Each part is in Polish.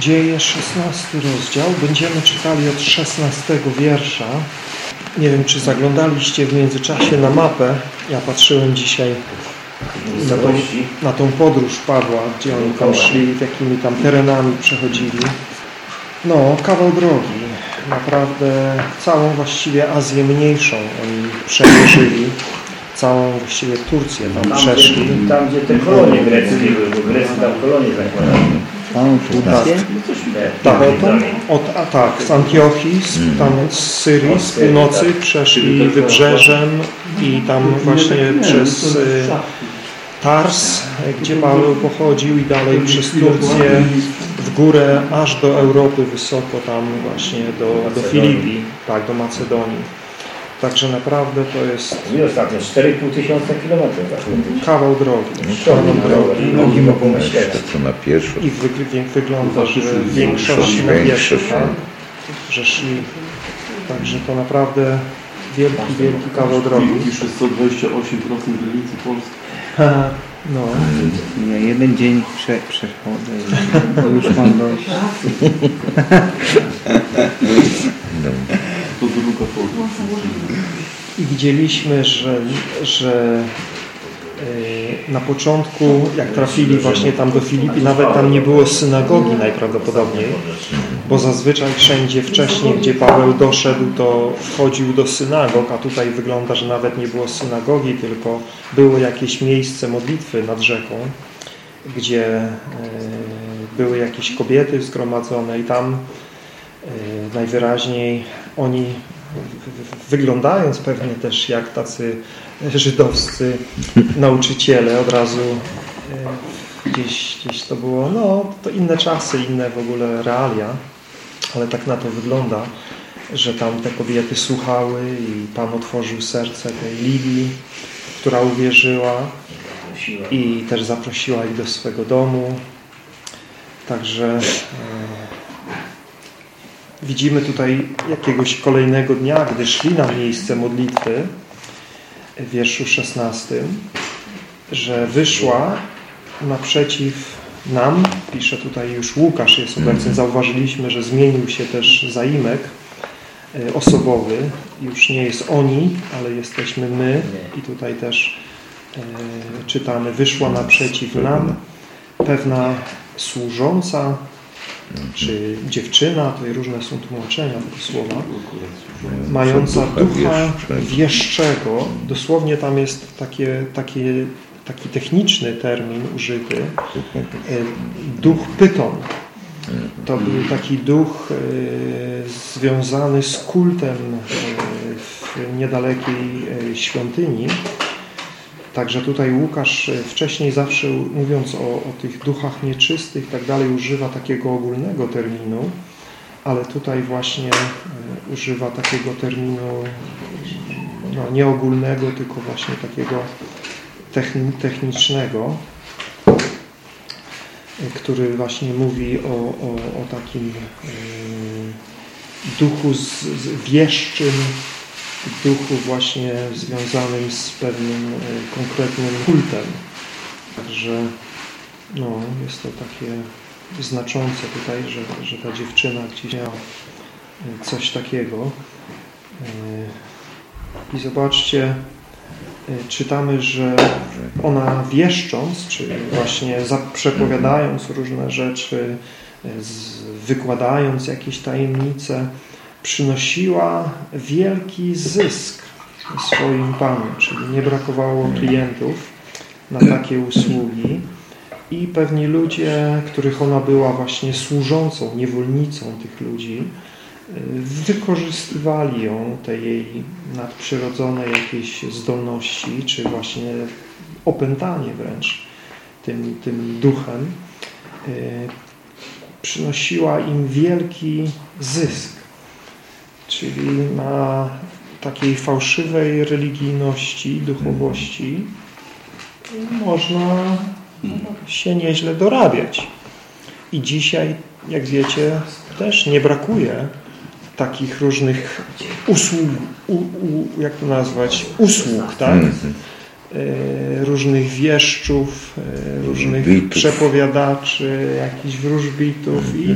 Dzieje 16 rozdział. Będziemy czytali od 16 wiersza. Nie wiem, czy zaglądaliście w międzyczasie na mapę. Ja patrzyłem dzisiaj na tą, na tą podróż Pawła, gdzie oni tam szli, jakimi tam terenami przechodzili. No, kawał drogi. Naprawdę całą właściwie Azję Mniejszą oni przemierzyli. Całą właściwie Turcję tam, Tam, przeszli. gdzie, tam, gdzie te kolonie greckie były, bo Grecy tam kolonie zakładali. Tam Tak. Tak, od, a tak, z Antiochii, z, tam z Syrii, z północy przeszli wybrzeżem i tam właśnie przez y, Tars, gdzie Paweł pochodził i dalej przez Turcję w górę aż do Europy wysoko, tam właśnie do, do Filipi, tak, do Macedonii. Także naprawdę to jest I ostatnio 4,5 tysiąca kilometrów kawał drogi. Kawał drogi. Nogi mogą myśleć. To na pieszo. I wy, wygląda, że większość na pieszo, tak? że szli. Także to naprawdę wielki, wielki kawał drogi. Pisze 128% granicy Polski. No, Ja jeden dzień prze, przechodzę i już mam dość. Forma. i widzieliśmy, że, że yy, na początku, jak trafili właśnie tam do Filipi, nawet tam nie było synagogi najprawdopodobniej, bo zazwyczaj wszędzie wcześniej, gdzie Paweł doszedł, to wchodził do synagog, a tutaj wygląda, że nawet nie było synagogi, tylko było jakieś miejsce modlitwy nad rzeką, gdzie yy, były jakieś kobiety zgromadzone i tam yy, najwyraźniej oni wyglądając pewnie też jak tacy żydowscy nauczyciele od razu e, gdzieś, gdzieś to było, no to inne czasy, inne w ogóle realia, ale tak na to wygląda, że tam te kobiety słuchały i Pan otworzył serce tej Lidii, która uwierzyła i też zaprosiła ich do swego domu. Także e, widzimy tutaj jakiegoś kolejnego dnia, gdy szli na miejsce modlitwy w wierszu 16, że wyszła naprzeciw nam, pisze tutaj już Łukasz jest obecny, zauważyliśmy, że zmienił się też zaimek e, osobowy, już nie jest oni, ale jesteśmy my. I tutaj też e, czytamy, wyszła naprzeciw nam pewna służąca czy dziewczyna, to różne są tłumaczenia tego słowa, mająca ducha wieszczego. Dosłownie tam jest takie, takie, taki techniczny termin użyty. E, Duch pyton. To był taki duch e, związany z kultem e, w niedalekiej świątyni. Także tutaj Łukasz e, wcześniej zawsze mówiąc o, o tych duchach nieczystych tak dalej używa takiego ogólnego terminu, ale tutaj właśnie e, używa takiego terminu no, nie ogólnego, tylko właśnie takiego techni technicznego, e, który właśnie mówi o, o, o takim duchu z, z wieszczym, duchu właśnie związanym z pewnym e, konkretnym kultem. Także no, jest to takie znaczące tutaj, że, że ta dziewczyna gdzieś miała e, coś takiego. E, I zobaczcie, czytamy, że ona wieszcząc, czy właśnie przepowiadając różne rzeczy, wykładając jakieś tajemnice, przynosiła wielki zysk swoim Panu, czyli nie brakowało klientów na takie usługi i pewni ludzie, których ona była właśnie służącą, niewolnicą tych ludzi, wykorzystywali ją, te jej nadprzyrodzone jakieś zdolności, czy właśnie opętanie wręcz tym, tym duchem, przynosiła im wielki zysk. Czyli na takiej fałszywej religijności, duchowości można się nieźle dorabiać. I dzisiaj, jak wiecie, też nie brakuje takich różnych usług, u, u, jak to nazwać, usług, tak? e, różnych wieszczów, e, różnych Wróżbitów. przepowiadaczy, jakichś wróżbitów i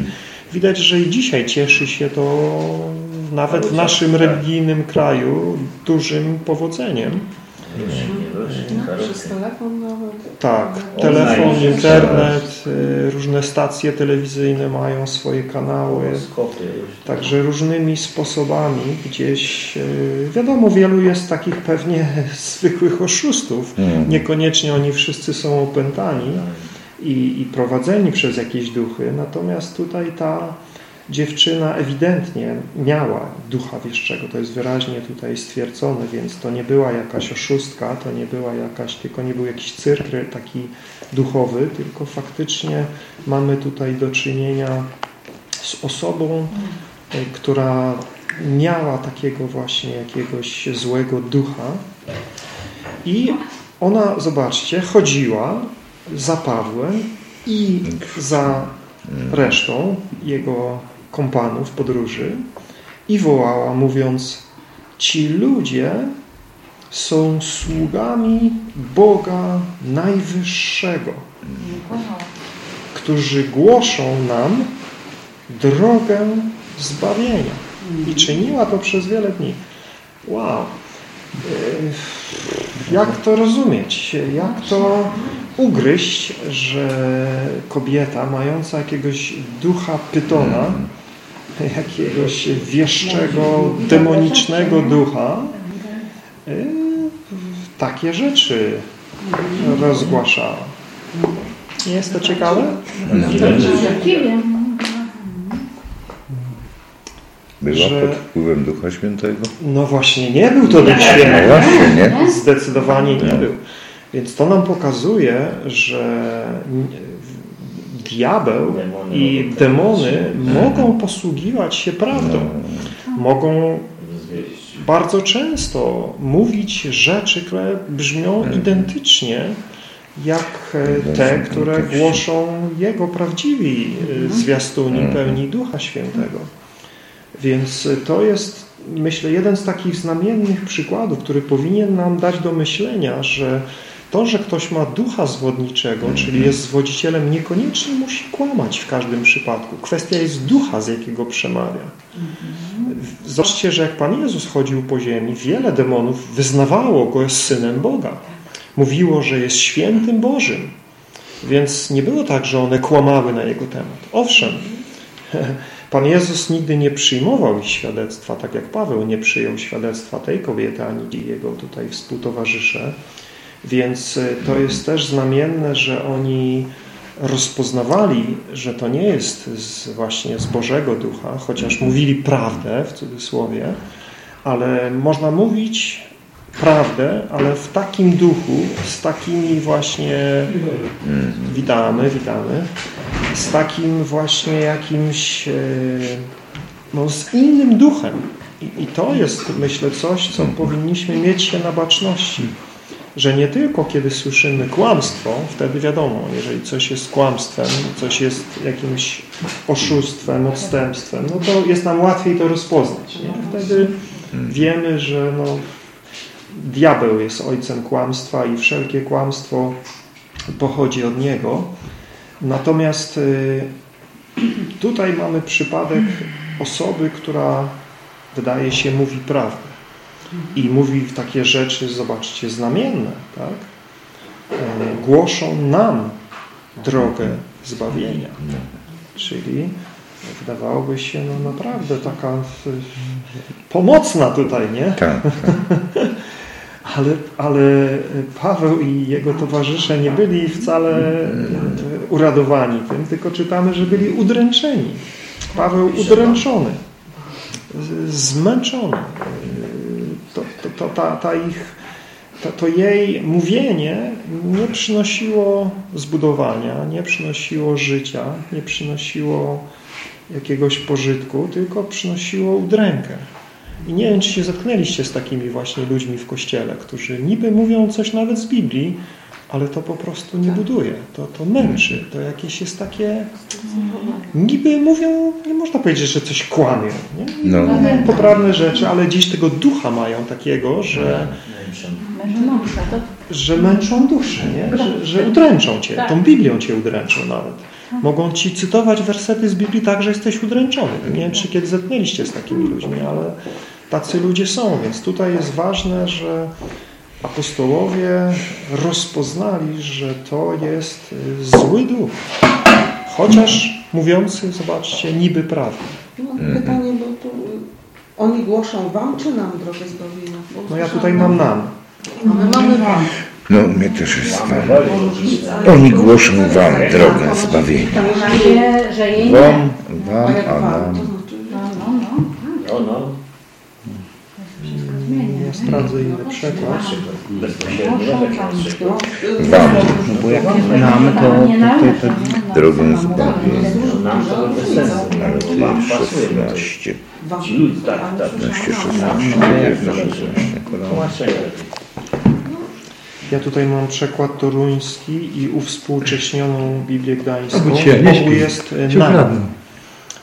widać, że i dzisiaj cieszy się to nawet w naszym religijnym kraju dużym powodzeniem. Przez telefon nawet. Tak, telefon, internet, y, różne stacje telewizyjne mają swoje kanały. Także różnymi sposobami gdzieś, y, wiadomo, wielu jest takich pewnie zwykłych oszustów. Mm. Niekoniecznie oni wszyscy są opętani i, i prowadzeni przez jakieś duchy. Natomiast tutaj ta dziewczyna ewidentnie miała ducha wieszczego. To jest wyraźnie tutaj stwierdzone, więc to nie była jakaś oszustka, to nie była jakaś, tylko nie był jakiś cyrk taki duchowy, tylko faktycznie mamy tutaj do czynienia z osobą, która miała takiego właśnie jakiegoś złego ducha i ona, zobaczcie, chodziła za Pawłem i za resztą jego kompanów podróży i wołała, mówiąc ci ludzie są sługami Boga Najwyższego, którzy głoszą nam drogę zbawienia. I czyniła to przez wiele dni. Wow. Yy, Jak to rozumieć? Jak to ugryźć, że kobieta mająca jakiegoś ducha pytona, jakiegoś wieszczego, demonicznego ducha, yy, takie rzeczy rozgłaszała. Nie jest to ciekawe? Była że- pod wpływem Ducha Świętego? No właśnie, nie był to Duch No Święty. właśnie, nie? Zdecydowanie nie był. Więc to nam pokazuje, że diabeł Demony i mogą demony mogą posługiwać się prawdą. Mogą Zwieść. bardzo często mówić rzeczy, które brzmią identycznie jak e, te, które głoszą Jego prawdziwi e, zwiastuni pełni Ducha Świętego. Więc e, to jest, myślę, jeden z takich znamiennych przykładów, który powinien nam dać do myślenia, że to, że ktoś ma ducha zwodniczego, czyli jest zwodzicielem, niekoniecznie musi kłamać w każdym przypadku. Kwestia jest ducha, z jakiego przemawia. Zobaczcie, że jak Pan Jezus chodził po ziemi, wiele demonów wyznawało Go synem Boga. Mówiło, że jest świętym Bożym. Więc nie było tak, że one kłamały na Jego temat. Owszem, Pan Jezus nigdy nie przyjmował ich świadectwa, tak jak Paweł nie przyjął świadectwa tej kobiety, ani jego tutaj współtowarzysze. Więc y, to jest też znamienne, że oni rozpoznawali, że to nie jest z, właśnie z Bożego Ducha, chociaż mówili prawdę w cudzysłowie, ale można mówić prawdę, ale w takim duchu, z takimi właśnie witamy, witamy, z takim właśnie jakimś e, no, z innym duchem. I, I to jest, myślę, coś, co powinniśmy mieć się na baczności że nie tylko kiedy słyszymy kłamstwo, wtedy wiadomo, jeżeli coś jest kłamstwem, coś jest jakimś oszustwem, odstępstwem, no to jest nam łatwiej to rozpoznać. Nie? Wtedy wiemy, że no, diabeł jest ojcem kłamstwa i wszelkie kłamstwo pochodzi od niego. Natomiast y, tutaj mamy przypadek osoby, która wydaje się mówi prawdę i mówi takie rzeczy, zobaczcie, znamienne, tak? E, Głoszą nam drogę zbawienia. Czyli wydawałoby się no naprawdę taka pomocna tutaj, nie? Tak. Ale, ale Paweł i jego towarzysze nie byli wcale e, uradowani tym, tylko czytamy, że byli udręczeni. Paweł udręczony, zmęczony. To, to, to, ta, ta ich, to, to jej mówienie nie przynosiło zbudowania, nie przynosiło życia, nie przynosiło jakiegoś pożytku, tylko przynosiło udrękę. I nie wiem, czy się zetknęliście z takimi właśnie ludźmi w Kościele, którzy niby mówią coś nawet z Biblii, ale to po prostu nie buduje. To, to męczy. To jakieś jest takie... Niby mówią, nie można powiedzieć, że coś kłamią. Nie? No. Mówią poprawne rzeczy, ale gdzieś tego ducha mają takiego, że to że męczą duszę, nie? Że, że udręczą cię. Tą Biblią cię udręczą nawet. Mogą ci cytować wersety z Biblii tak, że jesteś udręczony. Nie wiem, czy kiedy zetknęliście z takimi ludźmi, ale tacy ludzie są. Więc tutaj jest ważne, że apostołowie rozpoznali, że to jest y, zły duch. Chociaż mówiący, zobaczcie, niby prawdę. No, pytanie, bo tu y, oni głoszą wam czy nam drogę zbawienia? Bo No ja tutaj mam nam. A my mamy wam. No, mnie też jest wam. Oni głoszą wam drogę zbawienia. Wam, wam, a nam. to znaczy, No, no, no. Ja sprawdzę inny przekład. Tak no, Wam. No bo jak nam, to, to, to, to Drogę zbawienia. No, nam to bez sensu. Ale to Wam jest pasuje. no to 16. wam. Ci ludzie, tak, tak. 15, 16. No, Nie, 16. Tłumaczenie. Ja tutaj mam przekład toruński i uwspółcześnioną Biblię Gdańską. Obu jest e, nam.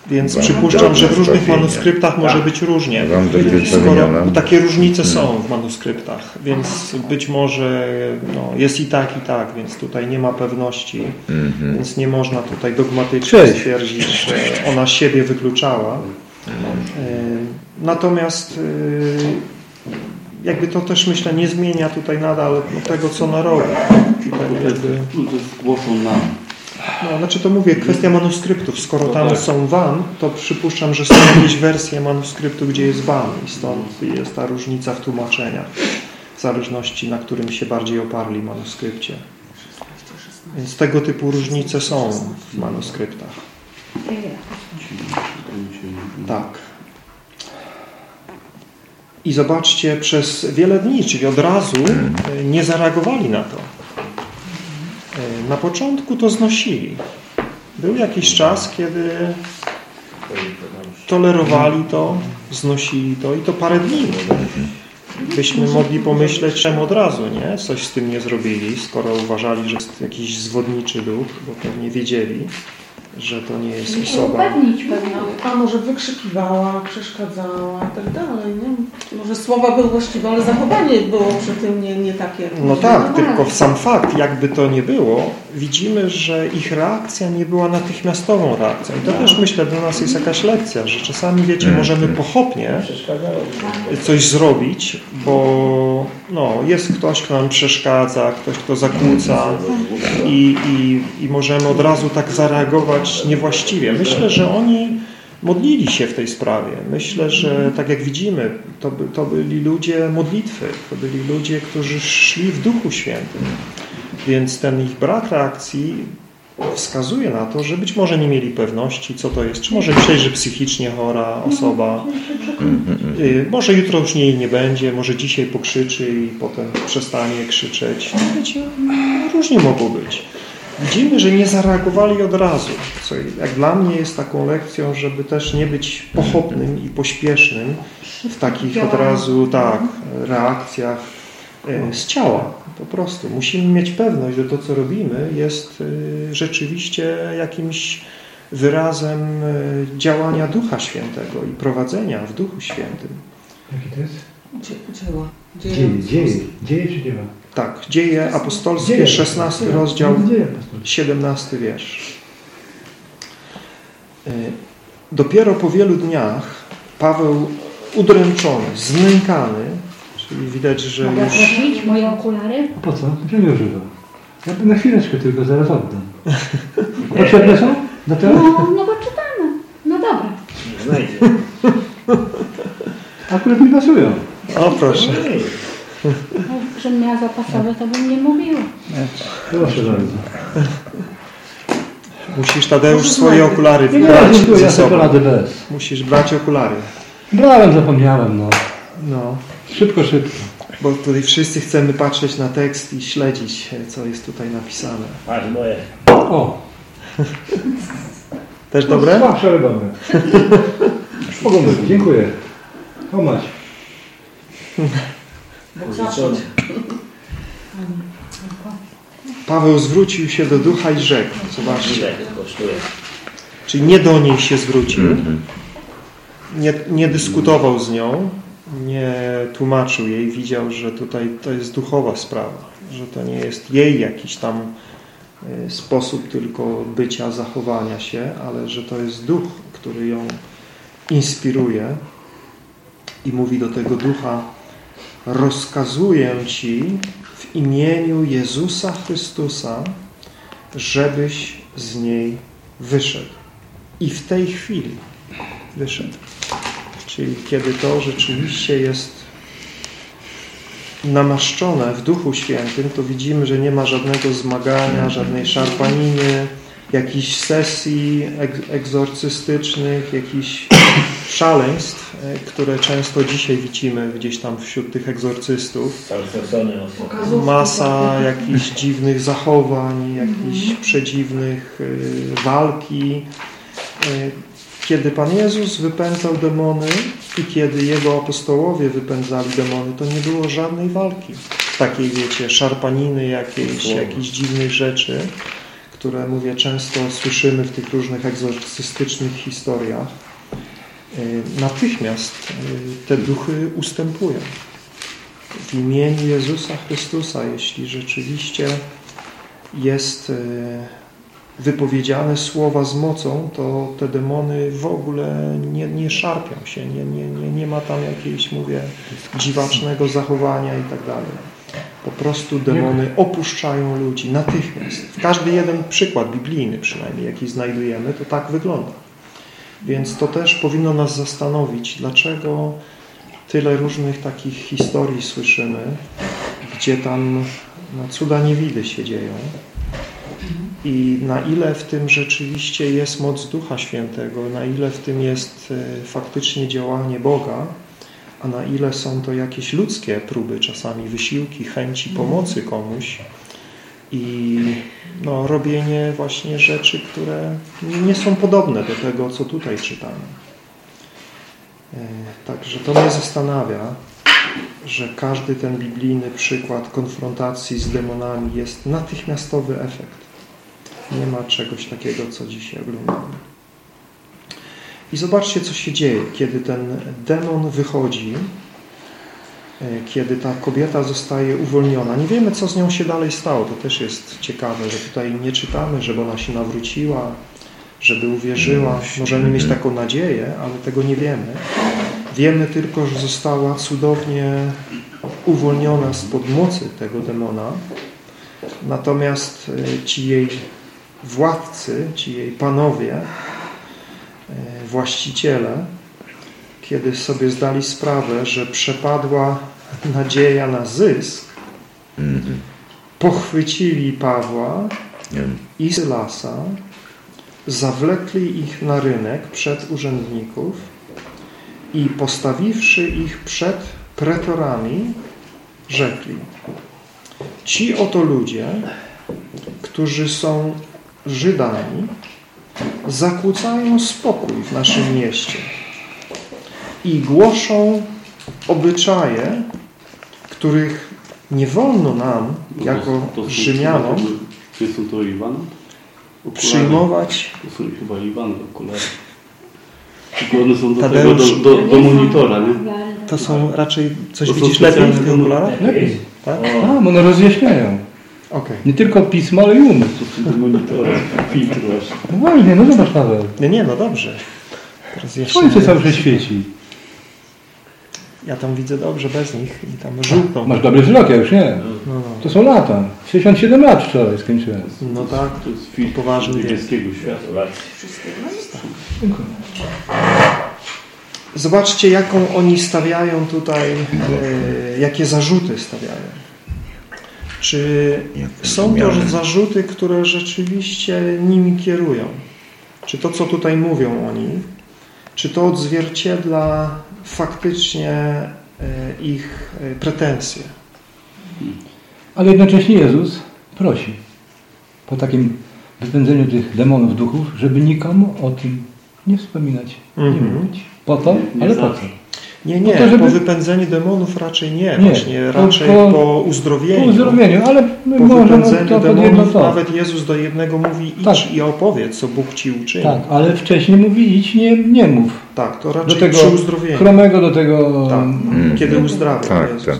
Więc przypuszczam, że w różnych manuskryptach może być różnie. Skoro takie różnice są w manuskryptach, więc być może no, jest i tak, i tak, więc tutaj nie ma pewności, Mhm. więc nie można tutaj dogmatycznie Cześć. stwierdzić, że ona siebie wykluczała. E, Natomiast e, jakby to też myślę nie zmienia tutaj nadal tego, co. Tutaj jakby, Ludzie głoszą nam. No, znaczy to mówię, kwestia manuskryptów. Skoro tam są wam, to przypuszczam, że są jakieś wersje manuskryptu, gdzie jest wam i stąd jest ta różnica w tłumaczeniach. W zależności, na którym się bardziej oparli manuskrypcie. Więc tego typu różnice są w manuskryptach. Tak. I zobaczcie, przez wiele dni, czyli od razu nie zareagowali na to. E, Na początku to znosili. Był jakiś czas, kiedy tolerowali to, znosili to i to parę dni. Byśmy mogli pomyśleć, czemu od razu nie? coś z tym nie zrobili, skoro uważali, że jest jakiś zwodniczy duch, bo pewnie wiedzieli, że to nie jest się osoba. upewnić pewno. A może wykrzykiwała, przeszkadzała i tak dalej, nie? Może słowa były właściwe, ale zachowanie było przy tym nie, nie takie. No powinno. tak, tylko w sam fakt, jakby to nie było, widzimy, że ich reakcja nie była natychmiastową reakcją. I to też myślę dla nas jest jakaś lekcja, że czasami, wiecie, możemy pochopnie Przeszkadzało. coś zrobić, bo no, jest ktoś, kto nam przeszkadza, ktoś, kto zakłóca i, i, i możemy od razu tak zareagować niewłaściwie. Myślę, że oni modlili się w tej sprawie. Myślę, że tak jak widzimy, to, by, to byli ludzie modlitwy, to byli ludzie, którzy szli w Duchu Świętym. Więc ten ich brak reakcji wskazuje na to, że być może nie mieli pewności, co to jest. Czy może myśleć, że psychicznie chora osoba, Y, Może jutro już jej nie będzie, może dzisiaj pokrzyczy i potem przestanie krzyczeć. No różnie mogło być. Widzimy, że nie zareagowali od razu, co jak dla mnie jest taką lekcją, żeby też nie być pochopnym i pośpiesznym w takich od razu tak, reakcjach z ciała. Po prostu musimy mieć pewność, że to, co robimy, jest y, rzeczywiście jakimś wyrazem y, działania Ducha Świętego i prowadzenia w Duchu Świętym. Jaki to jest? Dzie- Dzieła. Dzieje, dzieje. Dzieje czy dzieła? Tak, Dzieje Apostolskie, Dzieje. 16 rozdział, Dzieje apostolskie. 17 wiersz. Dopiero po wielu dniach Paweł udręczony, znękany, widać, że Mogę już prosić moje okulary? Po co? Się nie używa. Ja na chwileczkę tylko, zaraz oddam. Potrzebne są? Tego? No, no bo czytamy. No dobra. Znajdzie. Akurat mi pasują. O proszę, No, Żebym miała zapasowe, to bym nie mówiła. Proszę bardzo. musisz Tadeusz swoje okulary Nie, brać dziękuję, ze ja sobą. Musisz brać okulary. Brałem, zapomniałem, no. No, Szybko, szybko. bo tutaj wszyscy chcemy patrzeć na tekst i śledzić, co jest tutaj napisane. Masz moje. O! Też dobre? Słabsze, ale dobre. Mogą być, dziękuję. O mać. Zapłać. Paweł zwrócił się do ducha i rzekł. Zobaczcie. Czyli nie do niej się zwrócił, nie, nie dyskutował z nią, nie tłumaczył jej, widział, że tutaj to jest duchowa sprawa, że to nie jest jej jakiś tam y, sposób tylko bycia, zachowania się, ale że to jest duch, który ją inspiruje i mówi do tego ducha rozkazuję Ci w imieniu Jezusa Chrystusa, żebyś z niej wyszedł. I w tej chwili wyszedł. Czyli kiedy to rzeczywiście jest namaszczone w Duchu Świętym, to widzimy, że nie ma żadnego zmagania, żadnej szarpaniny, jakichś sesji egzorcystycznych, jakichś szaleństw, e, które często dzisiaj widzimy gdzieś tam wśród tych egzorcystów. Masa jakichś dziwnych zachowań, jakichś przedziwnych e, walki. Kiedy Pan Jezus wypędzał demony i kiedy Jego apostołowie wypędzali demony, to nie było żadnej walki. Takiej, wiecie, szarpaniny jakiejś, jakichś dziwnych rzeczy które, mówię, często słyszymy w tych różnych egzorcystycznych historiach, y, natychmiast y, te duchy ustępują. W imieniu Jezusa Chrystusa, jeśli rzeczywiście jest y, wypowiedziane słowa z mocą, to te demony w ogóle nie, nie szarpią się, nie, nie, nie, nie ma tam jakiejś, mówię, dziwacznego zachowania i tak dalej. Po prostu demony opuszczają ludzi natychmiast. Każdy jeden przykład biblijny przynajmniej, jaki znajdujemy, to tak wygląda. Więc to też powinno nas zastanowić, dlaczego tyle różnych takich historii słyszymy, gdzie tam no, cuda niewidy się dzieją i na ile w tym rzeczywiście jest moc Ducha Świętego, na ile w tym jest e, faktycznie działanie Boga, a na ile są to jakieś ludzkie próby, czasami wysiłki, chęci pomocy komuś i no, robienie właśnie rzeczy, które nie są podobne do tego, co tutaj czytamy. E, także to mnie zastanawia, że każdy ten biblijny przykład konfrontacji z demonami jest natychmiastowy efekt. Nie ma czegoś takiego, co dzisiaj oglądamy. I zobaczcie, co się dzieje, kiedy ten demon wychodzi, e, kiedy ta kobieta zostaje uwolniona. Nie wiemy, co z nią się dalej stało. To też jest ciekawe, że tutaj nie czytamy, żeby ona się nawróciła, żeby uwierzyła. Możemy mieć taką nadzieję, ale tego nie wiemy. Wiemy tylko, że została cudownie uwolniona spod mocy tego demona. Natomiast e, ci jej władcy, ci jej panowie E, właściciele, kiedy sobie zdali sprawę, że przepadła nadzieja na zysk, pochwycili Pawła i Sylasa, zawlekli ich na rynek przed urzędników i postawiwszy ich przed pretorami, rzekli Ci oto ludzie, którzy są Żydami, zakłócają spokój w naszym mieście i głoszą obyczaje, których nie wolno nam, jako to, to Rzymianom, czy są to Iwan? przyjmować. To są chyba Iwan okulary. Tylko one są do Tadeusz. tego, do, do, do monitora, nie? To są raczej, coś To widzisz lepiej w tych okularach? Lepiej. Tak? A, bo one rozjaśniają. Okej. Nie tylko pismo, ale i umysł. To są do monitora, filtr właśnie. No właśnie, no zobacz Paweł. Nie, nie, no dobrze. Teraz jeszcze Słońce cały czas świeci. Ja tam widzę dobrze bez nich i tam żółtą. Masz dobry wzrok, ja już nie. No, no. To są lata. 67 lat wczoraj skończyłem. no tak, To jest filtr Poważny niebieskiego światła. Zobaczcie, jaką oni stawiają tutaj, e, jakie zarzuty stawiają. Czy są to zarzuty, które rzeczywiście nimi kierują? Czy to, co tutaj mówią oni, czy to odzwierciedla faktycznie e, ich e, pretensje? Ale jednocześnie Jezus prosi po takim wypędzeniu tych demonów duchów, żeby nikomu o tym nie wspominać, nie Mhm. mówić. Po to, Nie ale po co? Nie, No nie, to żeby- po wypędzeniu demonów raczej nie, Nie, właśnie raczej po- po uzdrowieniu. Po uzdrowieniu, ale my Po możemy wypędzeniu to demonów to. nawet Jezus do jednego mówi idź Tak. i opowiedz, co Bóg Ci uczynił. Tak, ale wcześniej mówi idź, nie, nie mów. Tak, to Do raczej tego przy uzdrowieniu. chromego, do tego... Tak, kiedy uzdrawia Tak, Jezus. tak.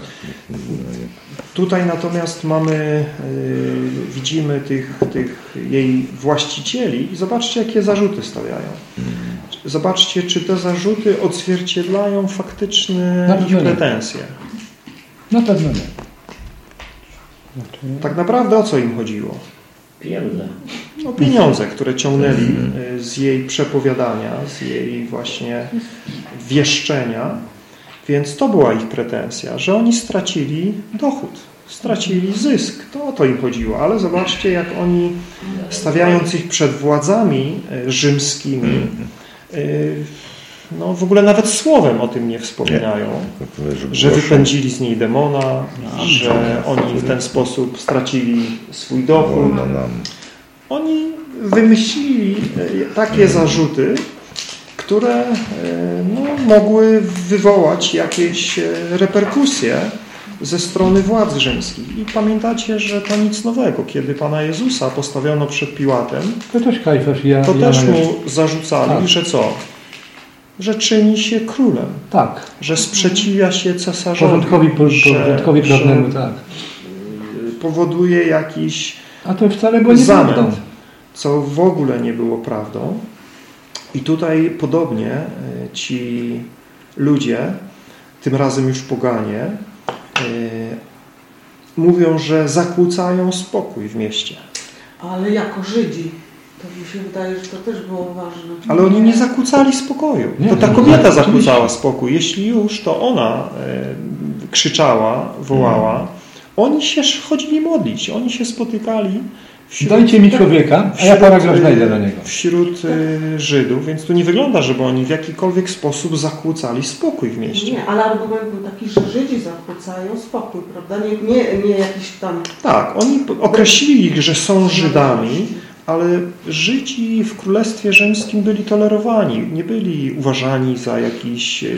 Tutaj natomiast mamy, y, widzimy tych, tych jej właścicieli i zobaczcie, jakie zarzuty stawiają. Zobaczcie, czy te zarzuty odzwierciedlają faktyczne ich pretensje. Na pewno nie. Tak naprawdę o co im chodziło? Pieniądze. No, pieniądze, które ciągnęli y, z jej przepowiadania, z jej właśnie wieszczenia. Więc to była ich pretensja, że oni stracili dochód, stracili zysk. To o to im chodziło. Ale zobaczcie, jak oni stawiając ich przed władzami y, rzymskimi, y, no w ogóle nawet słowem o tym nie wspominają. Że wypędzili z niej demona, że oni w ten sposób stracili swój dochód. Oni wymyślili e, takie zarzuty, które e, no, mogły wywołać jakieś e, reperkusje ze strony władz rzymskich. I pamiętacie, że to nic nowego. Kiedy Pana Jezusa postawiono przed Piłatem, To też Kajfasz ja, to ja też mu zarzucali, Tak. że co? Że czyni się królem, Tak. że sprzeciwia się cesarzowi, Porządkowi, po, że- porządkowi że prawnemu, tak. powoduje jakiś A to wcale było nie zamęt, prawdą. co w ogóle nie było prawdą. I tutaj podobnie e, ci ludzie, tym razem już poganie, mówią, że zakłócają spokój w mieście. Ale jako Żydzi, to mi się wydaje, że to też było ważne. Ale oni nie zakłócali spokoju. Nie, To ta kobieta zakłócała spokój. Jeśli już, to ona e, krzyczała, wołała. Oni się chodzili modlić. Oni się spotykali wśród, Dajcie mi człowieka, a ja wśród, paragraf znajdę dla niego. Wśród e, Żydów, więc tu nie wygląda, żeby oni w jakikolwiek sposób zakłócali spokój w mieście. Nie, ale argument był taki, że Żydzi zakłócają spokój, prawda? Nie, nie, nie jakiś tam... Tak, oni określili ich, że są Żydami, ale Żydzi w Królestwie Rzymskim byli tolerowani. Nie byli uważani za jakichś e,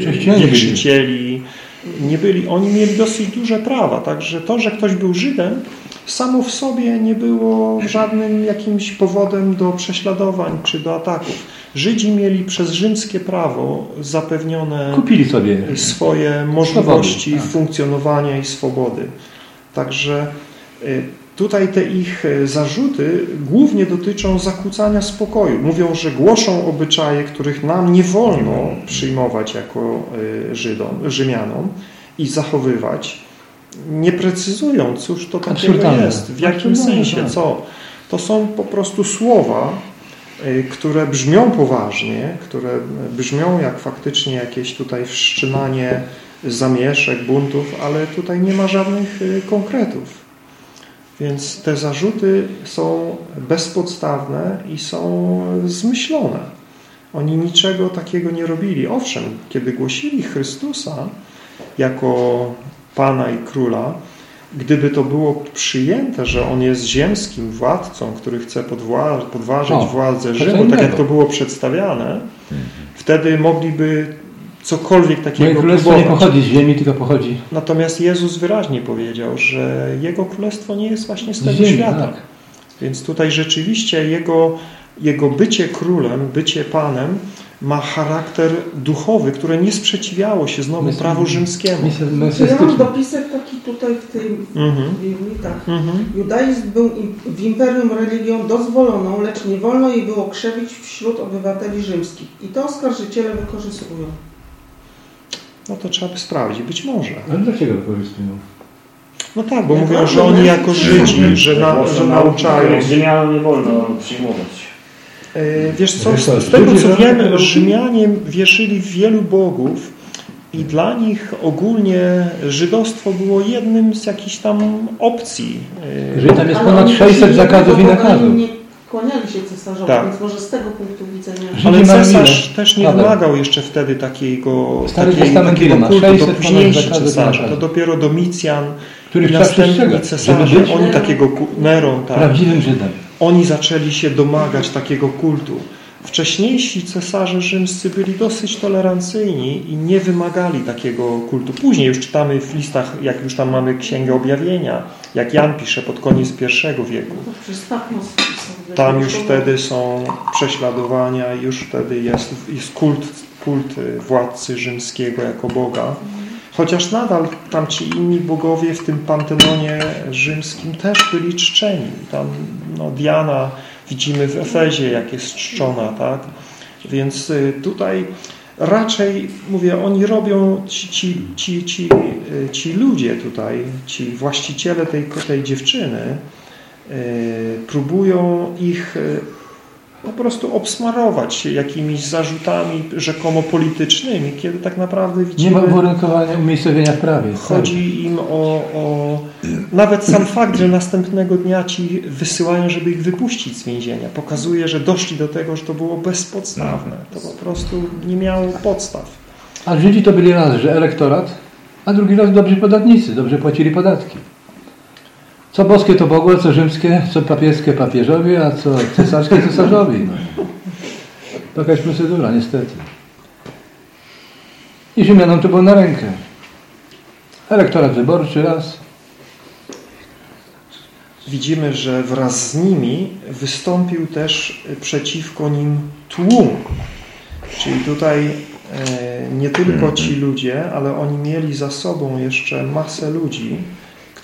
wierzycieli. Nie byli, oni mieli dosyć duże prawa, także to, że ktoś był Żydem, samo w sobie nie było żadnym jakimś powodem do prześladowań czy do ataków. Żydzi mieli przez rzymskie prawo zapewnione Kupili sobie. swoje możliwości Swobody, tak. funkcjonowania i swobody. Także y, tutaj te ich y, zarzuty głównie dotyczą zakłócania spokoju. Mówią, że głoszą obyczaje, których nam nie wolno przyjmować jako y, Żydom, Rzymianom i zachowywać, nie precyzują, cóż to takiego Absurdalne. jest, w jakim Absurdalne, sensie, tak. co. To są po prostu słowa, y, które brzmią poważnie, które brzmią jak faktycznie jakieś tutaj wszczynanie zamieszek, buntów, ale tutaj nie ma żadnych y, konkretów. Więc te zarzuty są bezpodstawne i są zmyślone. Oni niczego takiego nie robili. Owszem, kiedy głosili Chrystusa jako Pana i Króla, gdyby to było przyjęte, że On jest ziemskim władcą, który chce podwła- podważyć O, władzę Rzymu, tak jak to było przedstawiane, wtedy mogliby cokolwiek Moje takiego królestwo nie próbować. pochodzi z ziemi, tylko pochodzi Natomiast Jezus wyraźnie powiedział, że Jego królestwo nie jest właśnie z z tego ziemi. świata. Tak. Więc tutaj rzeczywiście jego, jego bycie królem, bycie panem ma charakter duchowy, które nie sprzeciwiało się znowu prawu rzymskiemu. Ja mam dopisek taki tutaj w tym Mhm. Biblii, tak. Mhm. Judaizm był w imperium religią dozwoloną, lecz nie wolno jej było krzewić wśród obywateli rzymskich. I to oskarżyciele wykorzystują. No to trzeba by sprawdzić. Być może. Ale dlaczego wykorzystują? No tak, bo Nie mówią, że oni jako Żydzi, że, na, że nauczają. Rzymianom nie wolno przyjmować. E, Wiesz co, z, tego co tego- Rzymianie wierzyli w wielu bogów i dla nich ogólnie żydostwo było jednym z jakichś tam opcji. E, Jeżeli tam jest ponad oni 600 też nie- zakazów i nakazów. oni nie kłaniali się cesarzowi, Tak. więc może z tego punktu widzenia... Ale cesarz też nie wymagał jeszcze wtedy takiego, Stary takiej, takiego kultu, 600 to późniejszy cesarze, to dopiero Domicjan trzeba następni cesarze, oni takiego, Neron, tak, prawdziwym Żydem. Oni zaczęli się domagać takiego kultu. Wcześniejsi cesarze rzymscy byli dosyć tolerancyjni i nie wymagali takiego kultu. Później już czytamy w listach, jak już tam mamy Księgę Objawienia, jak Jan pisze pod koniec I wieku. Tam już wtedy są prześladowania, już wtedy jest, jest kult, kult władcy rzymskiego jako Boga. Chociaż nadal tam ci inni bogowie w tym Pantenonie rzymskim też byli czczeni. Tam no, Diana widzimy w Efezie, jak jest czczona, tak? Więc y, tutaj raczej, mówię, oni robią, ci, ci, ci, ci, y, ci ludzie tutaj, ci właściciele tej, tej dziewczyny, y, próbują ich po prostu obsmarować się jakimiś zarzutami rzekomo politycznymi, kiedy tak naprawdę Nie widzimy... ma uwarunkowania umiejscowienia w prawie. Chodzi im o, o... Nawet sam fakt, że następnego dnia ci wysyłają, żeby ich wypuścić z więzienia, pokazuje, że doszli do tego, że to było bezpodstawne. To po prostu nie miało podstaw. A Żydzi to byli raz, że elektorat, a drugi raz dobrzy podatnicy, dobrze płacili podatki. Co boskie to Bogu, a co rzymskie, co papieskie papieżowi, a co cesarskie cesarzowi. No. Jakaś procedura, niestety. I Rzymianom to było na rękę. Elektorat wyborczy raz. Widzimy, że wraz z nimi wystąpił też przeciwko nim tłum. Czyli tutaj e, nie tylko ci ludzie, ale oni mieli za sobą jeszcze masę ludzi,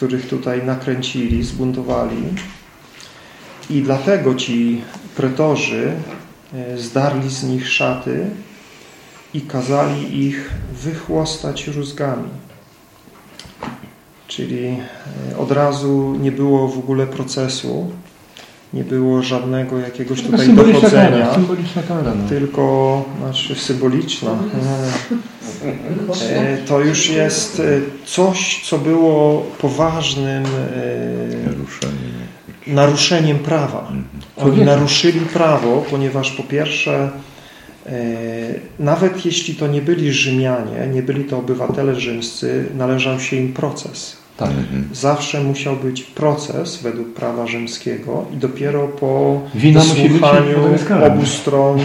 których tutaj nakręcili, zbuntowali. I dlatego ci pretorzy e, zdarli z nich szaty i kazali ich wychłostać rózgami. Czyli e, od razu nie było w ogóle procesu, nie było żadnego jakiegoś tutaj dochodzenia, kara, symboliczna kara. No. tylko, znaczy symboliczna. E, To już jest e, coś, co było poważnym e, naruszeniem prawa. Oni Człowieka. naruszyli prawo, ponieważ po pierwsze e, nawet jeśli to nie byli Rzymianie, nie byli to obywatele rzymscy, należał się im proces. Tak. Zawsze musiał być proces według prawa rzymskiego i dopiero po Wina wysłuchaniu obu stron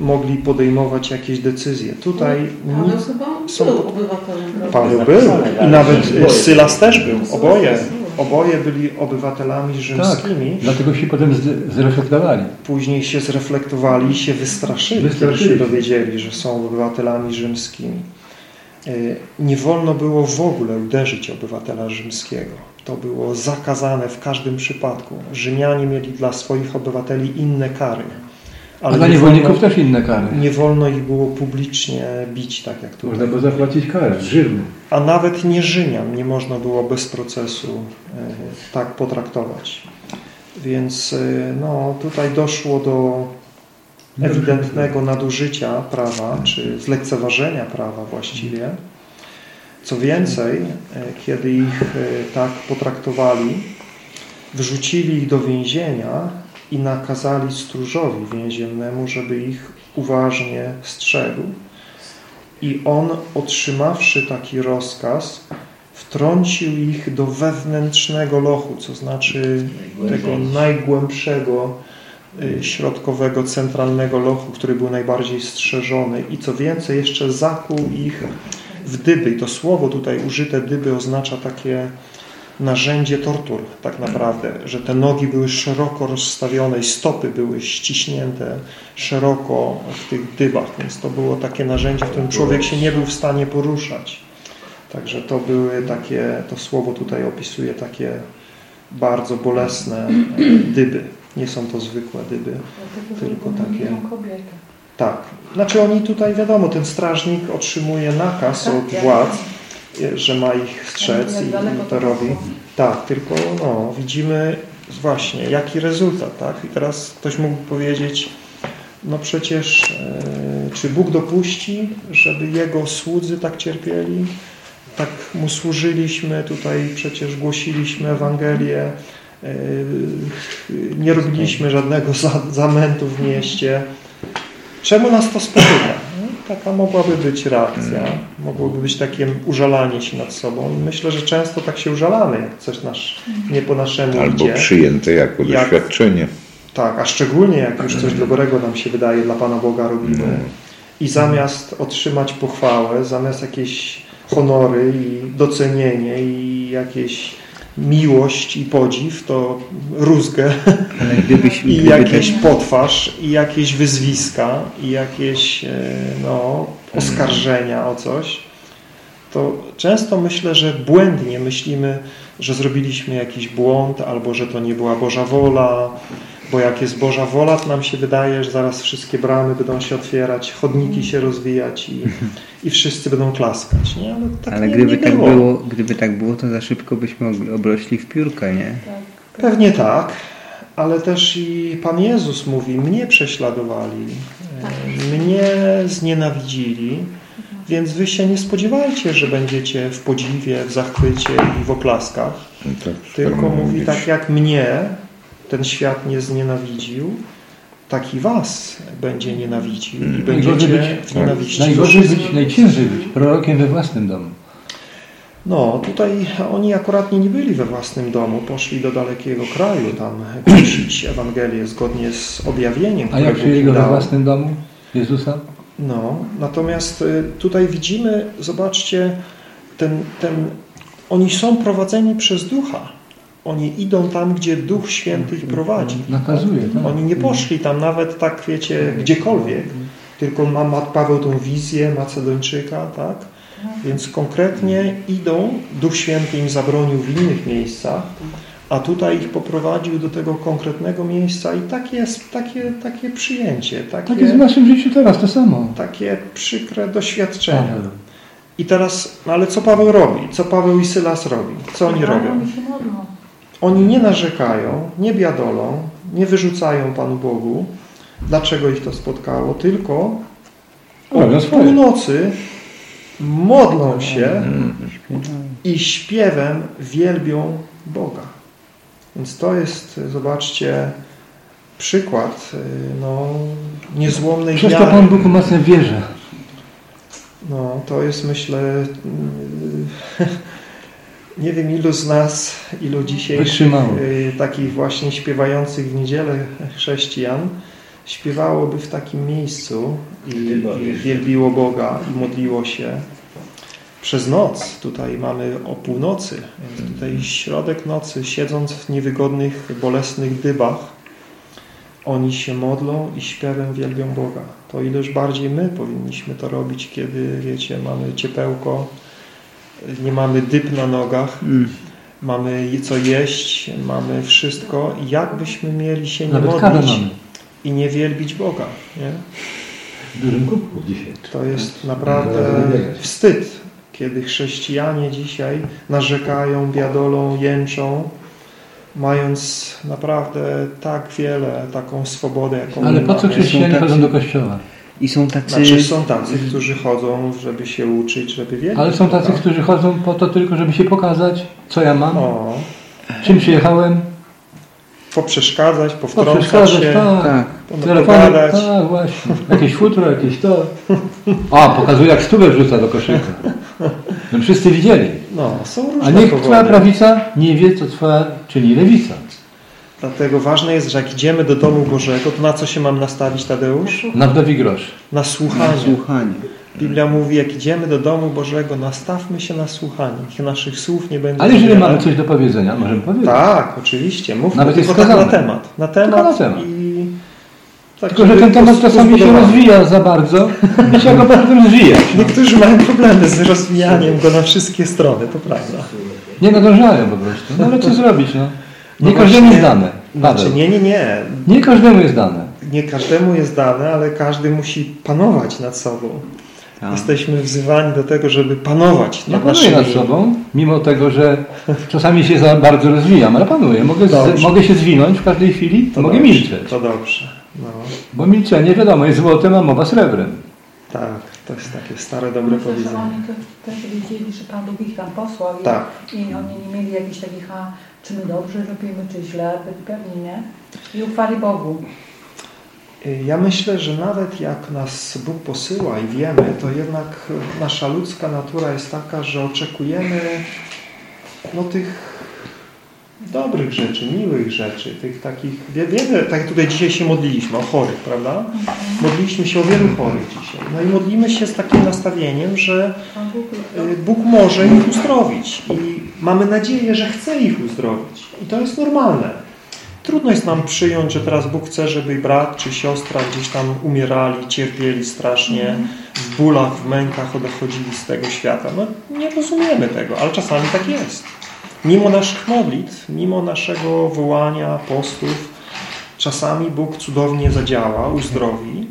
mogli podejmować jakieś decyzje. Tutaj Paweł chyba są- był obywatelem? Paweł był i nawet y, Sylas też był. Oboje, oboje byli obywatelami rzymskimi. Tak, dlatego się potem zreflektowali. Później się zreflektowali, się wystraszyli, Wystraszyli kiedy się się. dowiedzieli, że są obywatelami rzymskimi. Y, Nie wolno było w ogóle uderzyć obywatela rzymskiego. To było zakazane w każdym przypadku. Rzymianie mieli dla swoich obywateli inne kary. A dla nie niewolników wolno, też inne kary. nie wolno ich było publicznie bić, tak jak Można tutaj. było zapłacić karę, grzywny. A nawet nie Rzymian nie można było bez procesu e, tak potraktować. Więc e, no, tutaj doszło do ewidentnego nadużycia prawa, czy zlekceważenia prawa właściwie. Co więcej, e, kiedy ich e, tak potraktowali, wrzucili ich do więzienia i nakazali stróżowi więziennemu, żeby ich uważnie strzegł. I on, otrzymawszy taki rozkaz, wtrącił ich do wewnętrznego lochu, co znaczy tego najgłębszego, y, środkowego, centralnego lochu, który był najbardziej strzeżony i co więcej, jeszcze zakuł ich w dyby. I to słowo tutaj użyte dyby oznacza takie narzędzie tortur tak naprawdę, że te nogi były szeroko rozstawione i stopy były ściśnięte szeroko w tych dybach, więc to było takie narzędzie, w którym człowiek się nie był w stanie poruszać. Także to były takie, to słowo tutaj opisuje takie bardzo bolesne e, dyby. Nie są to zwykłe dyby, tylko takie... Tak. Znaczy oni tutaj, wiadomo, ten strażnik otrzymuje nakaz od władz, e, że ma ich strzec i to robi. Tak, tylko no, widzimy właśnie, jaki rezultat, tak? I teraz ktoś mógł powiedzieć, no przecież e, czy Bóg dopuści, żeby Jego słudzy tak cierpieli? Tak Mu służyliśmy, tutaj przecież głosiliśmy Ewangelię, e, nie robiliśmy żadnego za, zamętu w mieście. Czemu nas to spotyka? Taka mogłaby być reakcja, mogłoby być takie użalanie się nad sobą. I myślę, że często tak się użalamy, jak coś nasz, nie po naszemu Albo idzie. przyjęte jako Jak- doświadczenie. Tak, a szczególnie jak już coś dobrego nam się wydaje, dla Pana Boga robimy. I zamiast otrzymać pochwałę, zamiast jakieś honory i docenienie i jakieś miłość i podziw, to rózgę gdybyś, i jakieś ten- potwarz i jakieś wyzwiska i jakieś e, no, oskarżenia o coś. to często myślę, że błędnie myślimy, że zrobiliśmy jakiś błąd albo że to nie była Boża wola, bo jak jest Boża wola, to nam się wydaje, że zaraz wszystkie bramy będą się otwierać, chodniki się rozwijać i, i wszyscy będą klaskać. Nie? Ale, tak Ale nie, gdyby, nie tak było. było, gdyby tak było, to za szybko byśmy ob- obrośli w piórkę, nie? Pewnie tak, ale też i Pan Jezus mówi, mnie prześladowali, e, mnie znienawidzili, więc wy się nie spodziewajcie, że będziecie w podziwie, w zachwycie i w oklaskach, No tak, tylko mówi, tak jak mnie ten świat nie znienawidził, tak i was będzie nienawidził i będziecie być- w nienawiści. Najgorzej być, najciężej być prorokiem we własnym domu. No, tutaj oni akuratnie nie byli we własnym domu, poszli do dalekiego kraju tam głosić Ewangelię zgodnie z objawieniem, A jak przyjęli go we własnym domu? Jezusa? No, natomiast y, tutaj widzimy, zobaczcie, ten, ten, oni są prowadzeni przez Ducha. Oni idą tam, gdzie Duch Święty ich prowadzi. Nakazuje, tak? Oni nie poszli tam nawet tak, wiecie, gdziekolwiek, tylko ma, ma Paweł tą wizję Macedończyka, tak? Więc konkretnie idą, Duch Święty im zabronił w innych miejscach, a tutaj ich poprowadził do tego konkretnego miejsca i takie, takie, takie przyjęcie, Tak jest w takie, naszym życiu teraz, to samo. takie przykre doświadczenia. Paweł. I teraz, no ale co Paweł robi? Co Paweł i Sylas robi? Co oni robią? Oni nie narzekają, nie biadolą, nie wyrzucają Panu Bogu. Dlaczego ich to spotkało? Tylko o północy modlą się i śpiewem wielbią Boga. Więc to jest, zobaczcie, przykład y, no, niezłomnej Przez to. Pan Bóg umacnia wierzę. No, to jest myślę, yy, nie wiem ilu z nas, ilu dzisiejszych Wytrzymało. yy, takich właśnie śpiewających w niedzielę chrześcijan śpiewałoby w takim miejscu i, i wielbiło Boga i modliło się przez noc. Tutaj mamy o północy, więc tutaj środek nocy, siedząc w niewygodnych, bolesnych dybach, oni się modlą i śpiewem wielbią Boga. To ileż bardziej my powinniśmy to robić, kiedy, wiecie, mamy ciepełko, nie mamy dyb na nogach, Mm. mamy co jeść, mamy wszystko. I jak byśmy mieli się nie Nawet modlić i nie wielbić Boga, nie? W dużym kubku dzisiaj. To jest naprawdę wstyd, kiedy chrześcijanie dzisiaj narzekają, biadolą, jęczą, mając naprawdę tak wiele, taką swobodę, jaką Ale po co chrześcijanie chodzą do kościoła? I są tacy... Znaczy są tacy, którzy chodzą, żeby się uczyć, żeby wiedzieć. Ale są tacy, którzy chodzą po to tylko, żeby się pokazać, co ja mam, O, czym przyjechałem, poprzeszkadzać, powtrącać poprzeszkadzać, się, tak, Tak. telefony, tak, właśnie, jakieś futro, jakieś to. A, pokazuje jak stówę wrzuca do koszyka. No wszyscy widzieli. No, są różne A niech powody. twoja prawica nie wie, co twoja czyni lewica. Dlatego ważne jest, że jak idziemy do domu Bożego, to na co się mam nastawić, Tadeusz? Na wdowi grosz. Na słuchanie. Słuchanie. Biblia mówi, jak idziemy do domu Bożego, nastawmy się na słuchanie. Niech naszych słów nie będzie Ale jeżeli wiele. mamy coś do powiedzenia, możemy powiedzieć. Tak, oczywiście. Mówmy Nawet tylko jest tak na temat. Na temat, na temat. i... Tak, Tylko, że ten temat czasami się rozwija za bardzo i trzeba go potem zwijać. Niektórzy mają problemy z rozwijaniem go na wszystkie strony, to prawda. Nie nadążają po prostu. No ale co zrobić, no? Nie No każdemu właśnie- jest dane. Znaczy, nie, nie, nie. Nie każdemu jest dane. Nie każdemu jest dane, ale każdy musi panować nad sobą. Tak. Jesteśmy wzywani do tego, żeby panować Ja nad panuję nad sobą, mimo tego, że czasami się za bardzo rozwijam, ale panuję. Mogę, z, mogę się zwinąć w każdej chwili, To mogę dobrze, milczeć. To dobrze. No, Bo milczenie, wiadomo, jest złotem, a mowa srebrem. tak, to jest takie stare, dobre Myślę, że powiedzenie. oni też, wiedzieli, że Pan Bóg ich tam posłał i, Tak. i oni nie mieli jakichś takich, a czy my dobrze robimy, czy źle, byli pewni, nie? I ufali Bogu. Ja myślę, że nawet jak nas Bóg posyła i wiemy, to jednak nasza ludzka natura jest taka, że oczekujemy no, tych dobrych rzeczy, miłych rzeczy, tych takich, wie- wiele, tak tutaj dzisiaj się modliliśmy o chorych, prawda? Modliliśmy się o wielu chorych dzisiaj. No i modlimy się z takim nastawieniem, że Pan Bóg Bóg może ich uzdrowić i mamy nadzieję, że chce ich uzdrowić. I to jest normalne. Trudno jest nam przyjąć, że teraz Bóg chce, żeby brat czy siostra gdzieś tam umierali, cierpieli strasznie, w bólach, w mękach odchodzili z tego świata. No nie rozumiemy tego, ale czasami tak jest. Mimo naszych modlitw, mimo naszego wołania, postów, czasami Bóg cudownie zadziała, uzdrowi,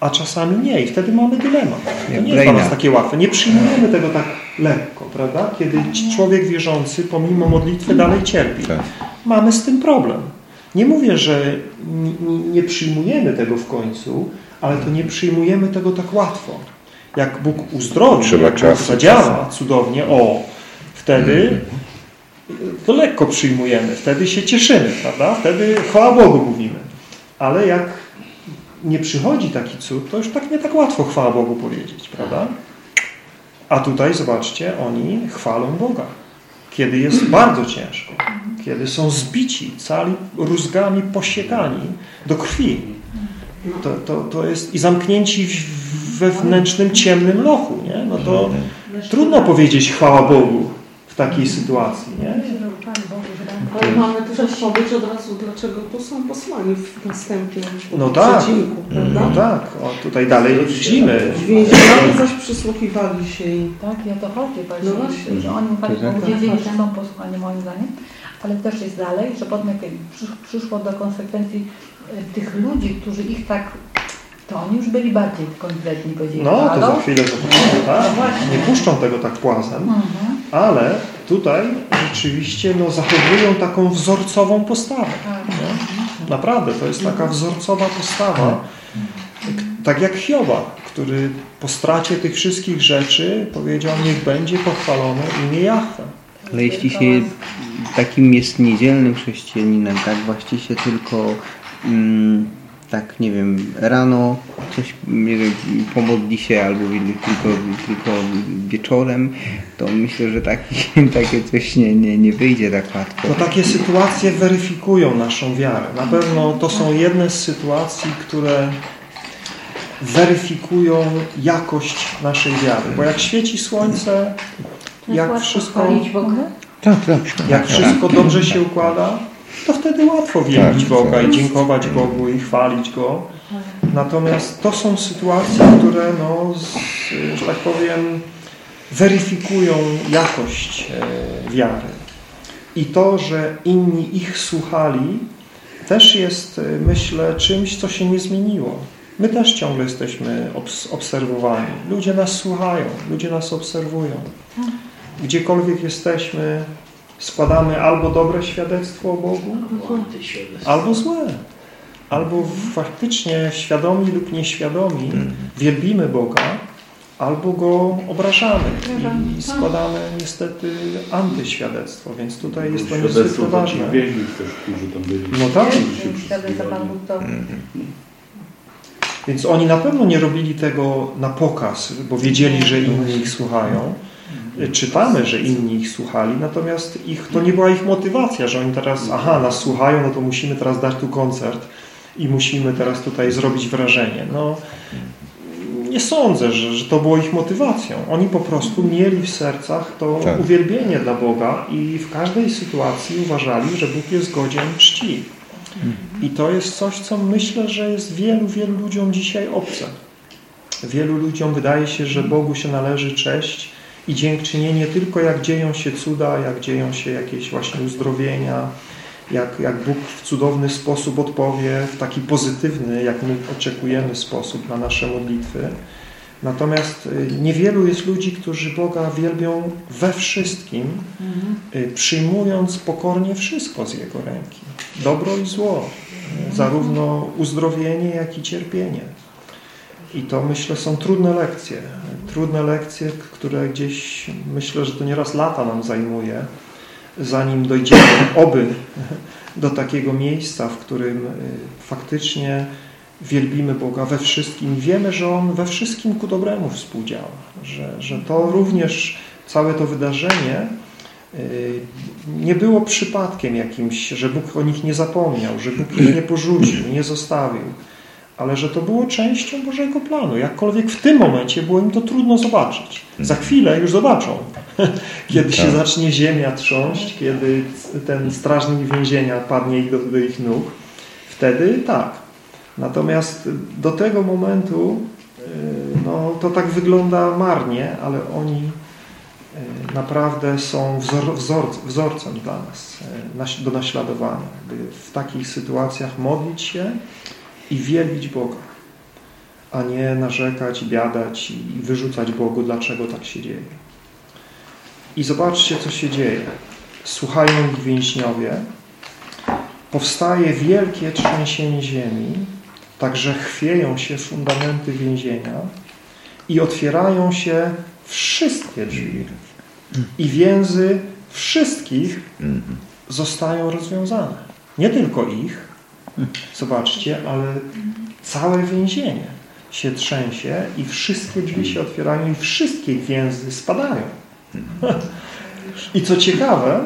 a czasami nie. I wtedy mamy dylemat. To nie jest dla nas takie łatwe. Nie przyjmujemy tego tak lekko, prawda? Kiedy człowiek wierzący pomimo modlitwy dalej cierpi. Mamy z tym problem. Nie mówię, że nie przyjmujemy tego w końcu, ale to nie przyjmujemy tego tak łatwo. Jak Bóg uzdrowi, Trzeba jak Bóg zadziała cudownie, o, wtedy to lekko przyjmujemy, wtedy się cieszymy, prawda? Wtedy chwała Bogu mówimy. Ale jak nie przychodzi taki cud, to już tak nie tak łatwo chwała Bogu powiedzieć, prawda? A tutaj zobaczcie, oni chwalą Boga. Kiedy jest bardzo ciężko, kiedy są zbici, cali rózgami posiekani do krwi. To, to, to jest i zamknięci w wewnętrznym ciemnym lochu, nie? No to trudno powiedzieć chwała Bogu w takiej sytuacji, nie? Ale mamy też odpowiedź od razu, dlaczego tu są posłani w następnym No tak, przecinku, prawda? no tak. O, tutaj dalej widzimy. W więzieniu zaś przysłuchiwali się. Tak, i o to chodzi właśnie, No właśnie. że oni Tak, właśnie tak. wiedzieli, że są posłani moim zdaniem, ale też jest dalej, że potem jak przysz- przyszło do konsekwencji e, tych ludzi, którzy ich tak, to oni już byli bardziej konkretni, powiedzieli, No, to za chwilę zobaczymy, tak? Nie puszczą tego tak płazem, Mhm. ale tutaj rzeczywiście no, zachowują taką wzorcową postawę. Tak. Nie? Naprawdę, to jest taka wzorcowa postawa. Tak jak Hioba, który po stracie tych wszystkich rzeczy powiedział, niech będzie pochwalone imię Jahwe. Ale jeśli się takim jest niedzielnym chrześcijaninem, tak właśnie się tylko mm, tak nie wiem, rano coś nie wiem, pomodli się albo tylko, tylko wieczorem, to myślę, że taki, takie coś nie, nie, nie wyjdzie tak łatwo. No takie sytuacje weryfikują naszą wiarę. Na pewno to są jedne z sytuacji, które weryfikują jakość naszej wiary. Bo jak świeci słońce, jak wszystko? Tak, tak. jak wszystko dobrze się układa, to wtedy łatwo wielbić Tak, Boga tak. i dziękować Bogu i chwalić Go. Natomiast to są sytuacje, które, no, z, że tak powiem, weryfikują jakość e, wiary. I to, że inni ich słuchali, też jest, e, myślę, czymś, co się nie zmieniło. My też ciągle jesteśmy obs obserwowani. Ludzie nas słuchają, ludzie nas obserwują. Gdziekolwiek jesteśmy, składamy albo dobre świadectwo o Bogu, albo złe. Albo faktycznie świadomi lub nieświadomi wielbimy Boga, albo Go obrażamy i składamy niestety antyświadectwo, więc tutaj jest to niezwykle ważne. wiernych też, którzy tam byli. No tak. Więc oni na pewno nie robili tego na pokaz, bo wiedzieli, że inni ich słuchają. Czytamy, że inni ich słuchali, natomiast ich, to nie była ich motywacja, że oni teraz, aha, nas słuchają, no to musimy teraz dać tu koncert i musimy teraz tutaj zrobić wrażenie. No, nie sądzę, że, że to było ich motywacją. Oni po prostu mieli w sercach to Tak. uwielbienie dla Boga i w każdej sytuacji uważali, że Bóg jest godzien czci. I to jest coś, co myślę, że jest wielu, wielu ludziom dzisiaj obce. Wielu ludziom wydaje się, że Bogu się należy cześć i dziękczynienie tylko jak dzieją się cuda, jak dzieją się jakieś właśnie uzdrowienia, jak, jak Bóg w cudowny sposób odpowie, w taki pozytywny, jak my oczekujemy sposób na nasze modlitwy. Natomiast y, niewielu jest ludzi, którzy Boga wielbią we wszystkim, y, przyjmując pokornie wszystko z Jego ręki. Dobro i zło, y, zarówno uzdrowienie, jak i cierpienie. I to myślę są trudne lekcje. Trudne lekcje, które gdzieś myślę, że to nieraz lata nam zajmuje, zanim dojdziemy oby do takiego miejsca, w którym y, faktycznie wielbimy Boga we wszystkim. Wiemy, że On we wszystkim ku dobremu współdziała. Że, że to również całe to wydarzenie y, nie było przypadkiem jakimś, że Bóg o nich nie zapomniał, że Bóg ich nie porzucił, nie zostawił, ale że to było częścią Bożego planu. Jakkolwiek w tym momencie było im to trudno zobaczyć. Za chwilę już zobaczą, kiedy się Tak. zacznie ziemia trząść, kiedy ten strażnik więzienia padnie do, do ich nóg, wtedy tak. Natomiast do tego momentu yy, no, to tak wygląda marnie, ale oni yy, naprawdę są wzor, wzor, wzorcem dla nas nas- do naśladowania. By w takich sytuacjach modlić się i wielbić Boga, a nie narzekać, biadać i wyrzucać Bogu, dlaczego tak się dzieje. I zobaczcie, co się dzieje. Słuchają ich więźniowie, powstaje wielkie trzęsienie ziemi, także chwieją się fundamenty więzienia i otwierają się wszystkie drzwi i więzy wszystkich zostają rozwiązane. Nie tylko ich, zobaczcie, ale całe więzienie się trzęsie i wszystkie drzwi się otwierają i wszystkie więzy spadają. I co ciekawe,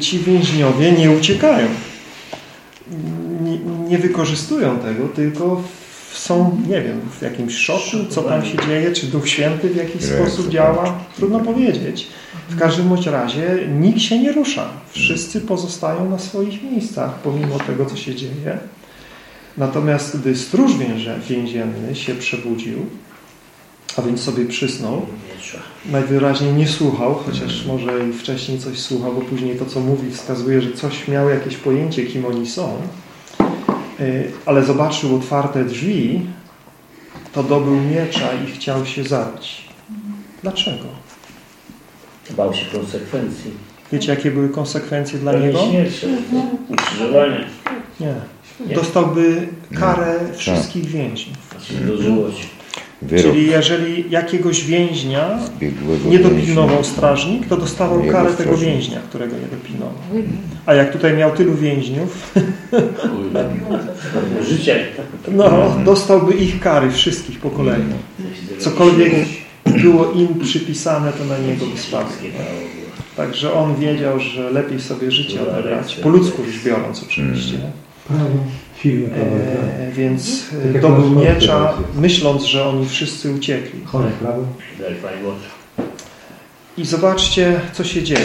ci więźniowie nie uciekają. Nie, nie wykorzystują tego, tylko są, nie wiem, w jakimś szoku, co tam się dzieje, czy Duch Święty w jakiś sposób działa, trudno powiedzieć. W każdym bądź razie nikt się nie rusza. Wszyscy pozostają na swoich miejscach, pomimo tego, co się dzieje. Natomiast gdy stróż więzienny się przebudził, a więc sobie przysnął, najwyraźniej nie słuchał, chociaż może i wcześniej coś słuchał, bo później to, co mówi, wskazuje, że coś miał jakieś pojęcie, kim oni są, ale zobaczył otwarte drzwi, to dobył miecza i chciał się zabić. Dlaczego? Bał się konsekwencji. Wiecie, jakie były konsekwencje dla Pewnie niego? śmierci, ukrzyżowania, Nie. Nie. Dostałby karę wszystkich więźniów. dożyłość. Wyrok Czyli jeżeli jakiegoś więźnia nie więźnia. dopilnował strażnik, to dostawał Jego karę tego strażnik. więźnia, którego nie dopilnował. A jak tutaj miał tylu więźniów, Życie. no, dostałby ich kary, wszystkich po kolei. Cokolwiek było im przypisane, to na niego by spadło. Także on wiedział, że lepiej sobie życie odebrać, po ludzku już biorąc oczywiście. Prawo, silne prawo. E, więc Tak e, jak dobył masz miecza, rację. myśląc, że oni wszyscy uciekli. I zobaczcie, co się dzieje.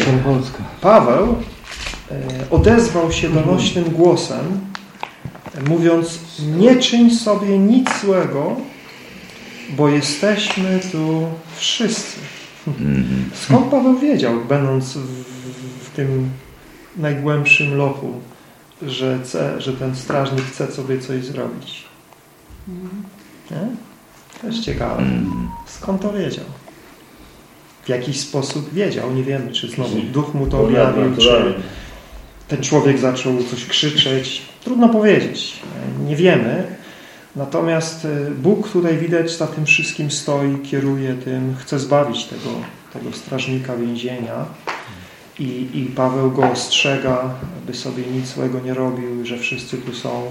Paweł e, odezwał się donośnym głosem, e, mówiąc, nie czyń sobie nic złego, bo jesteśmy tu wszyscy. Skąd Paweł wiedział, będąc w, w tym najgłębszym lochu, że, chce, że ten strażnik chce sobie coś zrobić? Nie? To jest ciekawe. Skąd to wiedział? W jakiś sposób wiedział, nie wiemy, czy znowu duch mu to objawił, czy ten człowiek zaczął coś krzyczeć. Trudno powiedzieć. Nie wiemy. Natomiast e, Bóg tutaj widać za tym wszystkim stoi, kieruje tym, chce zbawić tego, tego strażnika więzienia. I, I Paweł go ostrzega, by sobie nic złego nie robił, że wszyscy tu są.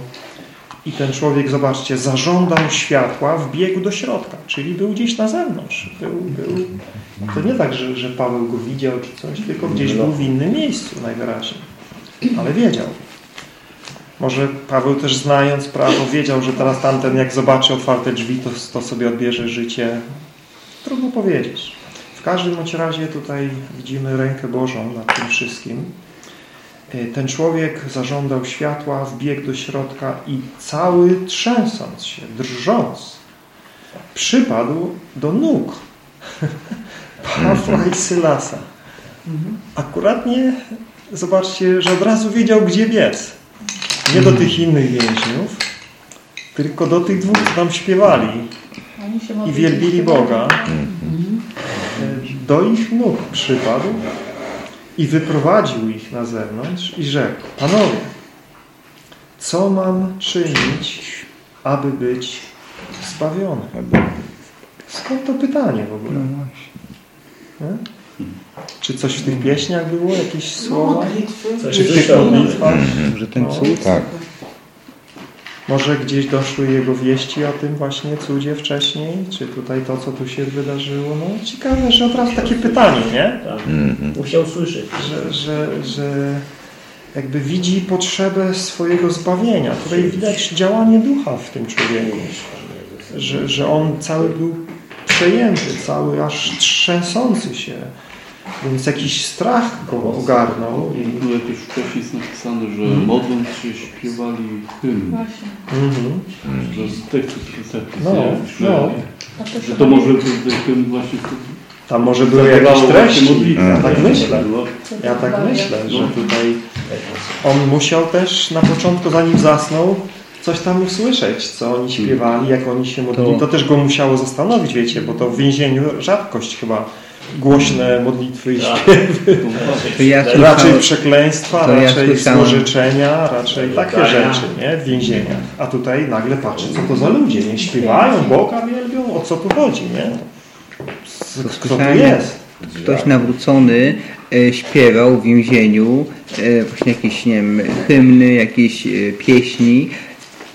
I ten człowiek, zobaczcie, zażądał światła, wbiegł do środka, czyli był gdzieś na zewnątrz. Był, był, to nie tak, że, że Paweł go widział czy coś, tylko gdzieś był w innym miejscu najwyraźniej. Ale wiedział. Może Paweł też znając prawo wiedział, że teraz tamten jak zobaczy otwarte drzwi, to, to sobie odbierze życie. Trudno powiedzieć. W każdym bądź razie tutaj widzimy rękę Bożą nad tym wszystkim. E, Ten człowiek zażądał światła, wbiegł do środka i cały trzęsąc się, drżąc, przypadł do nóg Pawła i Sylasa. Akuratnie, zobaczcie, że od razu wiedział, gdzie biec. Nie do tych innych więźniów, tylko do tych dwóch, co tam śpiewali i wielbili Boga. Do ich nóg przypadł i wyprowadził ich na zewnątrz i rzekł, Panowie, co mam czynić, aby być zbawiony? Skąd to pytanie w ogóle? Nie? Czy coś w tych pieśniach było? Jakieś słowa? Modlitwy. Czy w tych modlitwach? Że ten No. cud Tak. Może gdzieś doszły jego wieści o tym właśnie cudzie wcześniej? Czy tutaj to, co tu się wydarzyło? No ciekawe, że od razu takie pytanie, nie? Tak. Musiał słyszeć. Że, że, że jakby widzi potrzebę swojego zbawienia. Tutaj widać działanie ducha w tym człowieku. Że, że on cały był przejęty, cały aż trzęsący się. Więc jakiś strach go ogarnął. I... Tu jakoś wcześniej jest napisane, że Mhm. modląc się śpiewali hymn. Właśnie. Mhm. Że z tekstu zapis, No, nie? że, no. że to może być ten hymn właśnie Tam może były jakieś treści. Ja tak myślę. No, Ja tak myślę, że No. tutaj on musiał też na początku, zanim zasnął, coś tam usłyszeć, co oni śpiewali, jak oni się modlili. To też go musiało zastanowić, wiecie, bo to w więzieniu rzadkość chyba głośne modlitwy i śpiewy. To ja Raczej przekleństwa, to ja raczej złożyczenia, raczej takie rzeczy, nie? W więzieniach. A tutaj nagle patrzę, co to za ludzie, nie? Śpiewają, Boga wielbią, o co tu chodzi, nie? To Kto tu jest? Ktoś nawrócony e, śpiewał w więzieniu e, właśnie jakieś, nie wiem, hymny, jakieś e, pieśni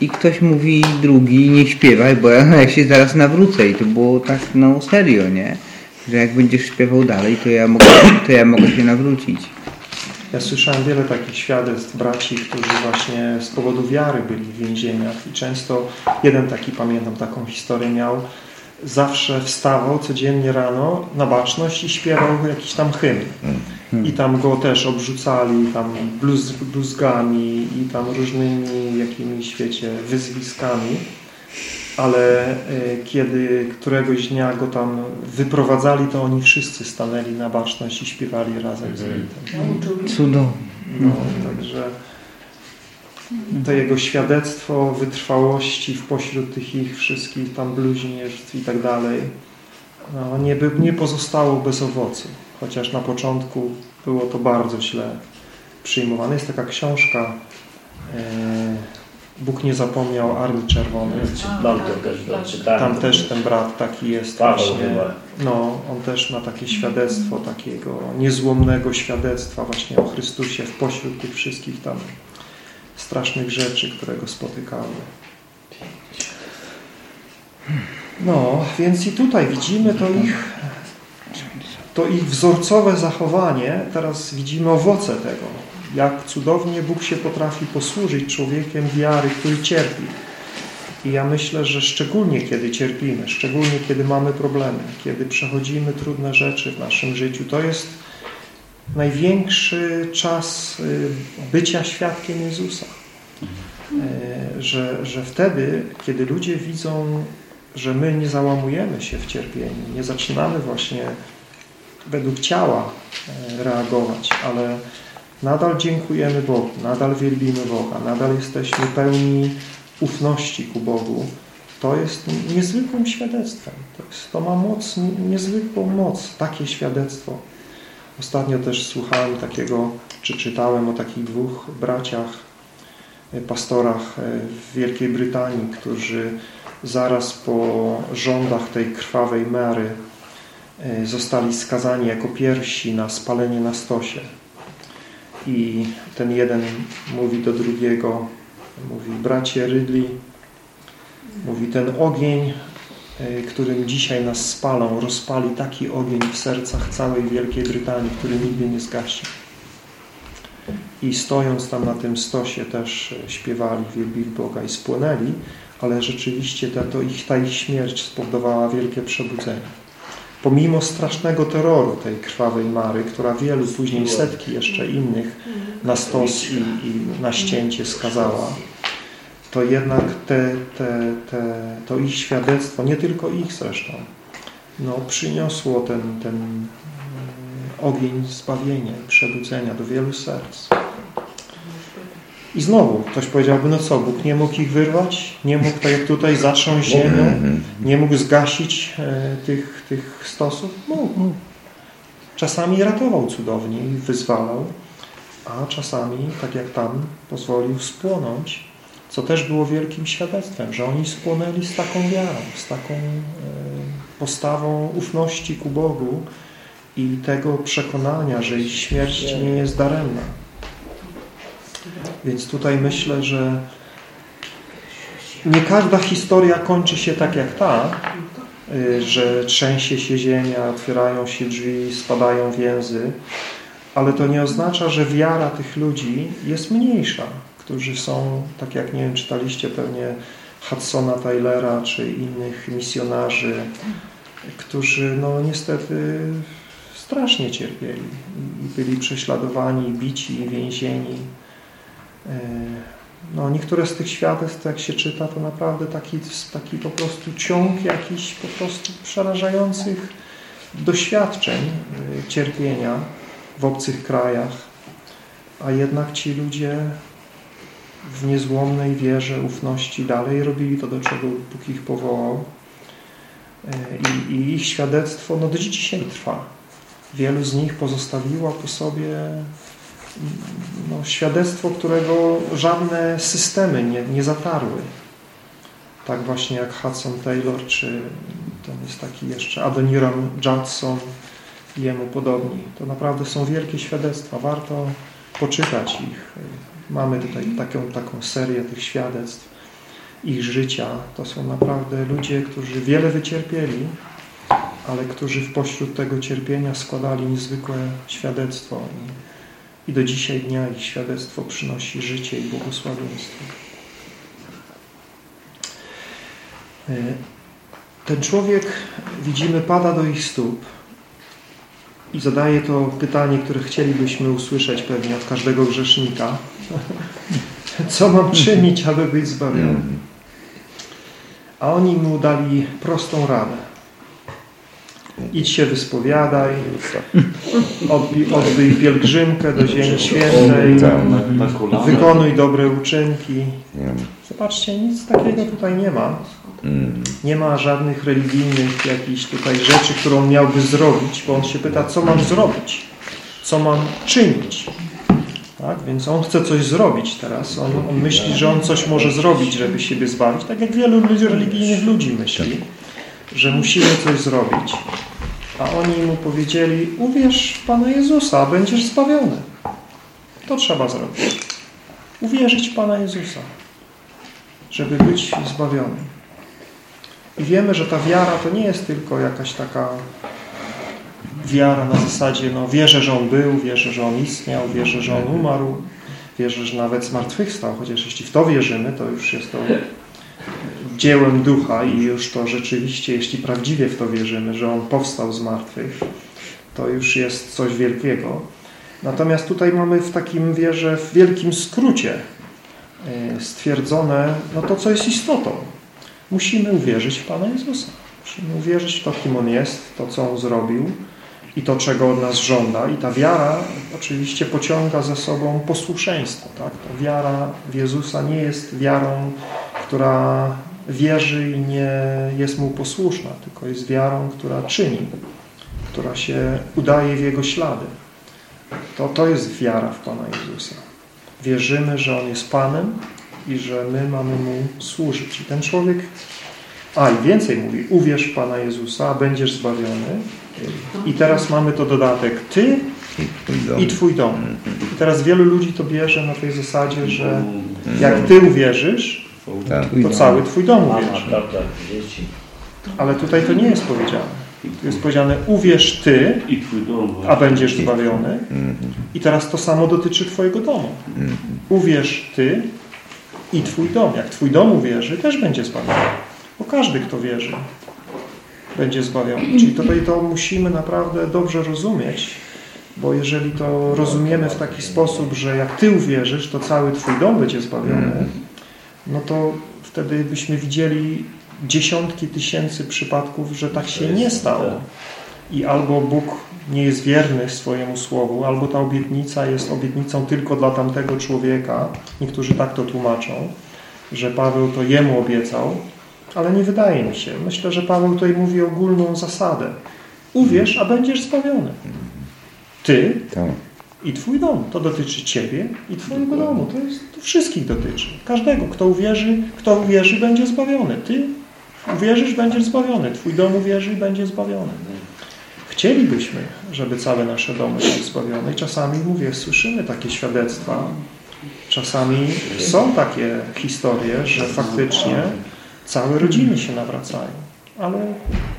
i ktoś mówi drugi, nie śpiewaj, bo ja, ja się zaraz nawrócę i to było tak no serio, nie? Że jak będziesz śpiewał dalej, to ja mogę, to ja mogę się nawrócić. Ja słyszałem wiele takich świadectw braci, którzy właśnie z powodu wiary byli w więzieniach i często jeden taki, pamiętam taką historię miał, zawsze wstawał codziennie rano na baczność i śpiewał jakiś tam hymn. I tam go też obrzucali tam bluz, bluzgami i tam różnymi jakimiś, wiecie, wyzwiskami. Ale e, kiedy któregoś dnia go tam wyprowadzali, to oni wszyscy stanęli na baczność i śpiewali razem z nim. Cudownie. No, także to jego świadectwo wytrwałości w pośród tych ich wszystkich tam bluźnierstw i tak dalej no, nie, by, nie pozostało bez owocu. Chociaż na początku było to bardzo źle przyjmowane. Jest taka książka e, Bóg nie zapomniał Armii Czerwonej. Też. Tam też ten brat taki jest Paweł właśnie. chyba. No, on też ma takie świadectwo, takiego niezłomnego świadectwa właśnie o Chrystusie w pośród tych wszystkich tam strasznych rzeczy, które go spotykały. No, więc i tutaj widzimy to ich, to ich wzorcowe zachowanie. Teraz widzimy owoce tego. Jak cudownie Bóg się potrafi posłużyć człowiekiem wiary, który cierpi. I ja myślę, że szczególnie kiedy cierpimy, szczególnie kiedy mamy problemy, kiedy przechodzimy trudne rzeczy w naszym życiu, to jest największy czas y, bycia świadkiem Jezusa. Y, Że, że wtedy, kiedy ludzie widzą, że my nie załamujemy się w cierpieniu, nie zaczynamy właśnie według ciała y, reagować, ale nadal dziękujemy Bogu, nadal wielbimy Boga, nadal jesteśmy pełni ufności ku Bogu, to jest niezwykłym świadectwem. To, jest, to ma moc, niezwykłą moc, takie świadectwo. Ostatnio też słuchałem takiego, czy czytałem o takich dwóch braciach, e, pastorach e, w Wielkiej Brytanii, którzy zaraz po rządach tej krwawej Mary e, zostali skazani jako pierwsi na spalenie na stosie. I ten jeden mówi do drugiego, mówi, bracie Ridley, mówi, ten ogień, y, którym dzisiaj nas spalą, rozpali taki ogień w sercach całej Wielkiej Brytanii, który nigdy nie zgaśnie. I stojąc tam na tym stosie też y, śpiewali, wielbili Boga i spłonęli, ale rzeczywiście ta, to ich, ta ich śmierć spowodowała wielkie przebudzenie. Pomimo strasznego terroru tej krwawej Mary, która wielu później setki jeszcze innych na stos i, i na ścięcie skazała, to jednak te, te, te, to ich świadectwo, nie tylko ich zresztą, no, przyniosło ten, ten mm, ogień zbawienia, przebudzenia do wielu serc. I znowu ktoś powiedziałby, no co, Bóg nie mógł ich wyrwać? Nie mógł, tak jak tutaj, zatrząść ziemią? Nie mógł zgasić e, tych, tych stosów? Mógł. Czasami ratował cudownie i wyzwalał, a czasami, tak jak tam, pozwolił spłonąć, co też było wielkim świadectwem, że oni spłonęli z taką wiarą, z taką e, postawą ufności ku Bogu i tego przekonania, że ich śmierć nie jest daremna. Więc tutaj myślę, że nie każda historia kończy się tak jak ta, y, że trzęsie się ziemia, otwierają się drzwi, spadają więzy, ale to nie oznacza, że wiara tych ludzi jest mniejsza, którzy są, tak jak nie wiem, czytaliście pewnie Hudsona Taylora czy innych misjonarzy, którzy no niestety strasznie cierpieli. I byli prześladowani, bici, więzieni. E, no, niektóre z tych świadectw, jak się czyta, to naprawdę taki, taki po prostu ciąg jakichś po prostu przerażających doświadczeń e, cierpienia w obcych krajach, a jednak ci ludzie w niezłomnej wierze, ufności dalej robili to, do czego Bóg ich powołał. E, I, i ich świadectwo no, do dzisiaj trwa. Wielu z nich pozostawiło po sobie no, świadectwo, którego żadne systemy nie, nie zatarły. Tak właśnie jak Hudson Taylor, czy ten jest taki jeszcze Adoniram Judson i jemu podobni. To naprawdę są wielkie świadectwa. Warto poczytać ich. Mamy tutaj taką, taką serię tych świadectw ich życia. To są naprawdę ludzie, którzy wiele wycierpieli, ale którzy w pośród tego cierpienia składali niezwykłe świadectwo. I, do dzisiaj dnia ich świadectwo przynosi życie i błogosławieństwo. E, ten człowiek, widzimy, pada do ich stóp i zadaje to pytanie, które chcielibyśmy usłyszeć pewnie od każdego grzesznika. Co mam czynić, aby być zbawiony? A oni mu dali prostą radę. Idź się wyspowiadaj, odbij, pielgrzymkę do Ziemi Świętej, wykonuj dobre uczynki. Zobaczcie, nic takiego tutaj nie ma. Nie ma żadnych religijnych jakichś tutaj rzeczy, które on miałby zrobić, bo on się pyta, co mam zrobić? Co mam czynić? Tak? Więc on chce coś zrobić teraz. On, on myśli, że on coś może zrobić, żeby siebie zbawić. Tak jak wielu ludzi, religijnych ludzi myśli, że musimy coś zrobić. A oni mu powiedzieli, uwierz w Pana Jezusa, będziesz zbawiony. To trzeba zrobić. Uwierzyć Pana Jezusa, żeby być zbawiony. I wiemy, że ta wiara to nie jest tylko jakaś taka wiara na zasadzie, no wierzę, że On był, wierzę, że On istniał, wierzę, że On umarł, wierzę, że nawet zmartwychwstał, chociaż jeśli w to wierzymy, to już jest to dziełem ducha i już to rzeczywiście, jeśli prawdziwie w to wierzymy, że On powstał z martwych, to już jest coś wielkiego. Natomiast tutaj mamy w takim wierze, w wielkim skrócie e, stwierdzone no to, co jest istotą. Musimy uwierzyć w Pana Jezusa. Musimy uwierzyć w to, kim On jest, to, co On zrobił i to, czego od nas żąda. I ta wiara oczywiście pociąga za sobą posłuszeństwo. Tak? Ta wiara w Jezusa nie jest wiarą, która wierzy i nie jest Mu posłuszna, tylko jest wiarą, która czyni, która się udaje w Jego ślady. To, to jest wiara w Pana Jezusa. Wierzymy, że On jest Panem i że my mamy Mu służyć. I ten człowiek, a i więcej mówi, uwierz Pana Jezusa, będziesz zbawiony. I teraz mamy to dodatek, Ty i Twój dom. I teraz wielu ludzi to bierze na tej zasadzie, że jak Ty uwierzysz, to cały Twój dom uwierzy. Ale tutaj to nie jest powiedziane. Tu jest powiedziane, uwierz Ty, a będziesz zbawiony. I teraz to samo dotyczy Twojego domu. Uwierz Ty i Twój dom. Jak Twój dom uwierzy, też będzie zbawiony. Bo każdy, kto wierzy, będzie zbawiony. Czyli tutaj to musimy naprawdę dobrze rozumieć, bo jeżeli to rozumiemy w taki sposób, że jak Ty uwierzysz, to cały Twój dom będzie zbawiony, no to wtedy byśmy widzieli dziesiątki tysięcy przypadków, że tak się nie stało. I albo Bóg nie jest wierny swojemu słowu, albo ta obietnica jest obietnicą tylko dla tamtego człowieka. Niektórzy tak to tłumaczą, że Paweł to jemu obiecał, ale nie wydaje mi się. Myślę, że Paweł tutaj mówi ogólną zasadę. Uwierz, a będziesz zbawiony. Ty i Twój dom. To dotyczy Ciebie i Twojego domu. To, jest, to wszystkich dotyczy. Każdego. Kto uwierzy, kto uwierzy, będzie zbawiony. Ty uwierzysz, będziesz zbawiony. Twój dom uwierzy i będzie zbawiony. Chcielibyśmy, żeby całe nasze domy były zbawione i czasami, mówię, słyszymy takie świadectwa. Czasami są takie historie, że faktycznie całe rodziny się nawracają. Ale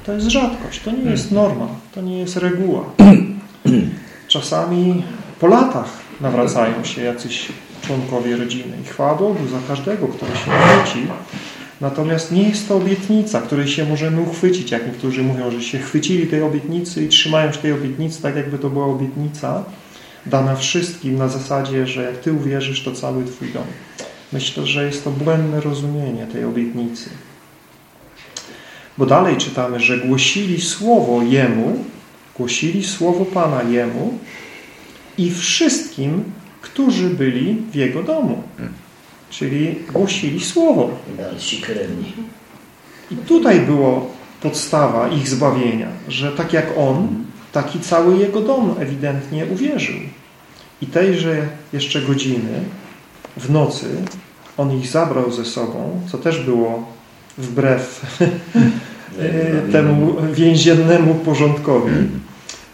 to jest rzadkość, to nie jest norma, to nie jest reguła. Czasami po latach nawracają się jacyś członkowie rodziny. I chwała Bogu za każdego, który się nawróci, Natomiast nie jest to obietnica, której się możemy uchwycić, jak niektórzy mówią, że się chwycili tej obietnicy i trzymają się tej obietnicy, tak jakby to była obietnica dana wszystkim na zasadzie, że jak Ty uwierzysz, to cały Twój dom. Myślę, że jest to błędne rozumienie tej obietnicy. Bo dalej czytamy, że głosili słowo Jemu, głosili słowo Pana Jemu i wszystkim, którzy byli w Jego domu. Czyli głosili słowo. I tutaj było podstawa ich zbawienia, że tak jak on, taki cały jego dom ewidentnie uwierzył. I tejże jeszcze godziny w nocy on ich zabrał ze sobą, co też było wbrew temu więziennemu porządkowi.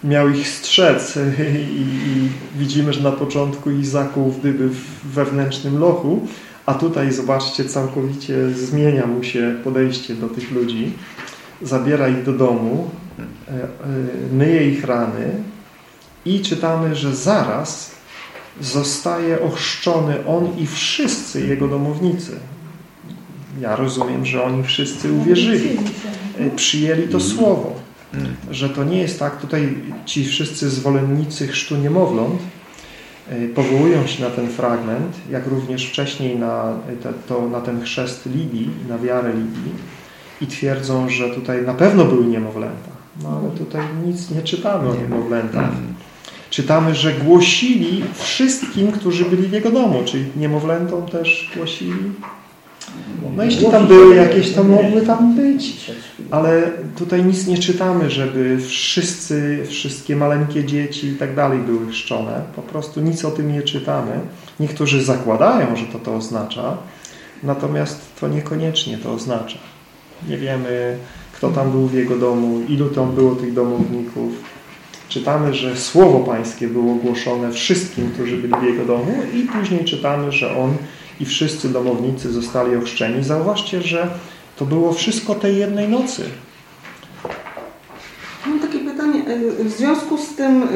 Miał ich strzec i, widzimy, że na początku ich zakuł gdyby w wewnętrznym lochu, a tutaj zobaczcie, całkowicie zmienia mu się podejście do tych ludzi. Zabiera ich do domu, e, e, myje ich rany i czytamy, że zaraz zostaje ochrzczony on i wszyscy jego domownicy. Ja rozumiem, że oni wszyscy uwierzyli, e, przyjęli to słowo, że to nie jest tak, tutaj ci wszyscy zwolennicy chrztu niemowląt powołują się na ten fragment, jak również wcześniej na, te, to, na ten chrzest Lidii, na wiarę Lidii i twierdzą, że tutaj na pewno były niemowlęta. No ale tutaj nic nie czytamy o niemowlętach. Czytamy, że głosili wszystkim, którzy byli w jego domu, czyli niemowlętom też głosili. No jeśli tam były jakieś, to mogły tam być. Ale tutaj nic nie czytamy, żeby wszyscy, wszystkie maleńkie dzieci i tak dalej były chrzczone. Po prostu nic o tym nie czytamy. Niektórzy zakładają, że to to oznacza, natomiast to niekoniecznie to oznacza. Nie wiemy, kto tam był w jego domu, ilu tam było tych domowników. Czytamy, że Słowo Pańskie było głoszone wszystkim, którzy byli w jego domu i później czytamy, że on i wszyscy domownicy zostali ochrzczeni. Zauważcie, że to było wszystko tej jednej nocy. Mam takie pytanie. W związku z tym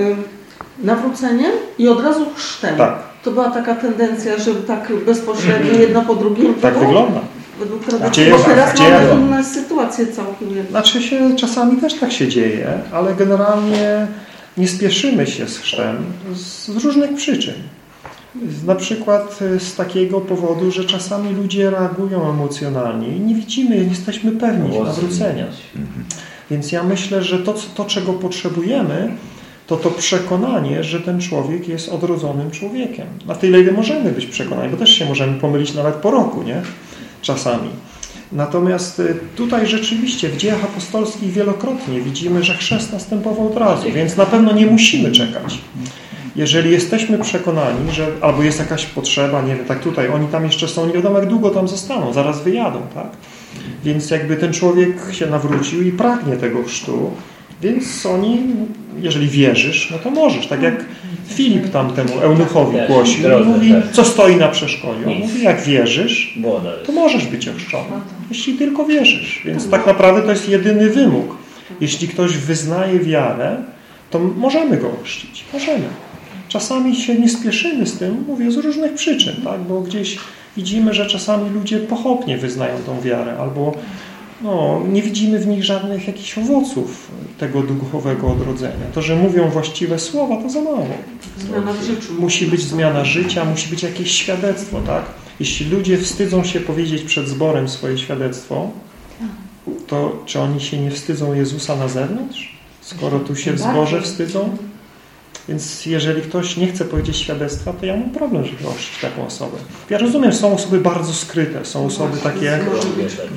nawróceniem i od razu chrztem. Tak. To była taka tendencja, żeby tak bezpośrednio jedno po drugim Tak było? wygląda. Według tradycji, bo jest- teraz gdzie mamy sytuacje całkiem. Znaczy się czasami też tak się dzieje, ale generalnie nie spieszymy się z chrztem z różnych przyczyn. Na przykład y, z takiego powodu, że czasami ludzie reagują emocjonalnie i nie widzimy, nie jesteśmy pewni nawrócenia. Więc ja myślę, że to, to, czego potrzebujemy, to to przekonanie, że ten człowiek jest odrodzonym człowiekiem. Na tyle, ile możemy być przekonani, bo też się możemy pomylić nawet po roku, nie? Czasami. Natomiast y, tutaj rzeczywiście w dziejach apostolskich wielokrotnie widzimy, że chrzest następował od razu, więc na pewno nie musimy czekać. Jeżeli jesteśmy przekonani, że albo jest jakaś potrzeba, nie wiem, tak tutaj, oni tam jeszcze są, nie wiadomo jak długo tam zostaną, zaraz wyjadą, tak? Więc jakby ten człowiek się nawrócił i pragnie tego chrztu, więc oni, jeżeli wierzysz, no to możesz. Tak jak Filip tam temu eunuchowi głosił i mówi, co stoi na przeszkodzie. On mówi, jak wierzysz, to możesz być ochrzczony. Jeśli tylko wierzysz. Więc tak naprawdę to jest jedyny wymóg. Jeśli ktoś wyznaje wiarę, to możemy go ochrzcić. Możemy. Czasami się nie spieszymy z tym, mówię, z różnych przyczyn, tak? bo gdzieś widzimy, że czasami ludzie pochopnie wyznają tą wiarę, albo no, nie widzimy w nich żadnych jakichś owoców tego duchowego odrodzenia. To, że mówią właściwe słowa, to za mało. Zmiana w życiu. Musi być zmiana życia, musi być jakieś świadectwo, tak? Jeśli ludzie wstydzą się powiedzieć przed zborem swoje świadectwo, to czy oni się nie wstydzą Jezusa na zewnątrz? Skoro tu się w zborze wstydzą? Więc jeżeli ktoś nie chce powiedzieć świadectwa, to ja mam problem, żeby ochrzcić taką osobę. Ja rozumiem, są osoby bardzo skryte, są osoby takie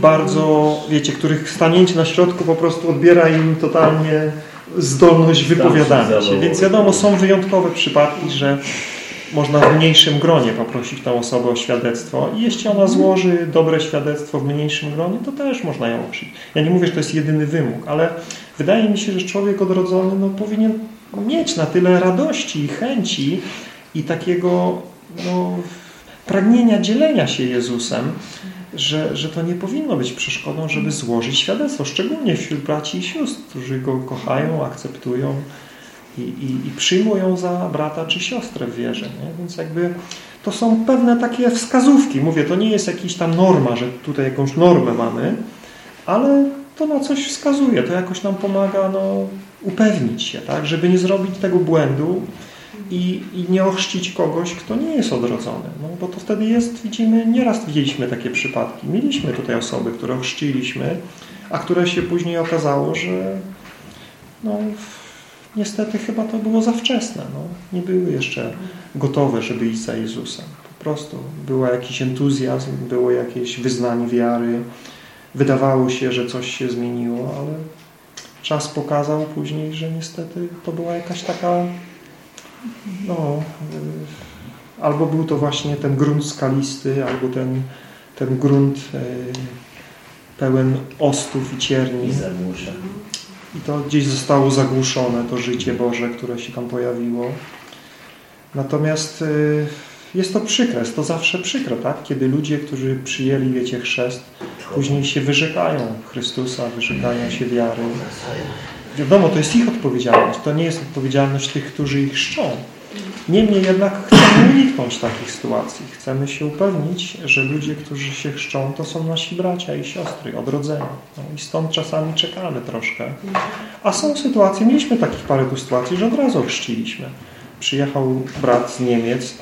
bardzo, wiecie, których stanięcie na środku po prostu odbiera im totalnie zdolność wypowiadania się. Więc wiadomo, są wyjątkowe przypadki, że można w mniejszym gronie poprosić tą osobę o świadectwo i jeśli ona złoży dobre świadectwo w mniejszym gronie, to też można ją uczyć. Ja nie mówię, że to jest jedyny wymóg, ale wydaje mi się, że człowiek odrodzony no, powinien mieć na tyle radości i chęci i takiego no, pragnienia dzielenia się Jezusem, że, że to nie powinno być przeszkodą, żeby złożyć świadectwo, szczególnie wśród braci i sióstr, którzy Go kochają, akceptują i, i, i przyjmują za brata czy siostrę w wierze. Nie? Więc jakby to są pewne takie wskazówki. Mówię, to nie jest jakaś tam norma, że tutaj jakąś normę mamy, ale to na coś wskazuje, to jakoś nam pomaga no, upewnić się, tak, żeby nie zrobić tego błędu i, i nie ochrzcić kogoś, kto nie jest odrodzony. No, bo to wtedy jest, widzimy, nieraz widzieliśmy takie przypadki. Mieliśmy tutaj osoby, które ochrzciliśmy, a które się później okazało, że no, niestety chyba to było za wczesne. No. Nie były jeszcze gotowe, żeby iść za Jezusem. Po prostu był jakiś entuzjazm, było jakieś wyznanie wiary. Wydawało się, że coś się zmieniło, ale czas pokazał później, że niestety to była jakaś taka no, y, albo był to właśnie ten grunt skalisty, albo ten, ten grunt y, pełen ostów i cierni. I to gdzieś zostało zagłuszone, to życie Boże, które się tam pojawiło. Natomiast y, jest to przykre, jest to zawsze przykre, tak? Kiedy ludzie, którzy przyjęli, wiecie, chrzest, później się wyrzekają Chrystusa, wyrzekają się wiary. Wiadomo, to jest ich odpowiedzialność, to nie jest odpowiedzialność tych, którzy ich chrzczą. Niemniej jednak chcemy uniknąć takich sytuacji. Chcemy się upewnić, że ludzie, którzy się chrzczą, to są nasi bracia i siostry, odrodzeni. No I stąd czasami czekamy troszkę. A są sytuacje, mieliśmy takich parę tu sytuacji, że od razu chrzciliśmy. Przyjechał brat z Niemiec,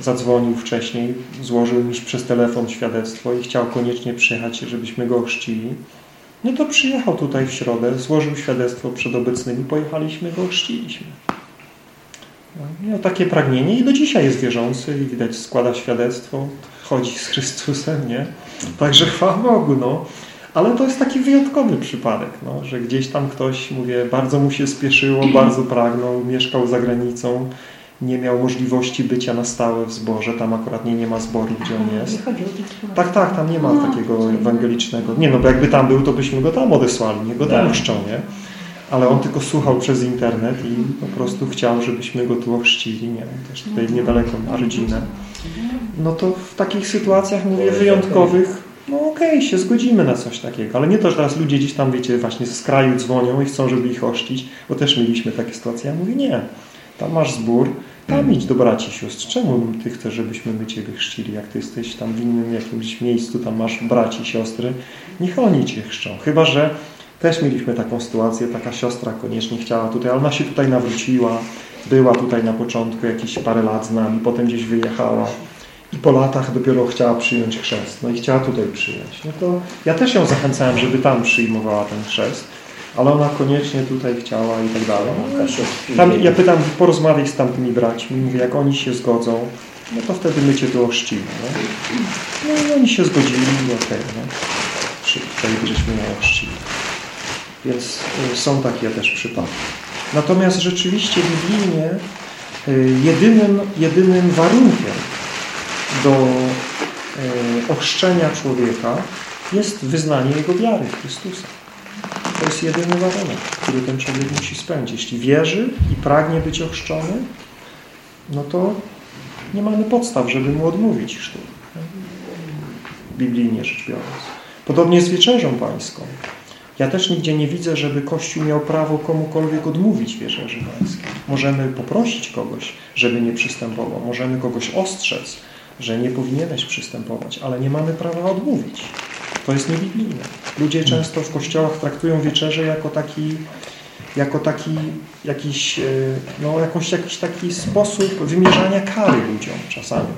zadzwonił wcześniej, złożył mi przez telefon świadectwo i chciał koniecznie przyjechać, żebyśmy go ochrzcili. No to przyjechał tutaj w środę, złożył świadectwo przed obecnymi, pojechaliśmy, go ochrzciliśmy. No, miał takie pragnienie i do dzisiaj jest wierzący i widać składa świadectwo, chodzi z Chrystusem, nie? Także chwała Bogu, no. Ale to jest taki wyjątkowy przypadek, no, że gdzieś tam ktoś, mówię, bardzo mu się spieszyło, bardzo pragnął, mieszkał za granicą, nie miał możliwości bycia na stałe w zborze, tam akurat nie, nie ma zboru, gdzie on jest. Tak, tak, tam nie ma takiego ewangelicznego. Nie, no bo jakby tam był, to byśmy go tam odesłali, nie go tam chrzczą, nie? Ale on tylko słuchał przez internet i po prostu chciał, żebyśmy go tu ochrzcili, nie wiem, też tutaj niedaleko ma rodzinę. No to w takich sytuacjach, mówię, wyjątkowych, no okej, okay, się zgodzimy na coś takiego, ale nie to, że teraz ludzie gdzieś tam, wiecie, właśnie z kraju dzwonią i chcą, żeby ich ochrzcić, bo też mieliśmy takie sytuacje. Ja mówię, nie, tam masz zbór, tam idź do braci sióstr. Czemu Ty chcesz, żebyśmy my Ciebie chrzcili? Jak Ty jesteś tam w innym jakimś miejscu, tam masz braci, siostry, niech oni Cię chrzczą. Chyba, że też mieliśmy taką sytuację, taka siostra koniecznie chciała tutaj, ale ona się tutaj nawróciła, była tutaj na początku jakieś parę lat z nami, potem gdzieś wyjechała i po latach dopiero chciała przyjąć chrzest. No i chciała tutaj przyjąć. No to ja też ją zachęcałem, żeby tam przyjmowała ten chrzest ale ona koniecznie tutaj chciała i tak dalej. Tam, ja pytam, porozmawiaj z tamtymi braćmi, mówię, jak oni się zgodzą, no to wtedy my Cię tu ochrzcimy. No, no i oni się zgodzili i okej, okay, no. Wtedy żeśmy ją ochrzcili. Więc y, są takie też przypadki. Natomiast rzeczywiście biblijnie y, jedynym, jedynym warunkiem do y, ochrzczenia człowieka jest wyznanie jego wiary w Chrystusa. To jest jedyny warunek, który ten człowiek musi spełnić. Jeśli wierzy i pragnie być ochrzczony, no to nie mamy podstaw, żeby mu odmówić chrztu. Biblijnie rzecz biorąc. Podobnie z wieczerzą pańską. Ja też nigdzie nie widzę, żeby Kościół miał prawo komukolwiek odmówić wieczerzy pańskiej. Możemy poprosić kogoś, żeby nie przystępował. Możemy kogoś ostrzec, że nie powinieneś przystępować, ale nie mamy prawa odmówić. To jest niebiblijne. Ludzie często w kościołach traktują wieczerzę jako taki, jako taki jakiś, e, no, jakąś, jakiś taki sposób wymierzania kary ludziom czasami.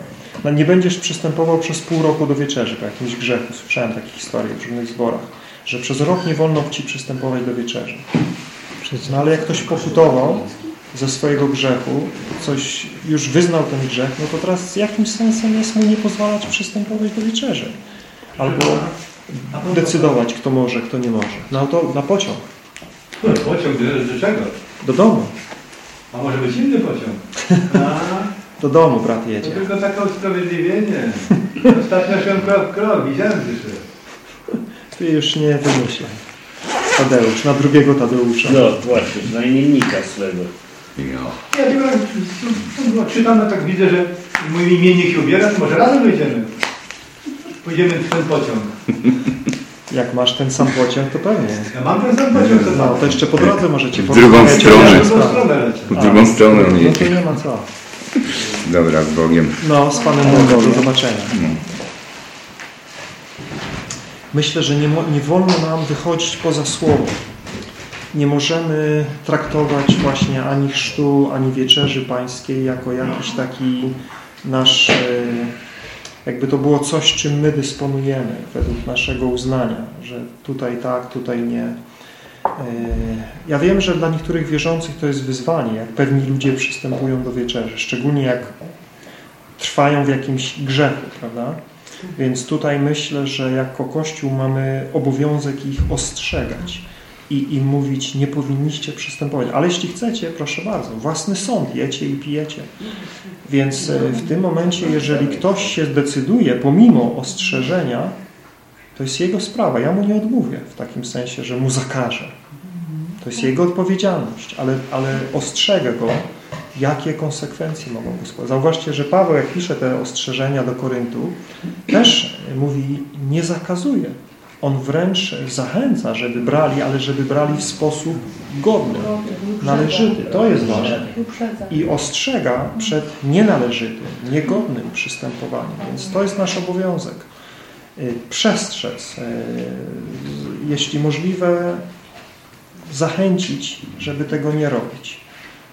No, nie będziesz przystępował przez pół roku do wieczerzy po jakimś grzechu. Słyszałem takie historie w różnych zborach, że przez rok nie wolno Ci przystępować do wieczerzy. No ale jak ktoś pokutował ze swojego grzechu, coś już wyznał ten grzech, no to teraz jakim sensem jest mu nie pozwalać przystępować do wieczerzy? Albo decydować, kto może, kto nie może. No to na pociąg. Pociąg do, do czego? Do domu. A może być inny pociąg? A, do domu brat jedzie. To tylko takie usprawiedliwienie. Ostatnio szłem krok w krok, widziałem że. Ty już nie wymyślaj. Tadeusz, na drugiego Tadeusza. No właśnie, na imiennika swego. Ja tylko czytam, tak widzę, że mój imiennik się ubiera, to może razem wyjdziemy. Pójdziemy w ten pociąg. Jak masz ten sam pociąg, to pewnie. Ja mam ten sam pociąg, to No, to jeszcze po drodze możecie W drugą porozmawiać o stronę. różnych w drugą sprawach. stronę lecę. W drugą stronę on No to jedzie. nie ma co. Dobra, z Bogiem. No, z Panem Bogiem. Do zobaczenia. Myślę, że nie, mo- nie wolno nam wychodzić poza słowo. Nie możemy traktować właśnie ani chrztu, ani wieczerzy pańskiej jako jakiś taki nasz, e, jakby to było coś, czym my dysponujemy według naszego uznania, że tutaj tak, tutaj nie. E, Ja wiem, że dla niektórych wierzących to jest wyzwanie, jak pewni ludzie przystępują do wieczerzy, szczególnie jak trwają w jakimś grzechu, prawda? Więc tutaj myślę, że jako Kościół mamy obowiązek ich ostrzegać i im mówić, nie powinniście przystępować. Ale jeśli chcecie, proszę bardzo, własny sąd, jecie i pijecie. Więc e, w tym momencie, jeżeli ktoś się zdecyduje pomimo ostrzeżenia, to jest jego sprawa. Ja mu nie odmówię w takim sensie, że mu zakażę. To jest jego odpowiedzialność, ale, ale ostrzegę go, jakie konsekwencje mogą spotkać. Zauważcie, że Paweł, jak pisze te ostrzeżenia do Koryntu, też mówi, nie zakazuje. On wręcz zachęca, żeby brali, ale żeby brali w sposób godny, należyty. To jest ważne. I ostrzega przed nienależytym, niegodnym przystępowaniem. Więc to jest nasz obowiązek. Y, Przestrzec, y, jeśli możliwe, zachęcić, żeby tego nie robić.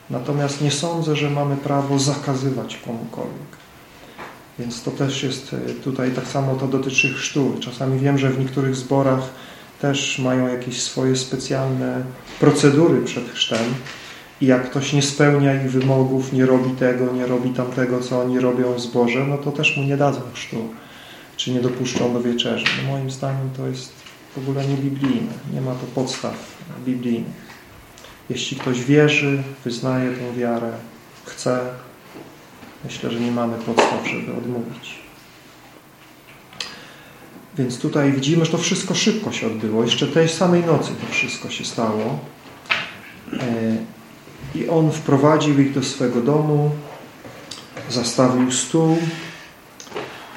Natomiast nie sądzę, że mamy prawo zakazywać komukolwiek. Więc to też jest y, tutaj, tak samo to dotyczy chrztu. Czasami wiem, że w niektórych zborach też mają jakieś swoje specjalne procedury przed chrztem i jak ktoś nie spełnia ich wymogów, nie robi tego, nie robi tamtego, co oni robią w zborze, no to też mu nie dadzą chrztu, czy nie dopuszczą do wieczerzy. No moim zdaniem to jest w ogóle niebiblijne. Nie ma to podstaw biblijnych. Jeśli ktoś wierzy, wyznaje tę wiarę, chce, myślę, że nie mamy podstaw, żeby odmówić. Więc tutaj widzimy, że to wszystko szybko się odbyło. Jeszcze tej samej nocy to wszystko się stało. E, I on wprowadził ich do swego domu, zastawił stół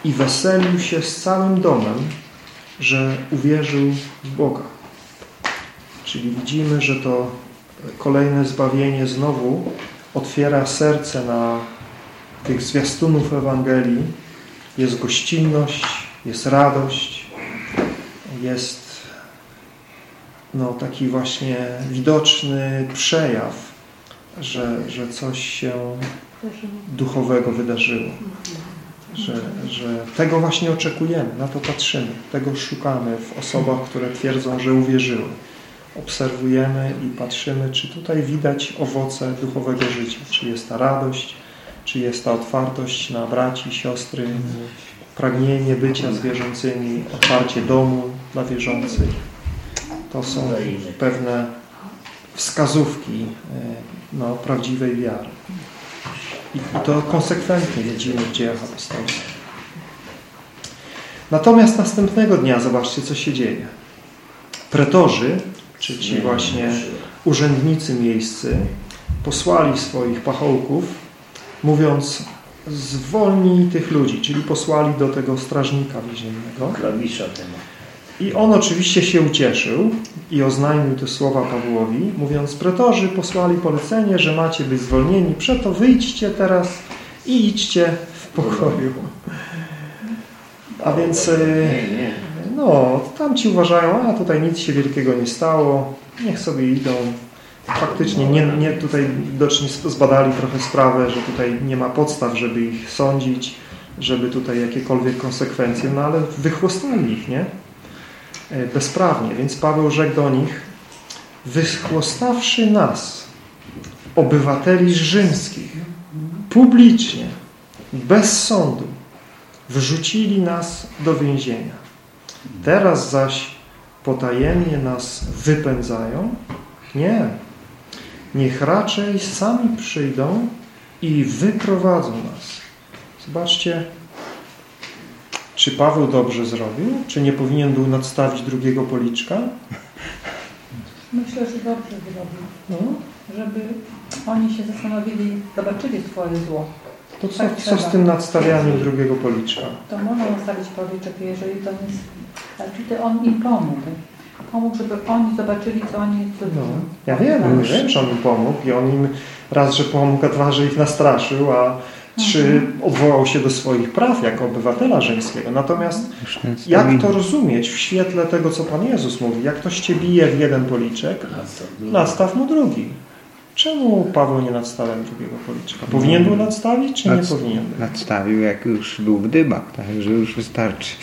i weselił się z całym domem, że uwierzył w Boga. Czyli widzimy, że to kolejne zbawienie znowu otwiera serce na tych zwiastunów Ewangelii. Jest gościnność, jest radość, jest no, taki właśnie widoczny przejaw, że, że coś się duchowego wydarzyło. Że, że tego właśnie oczekujemy, na to patrzymy, tego szukamy w osobach, które twierdzą, że uwierzyły. Obserwujemy i patrzymy, czy tutaj widać owoce duchowego życia, czy jest ta radość, czy jest ta otwartość na braci, siostry, pragnienie bycia z wierzącymi, otwarcie domu dla wierzących. To są pewne wskazówki e, no, prawdziwej wiary. I, to konsekwentnie widzimy w dziejach apostolskich. Natomiast następnego dnia, zobaczcie, co się dzieje. Pretorzy, czy ci właśnie urzędnicy miejscy, posłali swoich pachołków, mówiąc, zwolnij tych ludzi, czyli posłali do tego strażnika więziennego. Klawisza. I on oczywiście się ucieszył i oznajmił te słowa Pawłowi, mówiąc, pretorzy posłali polecenie, że macie być zwolnieni, przeto wyjdźcie teraz i idźcie w pokoju. A więc y, no, tamci uważają, a tutaj nic się wielkiego nie stało, niech sobie idą. Faktycznie nie, nie tutaj widocznie zbadali trochę sprawę, że tutaj nie ma podstaw, żeby ich sądzić, żeby tutaj jakiekolwiek konsekwencje, no ale wychłostali ich, nie? bezprawnie. Więc Paweł rzekł do nich, wychłostawszy nas, obywateli rzymskich, publicznie, bez sądu, wrzucili nas do więzienia. Teraz zaś potajemnie nas wypędzają? Nie. Niech raczej sami przyjdą i wyprowadzą nas. Zobaczcie, czy Paweł dobrze zrobił? Czy nie powinien był nadstawić drugiego policzka? Myślę, że dobrze zrobił. No. Żeby oni się zastanowili, zobaczyli swoje zło. To co, Tak co z tym nadstawianiem drugiego policzka? To można nastawić policzek, jeżeli to nie jest... Znaczy on im pomógł. Pomógł, żeby oni zobaczyli, co oni... Co, No, ja wiem, ja wiem, że on im pomógł i on im raz, że pomógł, a dwa, że ich nastraszył, a trzy, odwołał się do swoich praw jako obywatela rzymskiego. Natomiast jak to rozumieć w świetle tego, co Pan Jezus mówi? Jak ktoś Cię bije w jeden policzek, nadstaw mu drugi. Czemu Paweł nie nadstawiał drugiego policzka? Powinien był nadstawić, czy nie powinien był? Nadstawił, jak już był w dybach, tak, że już wystarczy.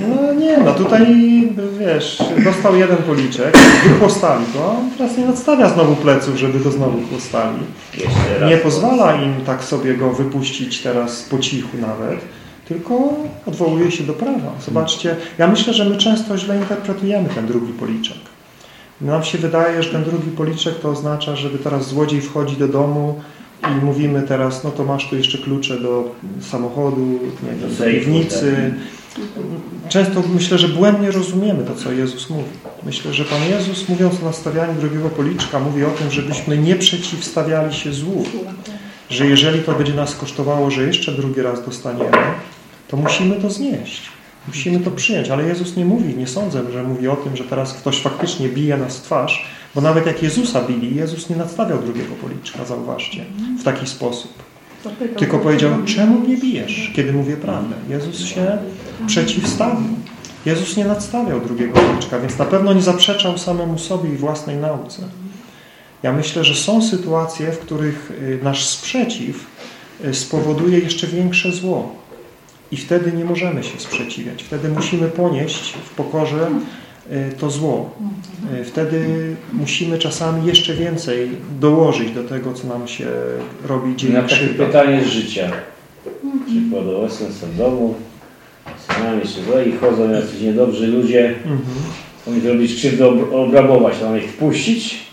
No nie, no tutaj wiesz, dostał jeden policzek, wychłostali go, teraz nie nadstawia znowu pleców, żeby go znowu chłostali. Nie pozwala im tak sobie go wypuścić teraz po cichu nawet, tylko odwołuje się do prawa. Zobaczcie, ja myślę, że my często źle interpretujemy ten drugi policzek. Nam się wydaje, że ten drugi policzek to oznacza, żeby teraz złodziej wchodzi do domu i mówimy teraz, no to masz tu jeszcze klucze do samochodu, nie do piwnicy. Często myślę, że błędnie rozumiemy to, co Jezus mówi. Myślę, że Pan Jezus, mówiąc o nastawianiu drugiego policzka, mówi o tym, żebyśmy nie przeciwstawiali się złu. Że jeżeli to będzie nas kosztowało, że jeszcze drugi raz dostaniemy, to musimy to znieść. Musimy to przyjąć. Ale Jezus nie mówi, nie sądzę, że mówi o tym, że teraz ktoś faktycznie bije nas w twarz, bo nawet jak Jezusa bili, Jezus nie nadstawiał drugiego policzka, zauważcie, w taki sposób. Tylko powiedział, czemu mnie bijesz, kiedy mówię prawdę? Jezus się przeciwstawił. Jezus nie nadstawiał drugiego policzka, więc na pewno nie zaprzeczał samemu sobie i własnej nauce. Ja myślę, że są sytuacje, w których y, nasz sprzeciw y, spowoduje jeszcze większe zło. I wtedy nie możemy się sprzeciwiać. Wtedy musimy ponieść w pokorze to zło. Y, Wtedy musimy czasami jeszcze więcej dołożyć do tego, co nam się robi Na dzień takie krzywda. pytanie z życia. Przykładowo jestem w domu, mam jeszcze złe i chodzą jacyś niedobrzy ludzie, Mhm. chcą mi zrobić krzywdę, ob- obrabować, mam ich wpuścić,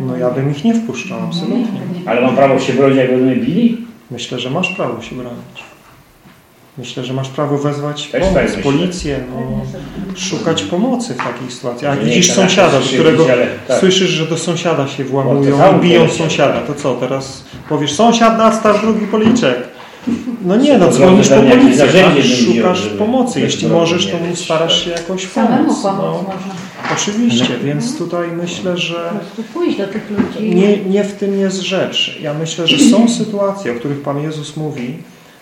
No ja bym ich nie wpuszczał, absolutnie. ale mam prawo się bronić, jak będą mnie bili? Myślę, że masz prawo się bronić. Myślę, że masz prawo wezwać pomoc, tak myślę. policję, no, szukać pomocy w takiej sytuacji. A jak widzisz sąsiada, do którego tak. słyszysz, że do sąsiada się włamują biją sąsiada, to co, teraz powiesz, sąsiad nadstaw drugi policzek. No nie, no To dzwonisz po policję, tak? szukasz pomocy. Jeśli możesz, to mu starasz się jakoś pomóc. No, oczywiście, więc tutaj myślę, że Po prostu pójść do tych ludzi. nie, nie w tym jest rzecz. Ja myślę, że są sytuacje, o których Pan Jezus mówi,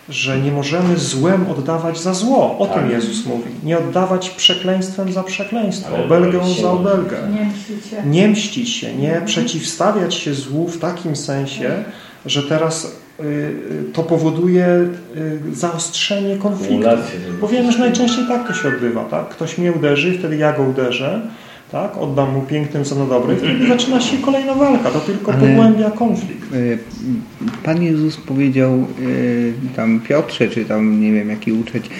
że nie możemy złem oddawać za zło. O tym Tak. Jezus mówi. Nie oddawać przekleństwem za przekleństwo, Ale się- za obelgę. Nie myślicie. Nie mścić się, nie przeciwstawiać się złu w takim sensie, że teraz y, y, to powoduje y, zaostrzenie konfliktu. Bo wiemy, że najczęściej tak to się odbywa. Tak? Ktoś mnie uderzy, wtedy ja go uderzę, tak? oddam mu pięknym co na dobre i zaczyna się kolejna walka. To tylko Ale- pogłębia konflikt. Y, Pan Jezus powiedział y, tam Piotrze, czy tam nie wiem jaki uczeć,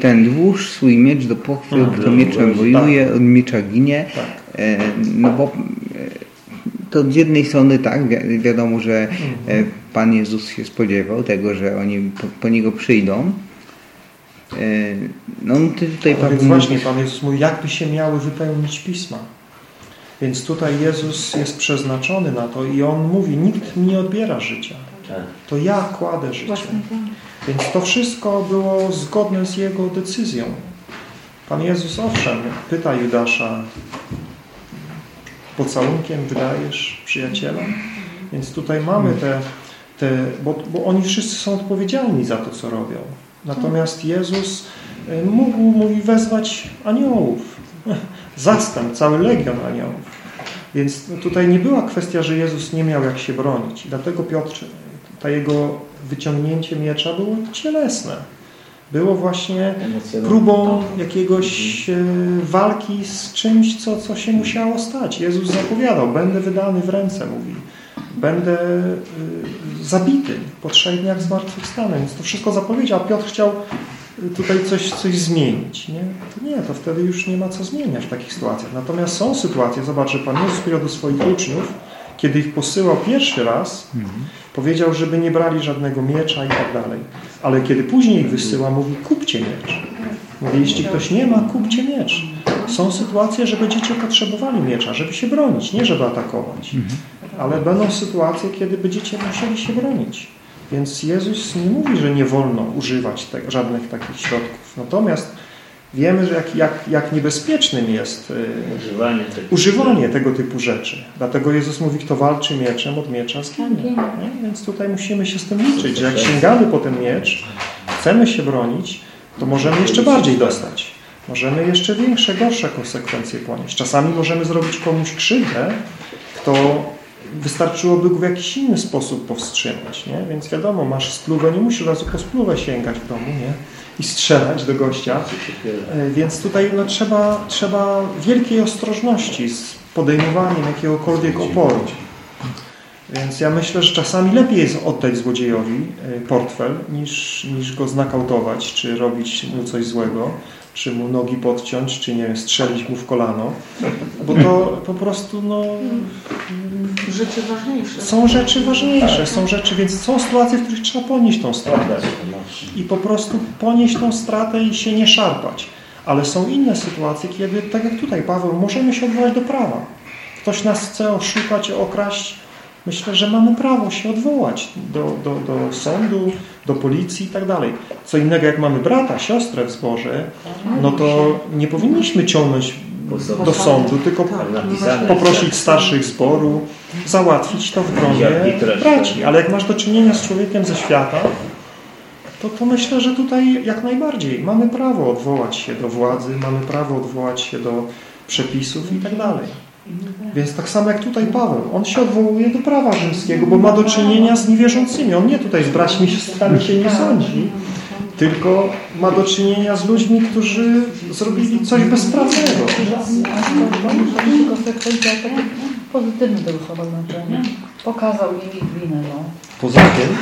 ten włóż swój miecz do pochwy, Mhm. kto mieczem wojuje, od miecza ginie. Tak. E, No bo e, to z jednej strony tak, wi- wiadomo, że e, Pan Jezus się spodziewał tego, że oni po, po Niego przyjdą. E, No ty tutaj Paweł więc właśnie Pan Jezus mówi, jakby się miały wypełnić pisma. Więc tutaj Jezus jest przeznaczony na to i On mówi, nikt mi nie odbiera życia. Tak. To ja kładę życie. Tak. Więc to wszystko było zgodne z Jego decyzją. Pan Jezus owszem pyta Judasza, pocałunkiem wydajesz przyjaciela? Więc tutaj mamy te, te bo, bo oni wszyscy są odpowiedzialni za to, co robią. Natomiast Jezus y, mógł, mówi, wezwać aniołów, zastęp, cały legion aniołów. Więc tutaj nie była kwestia, że Jezus nie miał jak się bronić. Dlatego Piotr, ta jego wyciągnięcie miecza było cielesne. Było właśnie próbą jakiegoś e, walki z czymś, co, co się musiało stać. Jezus zapowiadał, będę wydany w ręce, mówi. Będę e, zabity, po trzech dniach zmartwychwstanę. Więc to wszystko zapowiedział, a Piotr chciał e, tutaj coś, coś zmienić. Nie? To nie, to wtedy już nie ma co zmieniać w takich sytuacjach. Natomiast są sytuacje, zobacz, że Pan Jezus powiedział do swoich uczniów, kiedy ich posyłał pierwszy raz, powiedział, żeby nie brali żadnego miecza i tak dalej. Ale kiedy później ich wysyła, mówi, kupcie miecz. Mówi, jeśli ktoś nie ma, kupcie miecz. Są sytuacje, że będziecie potrzebowali miecza, żeby się bronić, nie żeby atakować. Ale będą sytuacje, kiedy będziecie musieli się bronić. Więc Jezus nie mówi, że nie wolno używać te, żadnych takich środków. Natomiast wiemy, że jak, jak, jak niebezpiecznym jest y, Używanie tego. używanie tego typu rzeczy. Dlatego Jezus mówi, kto walczy mieczem, od miecza zginie. Nie? Więc tutaj musimy się z tym liczyć, że jak sięgamy po ten miecz, chcemy się bronić, to możemy jeszcze bardziej dostać. Możemy jeszcze większe, gorsze konsekwencje ponieść. Czasami możemy zrobić komuś krzywdę, kto wystarczyłoby go w jakiś inny sposób powstrzymać. Nie? Więc wiadomo, masz spluwę, nie musisz od razu po spluwę sięgać w domu nie? i strzelać do gościa. E, Więc tutaj no, trzeba, trzeba wielkiej ostrożności z podejmowaniem jakiegokolwiek oporu. Więc ja myślę, że czasami lepiej jest oddać złodziejowi e, portfel, niż, niż go znakautować, czy robić mu coś złego, czy mu nogi podciąć, czy nie wiem, strzelić mu w kolano. Bo to po prostu no, Rzeczy ważniejsze. są rzeczy ważniejsze, są rzeczy, więc są sytuacje, w których trzeba ponieść tą stratę. I po prostu ponieść tą stratę i się nie szarpać. Ale są inne sytuacje, kiedy, tak jak tutaj Paweł, możemy się odwołać do prawa. Ktoś nas chce oszukać, okraść. Myślę, że mamy prawo się odwołać do, do, do sądu, do policji i tak dalej. Co innego, jak mamy brata, siostrę w zborze, no to nie powinniśmy ciągnąć do sądu, tylko Napisane. poprosić starszych zboru, załatwić to w gronie braci. Ale jak masz do czynienia z człowiekiem ze świata, to, to myślę, że tutaj jak najbardziej mamy prawo odwołać się do władzy, mamy prawo odwołać się do przepisów i tak dalej. Więc tak samo jak tutaj Paweł, on się odwołuje do prawa rzymskiego, bo ma do czynienia z niewierzącymi. On nie tutaj z braćmi siostrami się nie sądzi, tylko ma do czynienia z ludźmi, którzy zrobili coś bezprawnego. Tego słowa znaczenia. Pokazał im ich winę. No. Poza tym,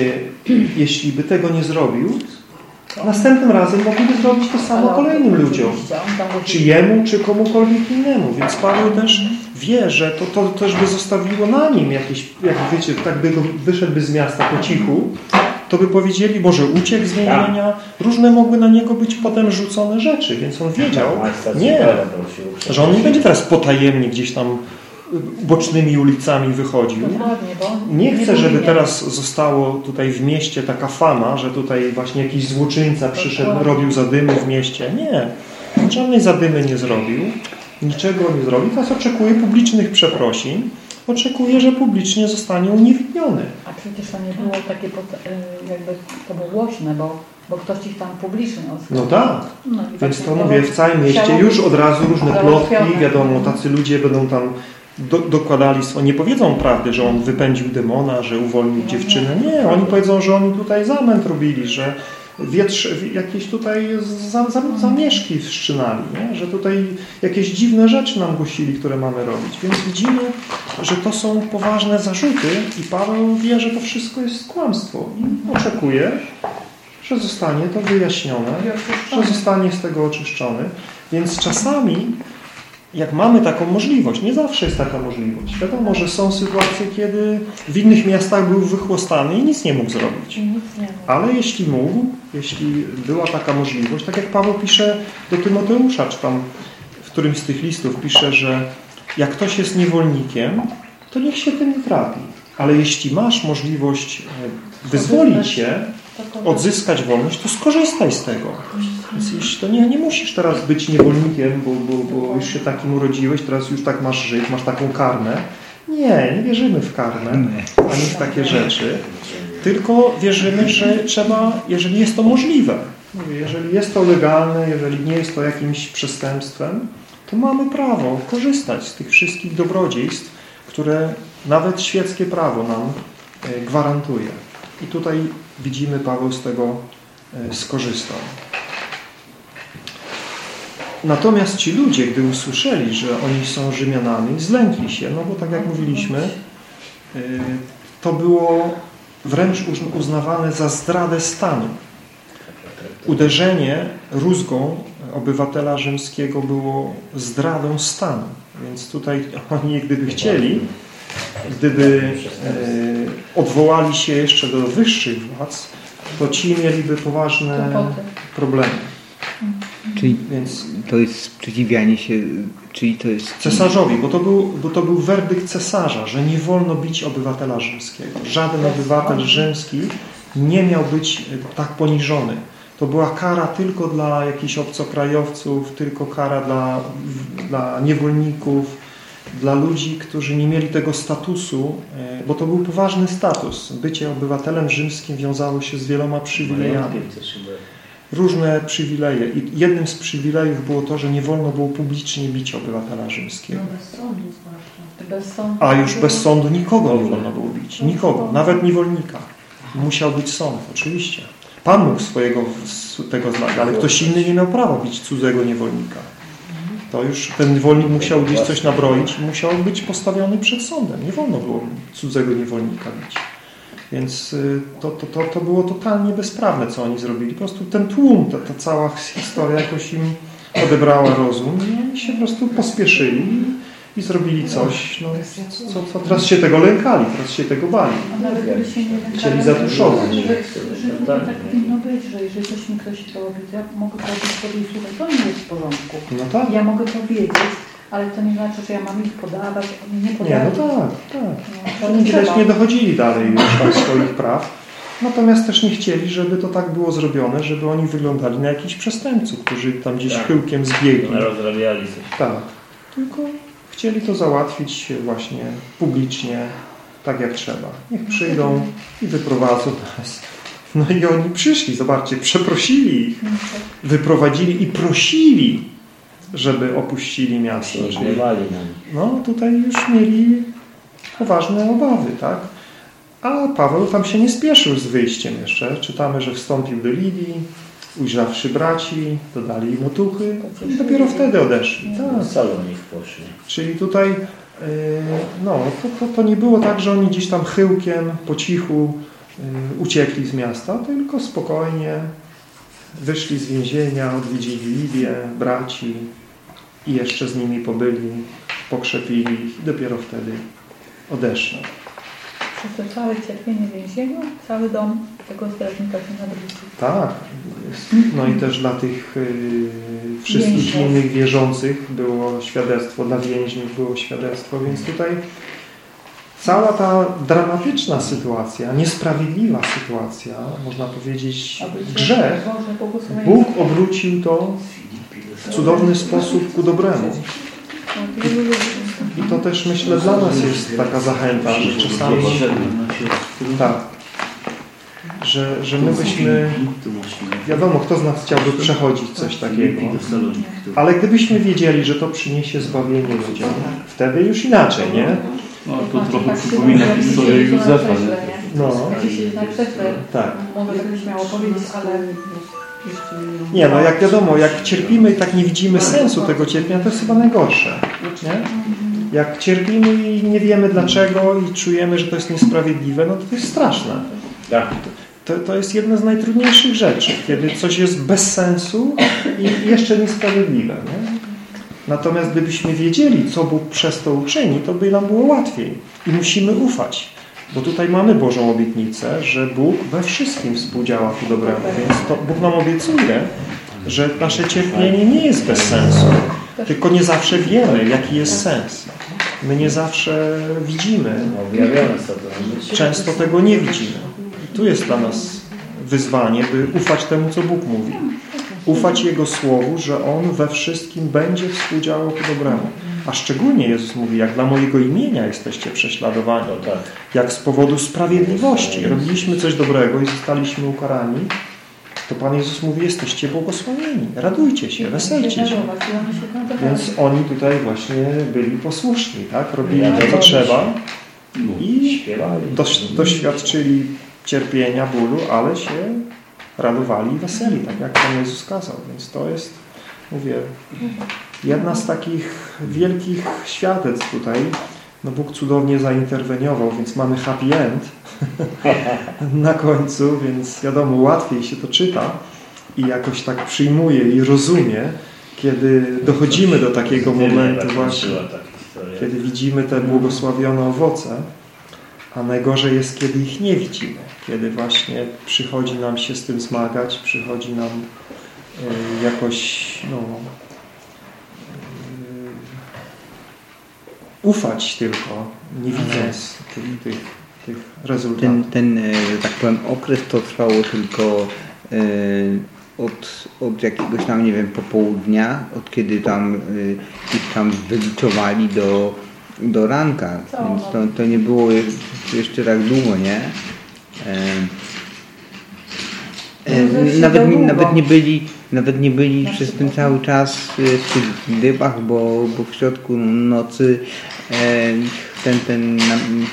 y, jeśli by tego nie zrobił, następnym razem mogliby zrobić to samo kolejnym ludziom. Czy jemu, czy komukolwiek innemu. Więc Paweł też wie, że to, to też by zostawiło na nim jakieś, jak wiecie, tak by go wyszedłby z miasta po cichu, to by powiedzieli, może uciekł z więzienia, różne mogły na niego być potem rzucone rzeczy, więc on wiedział, nie, że on nie będzie teraz potajemnie gdzieś tam bocznymi ulicami wychodził. Nie chcę, żeby teraz zostało tutaj w mieście taka fama, że tutaj właśnie jakiś złoczyńca przyszedł, robił zadymy w mieście. Nie. Żadnej zadymy nie zrobił, niczego nie zrobił. Teraz oczekuje publicznych przeprosin. Oczekuje, że publicznie zostanie uniewinniony. A przecież to nie było takie, y, jakby to było głośne, bo, bo ktoś ich tam publicznie oskarżył. No tak. No Więc właśnie to mówię, w całym mieście już od razu różne plotki, wiadomo, tacy ludzie będą tam do, dokładali swoje. Nie powiedzą prawdy, że on wypędził demona, że uwolnił dziewczynę. Nie, oni powiedzą, że oni tutaj zamęt robili, że wietrz, jakieś tutaj za, za, zamieszki wszczynali, nie? że tutaj jakieś dziwne rzeczy nam głosili, które mamy robić. Więc widzimy, że to są poważne zarzuty i Paweł wie, że to wszystko jest kłamstwo i oczekuje, że zostanie to wyjaśnione, że zostanie z tego oczyszczony. Więc czasami, jak mamy taką możliwość, nie zawsze jest taka możliwość. Wiadomo, że są sytuacje, kiedy w innych miastach był wychłostany i nic nie mógł zrobić. Ale jeśli mógł, jeśli była taka możliwość, tak jak Paweł pisze do Tymoteusza, czy tam w którymś z tych listów pisze, że jak ktoś jest niewolnikiem, to niech się tym nie trapi. Ale jeśli masz możliwość e, wyzwolić się, odzyskać wolność, to skorzystaj z tego. Więc to nie, nie musisz teraz być niewolnikiem, bo, bo, bo już się takim urodziłeś, teraz już tak masz żyć, masz taką karmę. Nie, nie wierzymy w karmę, ani w takie rzeczy. Tylko wierzymy, że trzeba, jeżeli jest to możliwe, jeżeli jest to legalne, jeżeli nie jest to jakimś przestępstwem, to mamy prawo korzystać z tych wszystkich dobrodziejstw, które nawet świeckie prawo nam e, gwarantuje. I tutaj widzimy, Paweł z tego e, skorzystał. Natomiast ci ludzie, gdy usłyszeli, że oni są Rzymianami, zlękli się, no bo tak jak mówiliśmy, e, to było wręcz uz- uznawane za zdradę stanu. Uderzenie rózgą obywatela rzymskiego było zdradą stanu. Więc tutaj oni gdyby chcieli, gdyby e, odwołali się jeszcze do wyższych władz, to ci mieliby poważne problemy. Czyli Więc to jest sprzeciwianie się, czyli to jest... cesarzowi, bo to, był, bo to był werdykt cesarza, że nie wolno bić obywatela rzymskiego. Żaden obywatel rzymski nie miał być e, tak poniżony. To była kara tylko dla jakichś obcokrajowców, tylko kara dla, dla niewolników, dla ludzi, którzy nie mieli tego statusu, e, bo to był poważny status. Bycie obywatelem rzymskim wiązało się z wieloma przywilejami. Różne przywileje. I jednym z przywilejów było to, że nie wolno było publicznie bić obywatela rzymskiego. bez sądu. Bez sądu. A już bez sądu nikogo nie wolno było bić. Nikogo, nawet niewolnika. Musiał być sąd, oczywiście. Pan mógł swojego tego znać, ale ktoś inny nie miał prawa bić cudzego niewolnika. To już ten niewolnik musiał gdzieś coś nabroić musiał być postawiony przed sądem. Nie wolno było cudzego niewolnika bić. Więc y, to, to, to, to było totalnie bezprawne, co oni zrobili. Po prostu ten tłum, ta, ta cała historia jakoś im odebrała rozum i oni się po prostu pospieszyli i zrobili coś, no, co, co teraz się tego lękali, teraz się tego bali. A nawet gdyby się nie lękali, Chcieli zatuszować. że, że tak powinno być, że jeżeli coś mi ktoś robi, to ja mogę powiedzieć sobie, słuchaj, to nie jest w porządku. No tak. Ja mogę powiedzieć, ale to nie znaczy, że ja mam ich podawać, oni nie Nie, podawać. no tak, tak. No, Oni trzeba. nie dochodzili dalej już tam swoich praw. Natomiast też nie chcieli, żeby to tak było zrobione, żeby oni wyglądali na jakichś przestępców, którzy tam gdzieś Tak. chyłkiem zbiegli. Rozrabiali coś. Tak. Tylko chcieli to załatwić właśnie publicznie, tak jak trzeba. Niech przyjdą i wyprowadzą nas. No i oni przyszli, zobaczcie, przeprosili ich, wyprowadzili i prosili, żeby opuścili miasto. Czyli no tutaj już mieli poważne obawy, tak? A Paweł tam się nie spieszył z wyjściem jeszcze. Czytamy, że wstąpił do Lidii, ujrzawszy braci, dodali im otuchy i dopiero wtedy odeszli. Tak. Do Salonik poszli. Czyli tutaj yy, no, to, to, to nie było tak, że oni gdzieś tam chyłkiem, po cichu yy, uciekli z miasta, tylko spokojnie wyszli z więzienia, odwiedzili Lidię, braci i jeszcze z nimi pobyli, pokrzepili ich i dopiero wtedy odeszli. Przez to całe cierpienie w więzieniu, cały dom tego strażnika się nawrócił. Tak. No i też dla tych yy, wszystkich Więźniów. innych wierzących było świadectwo, dla więźniów było świadectwo, więc tutaj cała ta dramatyczna sytuacja, niesprawiedliwa sytuacja, można powiedzieć grzech. Bóg obrócił to cudowny sposób ku dobremu. I to też myślę dla nas jest taka zachęta, że czasami tak, że, że my byśmy wiadomo, kto z nas chciałby przechodzić coś takiego, ale gdybyśmy wiedzieli, że to przyniesie zbawienie ludziom, wtedy już inaczej, nie? No, to trochę przypomina historię Józefa, nie? No, tak. mogę tak śmiało powiedzieć, ale Nie, no jak wiadomo, jak cierpimy i tak nie widzimy sensu tego cierpienia, to jest chyba najgorsze. Nie? Jak cierpimy i nie wiemy dlaczego i czujemy, że to jest niesprawiedliwe, no to to jest straszne. Tak. To, to jest jedna z najtrudniejszych rzeczy, kiedy coś jest bez sensu i jeszcze niesprawiedliwe. Nie? Natomiast gdybyśmy wiedzieli, co Bóg przez to uczyni, to by nam było łatwiej. I musimy ufać. Bo tutaj mamy Bożą obietnicę, że Bóg we wszystkim współdziała ku dobremu. Więc to Bóg nam obiecuje, że nasze cierpienie nie jest bez sensu. Tylko nie zawsze wiemy, jaki jest sens. My nie zawsze widzimy. Często tego nie widzimy. I tu jest dla nas wyzwanie, by ufać temu, co Bóg mówi. Ufać Jego Słowu, że On we wszystkim będzie współdziałał ku dobremu. A szczególnie Jezus mówi, jak dla mojego imienia jesteście prześladowani. No tak. Jak z powodu sprawiedliwości robiliśmy coś dobrego i zostaliśmy ukarani, to Pan Jezus mówi, jesteście błogosławieni. Radujcie się, weselcie się. Więc oni tutaj właśnie byli posłuszni, tak? Robili to, co trzeba i doświadczyli cierpienia, bólu, ale się radowali i weseli, tak jak Pan Jezus kazał. Więc to jest, mówię, jedna z takich wielkich świadectw tutaj. No Bóg cudownie zainterweniował, więc mamy happy end na końcu, więc wiadomo, łatwiej się to czyta i jakoś tak przyjmuje i rozumie, kiedy dochodzimy do takiego momentu właśnie, Była ta historia. kiedy widzimy te błogosławione owoce, a najgorzej jest, kiedy ich nie widzimy. Kiedy właśnie przychodzi nam się z tym zmagać, przychodzi nam y, jakoś no, ufać tylko, nie widząc tych, tych, tych rezultatów. Ten, ten, e, tak powiem, okres to trwało tylko e, od, od jakiegoś tam, nie wiem, popołudnia, od kiedy tam e, ich tam wyliczowali do, do ranka, Całą więc to, to nie było jeszcze, tak długo, nie? No, nawet, nawet nie byli, nawet nie byli Na przez ten przykład. cały czas w tych dybach, bo, bo w środku nocy ten, ten,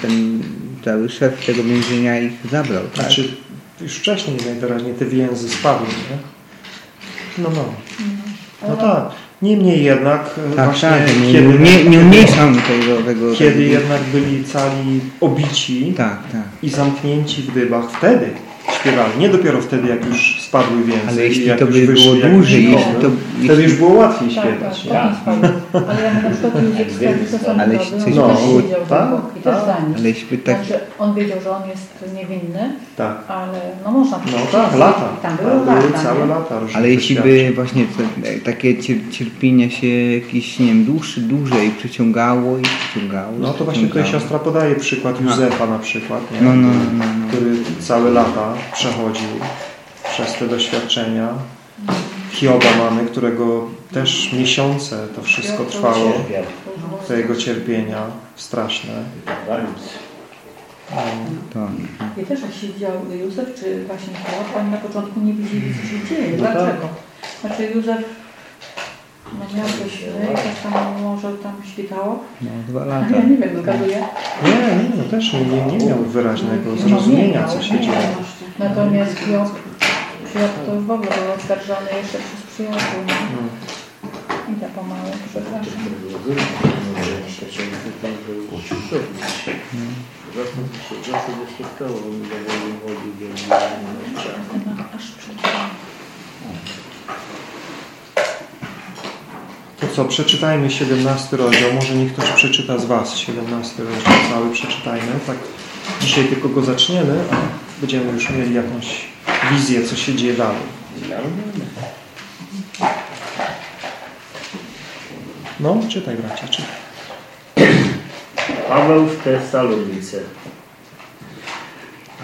ten cały szef tego więzienia ich zabrał, tak? Znaczy, już wcześniej najwyraźniej te więzy spadły, nie? No, no. No tak. Niemniej jednak e, Tak, właśnie tak, nie, kiedy, nie, nie umniejszam tego, tego kiedy tego- jednak byli cali obici Tak, tak. i zamknięci w dybach, wtedy śpiewali. Nie dopiero wtedy, jak już spadły więzy. Ale jeśli i jak to już by wyszli było dłużej, jeśli to- Wtedy jeśli- już było łatwiej Tak, śpiewać. tak, nie? tak, spadło. Ale jak na przykład Józef Stefan Tesalonikowy, Ale on coś było- siedział tak, głęboko i też tak. za nic. Ale jeśli tak, Znaczy, on wiedział, że on jest niewinny, Tak. ale no można No tak, lata. Tam Tak, były były lata, całe nie? lata ale jeśli by właśnie takie cier- cierpienia się jakieś, nie wiem, dłuższy, dłużej przyciągało i przyciągało. No to właśnie tutaj siostra podaje przykład Józefa na przykład, nie? No, no, no, no. który całe lata przechodził przez te doświadczenia. Hioba mamy, którego też miesiące to wszystko trwało, te jego cierpienia straszne. To, I też jak siedział Józef czy właśnie Hiob, oni na początku nie wiedzieli, co się dzieje. No tak. Dlaczego? Znaczy Józef no miał coś sny, coś tam może tam świtało. no, dwa lata. ja nie wiem, zgaduję. Nie, nie, no też nie, nie, nie miał wyraźnego zrozumienia, co się dzieje. Natomiast Hiob, Hiob to już w ogóle był oskarżony jeszcze przez przyjaciół. nie? Idę pomału, przepraszam. Aż przeczytam. Co, przeczytajmy 17 rozdział. Może niech ktoś przeczyta z Was 17 rozdział cały, przeczytajmy. Tak dzisiaj tylko go zaczniemy, a będziemy już mieli jakąś wizję, co się dzieje dalej. No, czytaj bracie, czytaj. Paweł w Tesalonice.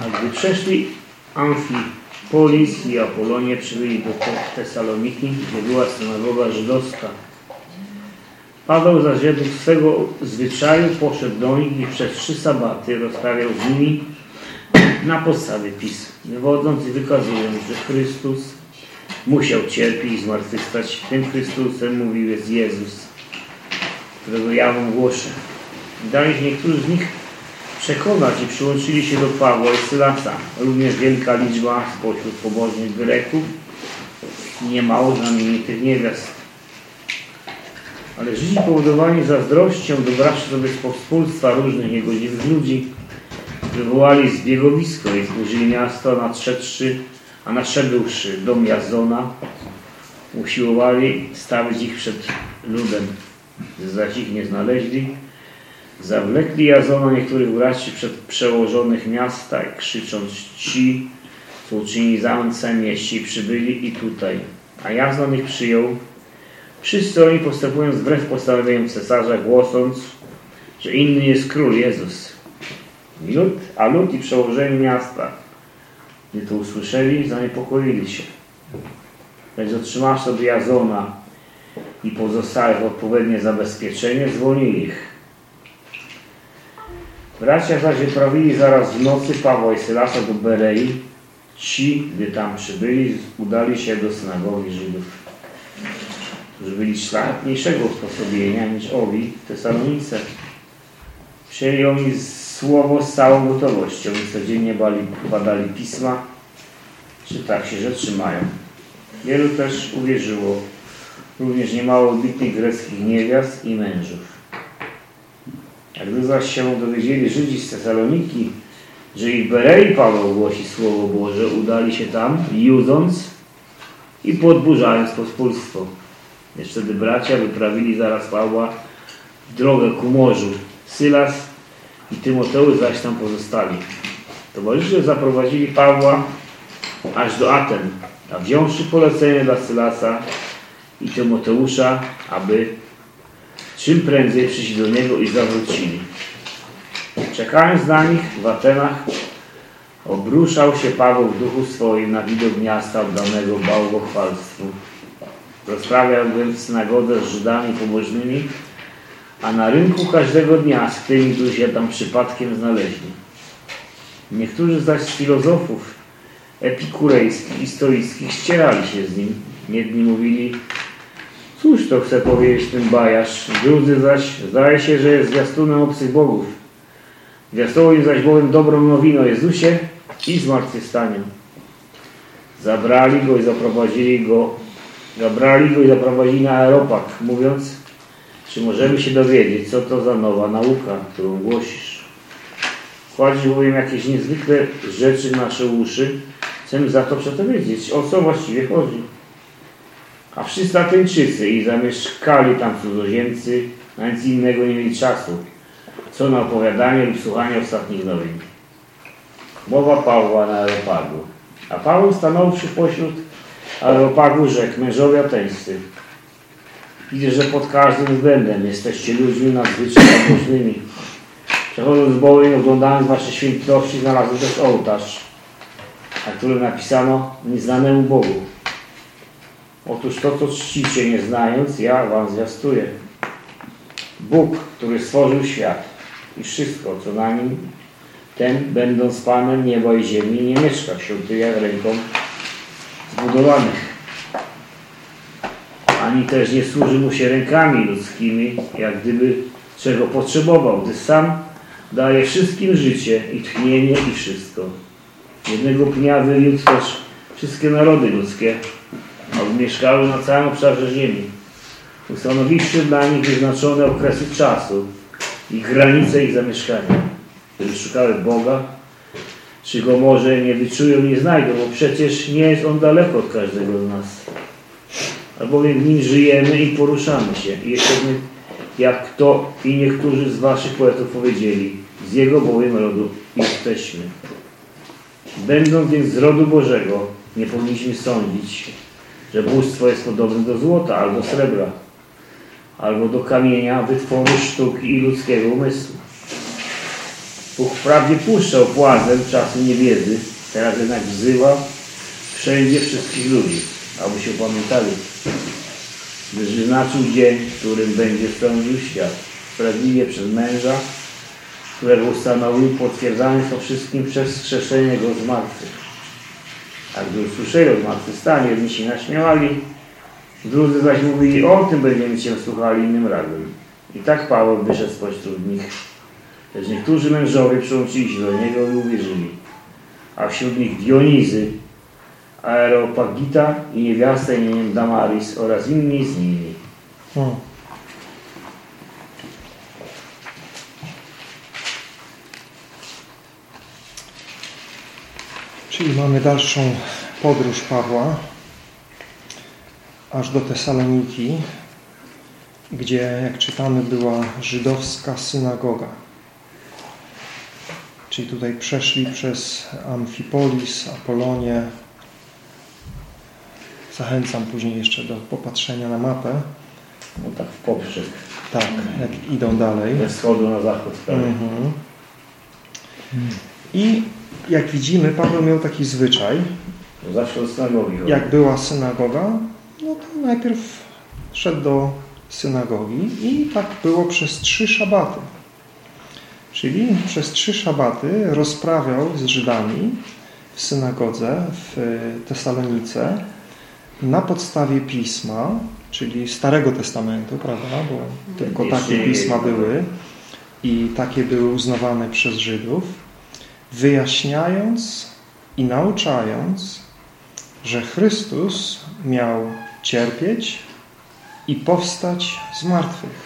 A gdy przeszli Amfipolis i Apolonie, przybyli do Te- Tesaloniki, gdzie była synagoga żydowska. Paweł zaś według swego zwyczaju poszedł do nich i przez trzy sabaty rozprawiał z nimi na podstawie pism, wywodząc i wykazując, że Chrystus musiał cierpieć i zmartwychwstać. Tym Chrystusem mówił jest Jezus, którego ja wam głoszę. Dali się niektórzy z nich przekonać i przyłączyli się do Pawła i Sylasa. Również wielka liczba spośród pobożnych Greków i niemało znamienitych niewiast. Ale Żydzi powodowani zazdrością dobraszy sobie z powspólstwa różnych niegodziwych ludzi, wywołali zbiegowisko i zburzyli miasto nadszedłszy, a nadszedłszy dom Jazona, usiłowali stawić ich przed ludem. Zaś ich nie znaleźli, zawlekli Jazona niektórych braci przed przełożonych miasta krzycząc ci, co uczynili zamęt mieści, przybyli i tutaj. A Jazon ich przyjął. Wszyscy oni postępując wbrew postanowieniom cesarza, głosząc, że inny jest król Jezus. Lud, a lud i przełożeni miasta, gdy to usłyszeli, zaniepokoili się. Lecz otrzymawszy sobie Jazona i pozostałych odpowiednie zabezpieczenie, zwolnili ich. Bracia zaś wyprawili zaraz w nocy Pawła i Sylasa do Berei. Ci, gdy tam przybyli, udali się do synagogi Żydów, którzy byli szlachetniejszego usposobienia niż owi Tesalonice. Przyjęli oni słowo z całą gotowością i codziennie bali, badali pisma, czy tak się rzeczy mają. Wielu też uwierzyło, również niemało bitnych greckich niewiast i mężów. A gdy zaś się dowiedzieli Żydzi z Tesaloniki, że ich Berei Paweł głosi Słowo Boże, udali się tam, judząc i podburzając pospólstwo. Lecz wtedy bracia wyprawili zaraz Pawła w drogę ku morzu. Sylas i Tymoteusz zaś tam pozostali. Towarzysze zaprowadzili Pawła aż do Aten a wziąwszy polecenie dla Sylasa i Tymoteusza, aby czym prędzej przyjść do niego i zawrócili. Czekając na nich w Atenach, obruszał się Paweł w duchu swoim na widok miasta oddanego bałwochwalstwu. Rozprawiał więc w synagodze z Żydami pobożnymi, a na rynku każdego dnia z tymi, którzy się tam przypadkiem znaleźli. Niektórzy zaś z filozofów epikurejskich i stoickich ścierali się z nim. Jedni mówili, cóż to chce powiedzieć ten bajarz, drudzy zaś zdaje się, że jest zwiastunem obcych bogów. Zwiastował zaś bowiem dobrą nowinę o Jezusie i zmartwychwstaniu. Zabrali go i zaprowadzili go, zabrali go i zaprowadzili na aeropag, mówiąc, czy możemy się dowiedzieć, co to za nowa nauka, którą głosisz. Kładziesz bowiem jakieś niezwykłe rzeczy w nasze uszy, chcemy za to przeto o co właściwie chodzi. A wszyscy Ateńczycy i zamieszkali tam cudzoziemcy, na nic innego nie mieli czasu, co na opowiadanie lub słuchanie ostatnich nowin. Mowa Pawła na Areopagu. A Paweł stanąwszy pośród Areopagu rzekł, mężowie ateńscy, widzę, że pod każdym względem jesteście ludźmi nadzwyczaj pobożnymi. Przechodząc bowiem i oglądając wasze świętości, znalazłem też ołtarz, na którym napisano nieznanemu Bogu. Otóż to, co czcicie nie znając, ja wam zwiastuję. Bóg, który stworzył świat i wszystko, co na nim, ten, będąc Panem nieba i ziemi, nie mieszka w świątyniach ręką zbudowanych. Ani też nie służy mu się rękami ludzkimi, jak gdyby czego potrzebował, gdy sam daje wszystkim życie i tchnienie i wszystko. Jednego dnia wywiódł też wszystkie narody ludzkie, aby mieszkały na całym obszarze ziemi, ustanowiwszy dla nich wyznaczone okresy czasu i granice ich zamieszkania. Gdyby szukały Boga, czy Go może nie wyczują, nie znajdą, bo przecież nie jest On daleko od każdego z nas. Albowiem w Nim żyjemy i poruszamy się. I jesteśmy, jak to i niektórzy z Waszych poetów powiedzieli, z Jego bowiem rodu jesteśmy. Będąc więc z rodu Bożego, nie powinniśmy sądzić, że bóstwo jest podobne do złota albo srebra, albo do kamienia wytworu sztuki i ludzkiego umysłu. Wprawdzie puszczał płazem czasu niewiedzy, teraz jednak wzywa wszędzie wszystkich ludzi, aby się pamiętali, gdyż wyznaczył dzień, w którym będzie sądził świat, sprawiedliwie przez męża, którego ustanowił, potwierdzając to wszystkim przez wskrzeszenie go z martwych. A gdy usłyszeli o zmartwychwstaniu, jedni się naśmiewali, drudzy zaś mówili, o tym będziemy się słuchali innym razem. I tak Paweł wyszedł spośród nich. Lecz niektórzy mężowie przyłączyli się do niego i uwierzyli. A wśród nich Dionizy, Aeropagita i niewiasta imieniem Damaris oraz inni z nimi. Hmm. Czyli mamy dalszą podróż Pawła aż do Tesaloniki, gdzie, jak czytamy, była żydowska synagoga. Czyli tutaj przeszli przez Amfipolis, Apolonię. Zachęcam później jeszcze do popatrzenia na mapę. No tak w poprzek. Tak, jak idą dalej. Ze wschodu na zachód. Mhm. I jak widzimy, Paweł miał taki zwyczaj. Zawsze do synagogi. Jak była synagoga, no to najpierw szedł do synagogi i tak było przez trzy szabaty. Czyli przez trzy szabaty rozprawiał z Żydami w synagodze w Tesalonice na podstawie pisma, czyli Starego Testamentu, prawda, bo tylko takie pisma były i takie były uznawane przez Żydów wyjaśniając i nauczając, że Chrystus miał cierpieć i powstać z martwych.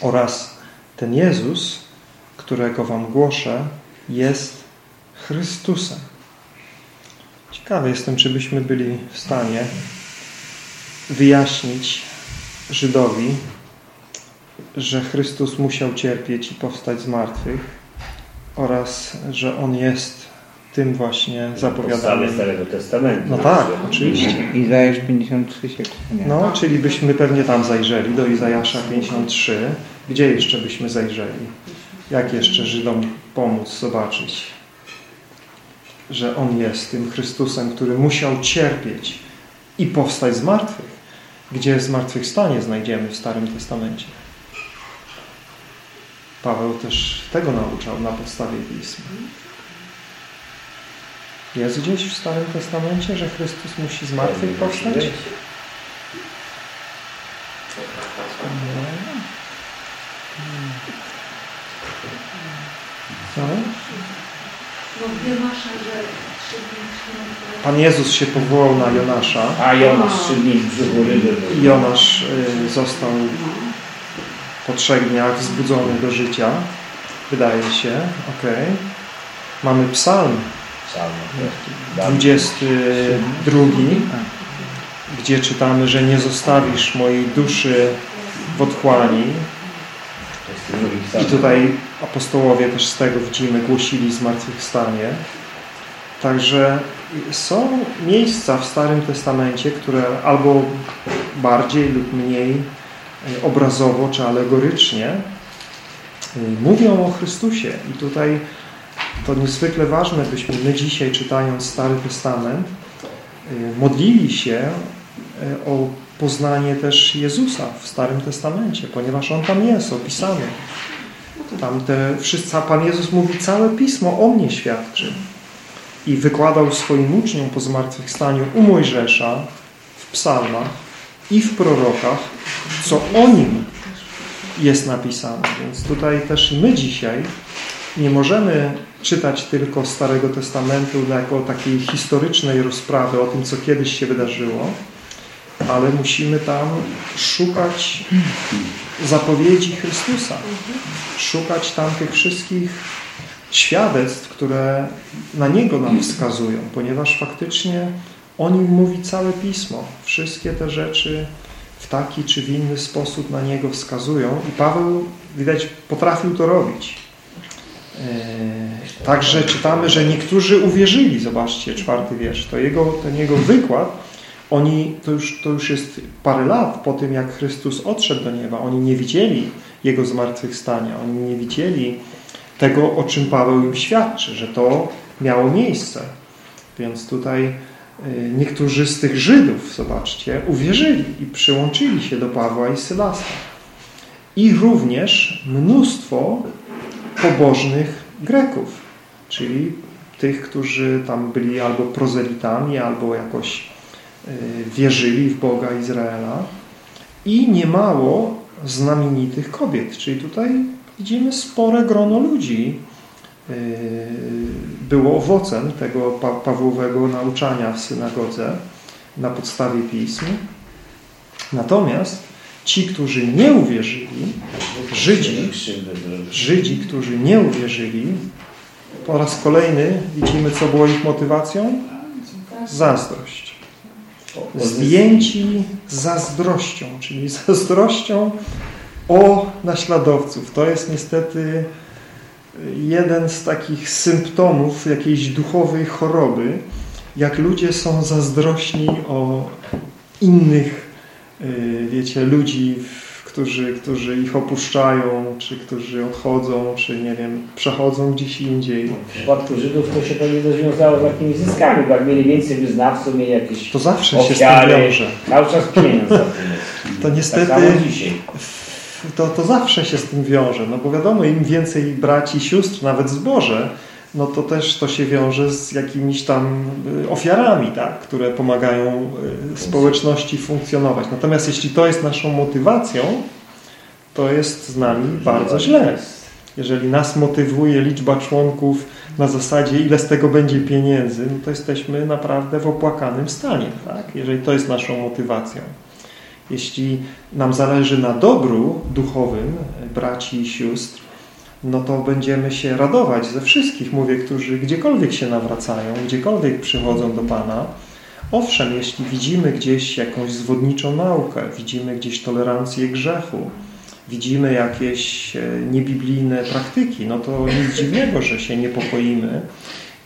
Oraz ten Jezus, którego Wam głoszę, jest Chrystusem. Ciekawy jestem, czy byśmy byli w stanie wyjaśnić Żydowi, że Chrystus musiał cierpieć i powstać z martwych, oraz że On jest tym właśnie zapowiadanym. Starego Testamentu. No tak, oczywiście. Izajasz 53 się. No, czyli byśmy pewnie tam zajrzeli, do Izajasza 53. Gdzie jeszcze byśmy zajrzeli? Jak jeszcze Żydom pomóc zobaczyć, że On jest tym Chrystusem, który musiał cierpieć i powstać z martwych? Gdzie zmartwychwstanie znajdziemy w Starym Testamencie? Paweł też tego nauczał na podstawie Pisma. Jest gdzieś w Starym Testamencie, że Chrystus musi z martwych powstać? Co? Pan Jezus się powołał na Jonasza A Jonasz trzy dni w brzuchu ryby był. i Jonasz y, został po trzech dniach wzbudzony do życia. Wydaje się, okej. Mamy psalm Psalm, tak. 22, gdzie czytamy, że nie zostawisz mojej duszy w otchłani. I psalm. tutaj apostołowie też z tego widzimy, głosili zmartwychwstanie. Także są miejsca w Starym Testamencie, które albo bardziej lub mniej e, obrazowo czy alegorycznie e, mówią o Chrystusie. I tutaj to niezwykle ważne, byśmy my dzisiaj czytając Stary Testament e, modlili się o poznanie też Jezusa w Starym Testamencie, ponieważ On tam jest opisany. Tam te wszyscy, Pan Jezus mówi, całe Pismo o mnie świadczy. I wykładał swoim uczniom po zmartwychwstaniu u Mojżesza, w psalmach i w prorokach, co o Nim jest napisane. Więc tutaj też my dzisiaj nie możemy czytać tylko Starego Testamentu jako takiej historycznej rozprawy o tym, co kiedyś się wydarzyło, ale musimy tam szukać zapowiedzi Chrystusa. Szukać tam tych wszystkich świadectw, które na Niego nam wskazują, ponieważ faktycznie o Nim mówi całe Pismo. Wszystkie te rzeczy w taki czy w inny sposób na Niego wskazują i Paweł, widać, potrafił to robić. Eee, Także czytamy, że niektórzy uwierzyli, zobaczcie, czwarty wiersz, to jego, ten jego wykład, oni, to już, to już jest parę lat po tym, jak Chrystus odszedł do nieba, oni nie widzieli Jego zmartwychwstania, oni nie widzieli tego, o czym Paweł im świadczy, że to miało miejsce. Więc tutaj y, niektórzy z tych Żydów, zobaczcie, uwierzyli i przyłączyli się do Pawła i Sylasa. I również mnóstwo pobożnych Greków, czyli tych, którzy tam byli albo prozelitami, albo jakoś wierzyli w Boga Izraela i niemało znamienitych kobiet. Czyli tutaj widzimy spore grono ludzi y, było owocem tego pa Pawłowego nauczania w synagodze na podstawie pism. Natomiast ci, którzy nie uwierzyli, Żydzi, Żydzi, którzy nie uwierzyli, po raz kolejny widzimy, co było ich motywacją? Zazdrość. Zdjęci zazdrością, czyli zazdrością o naśladowców. To jest niestety jeden z takich symptomów jakiejś duchowej choroby, jak ludzie są zazdrośni o innych, wiecie, ludzi, którzy, którzy ich opuszczają, czy którzy odchodzą, czy nie wiem, przechodzą gdzieś indziej. W przypadku Żydów to się pewnie wiązało z takimi zyskami, bo jak mieli więcej wyznawców, mieli jakieś To zawsze ofiary, się z tym wiąże. Cały czas pieniądz za tym jest. To niestety Tak to, to zawsze się z tym wiąże, no bo wiadomo, im więcej braci i sióstr, nawet zboże, no to też to się wiąże z jakimiś tam y, ofiarami, tak, które pomagają y, społeczności funkcjonować. Natomiast jeśli to jest naszą motywacją, to jest z nami bardzo źle. Jeżeli nas motywuje liczba członków na zasadzie, ile z tego będzie pieniędzy, no to jesteśmy naprawdę w opłakanym stanie, tak? jeżeli to jest naszą motywacją. Jeśli nam zależy na dobru duchowym braci i sióstr, no to będziemy się radować ze wszystkich, mówię, którzy gdziekolwiek się nawracają, gdziekolwiek przychodzą do Pana. Owszem, jeśli widzimy gdzieś jakąś zwodniczą naukę, widzimy gdzieś tolerancję grzechu, widzimy jakieś e, niebiblijne praktyki, no to nic dziwnego, że się niepokoimy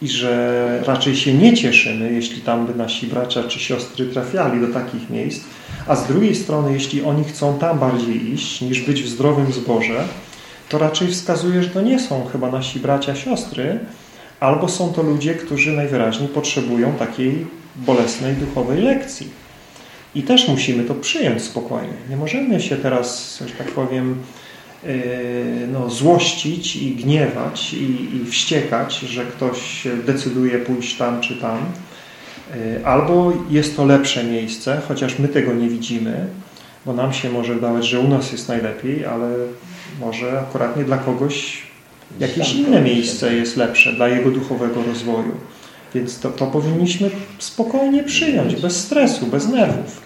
i że raczej się nie cieszymy, jeśli tam by nasi bracia czy siostry trafiali do takich miejsc, a z drugiej strony, jeśli oni chcą tam bardziej iść, niż być w zdrowym zborze, to raczej wskazuje, że to nie są chyba nasi bracia, siostry, albo są to ludzie, którzy najwyraźniej potrzebują takiej bolesnej duchowej lekcji. I też musimy to przyjąć spokojnie. Nie możemy się teraz, że tak powiem, yy, no, złościć i gniewać i, i wściekać, że ktoś decyduje pójść tam czy tam. Yy, albo jest to lepsze miejsce, chociaż my tego nie widzimy, bo nam się może wydawać, że u nas jest najlepiej, ale może akurat nie dla kogoś jakieś inne miejsce jest lepsze dla jego duchowego rozwoju. Więc to, to powinniśmy spokojnie przyjąć, bez stresu, bez nerwów.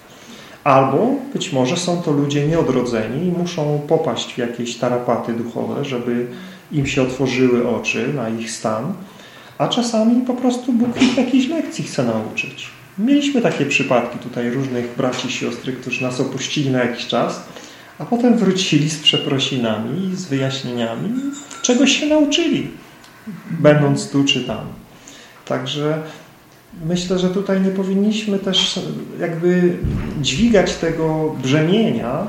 Albo być może są to ludzie nieodrodzeni i muszą popaść w jakieś tarapaty duchowe, żeby im się otworzyły oczy na ich stan, a czasami po prostu Bóg ich jakiejś lekcji chce nauczyć. Mieliśmy takie przypadki tutaj różnych braci i siostry, którzy nas opuścili na jakiś czas, a potem wrócili z przeprosinami, z wyjaśnieniami, czegoś się nauczyli, będąc tu czy tam. Także myślę, że tutaj nie powinniśmy też jakby dźwigać tego brzemienia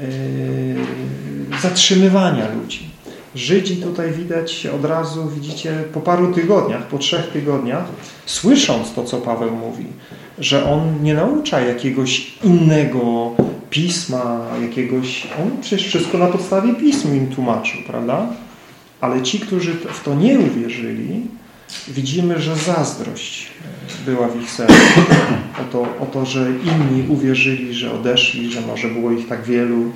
yy, zatrzymywania ludzi. Żydzi tutaj widać od razu, widzicie, po paru tygodniach, po trzech tygodniach, słysząc to, co Paweł mówi, że on nie naucza jakiegoś innego pisma, jakiegoś... On przecież wszystko na podstawie pism im tłumaczył, prawda? Ale ci, którzy w to nie uwierzyli, widzimy, że zazdrość była w ich sercu. O to, o to, że inni uwierzyli, że odeszli, że może było ich tak wielu.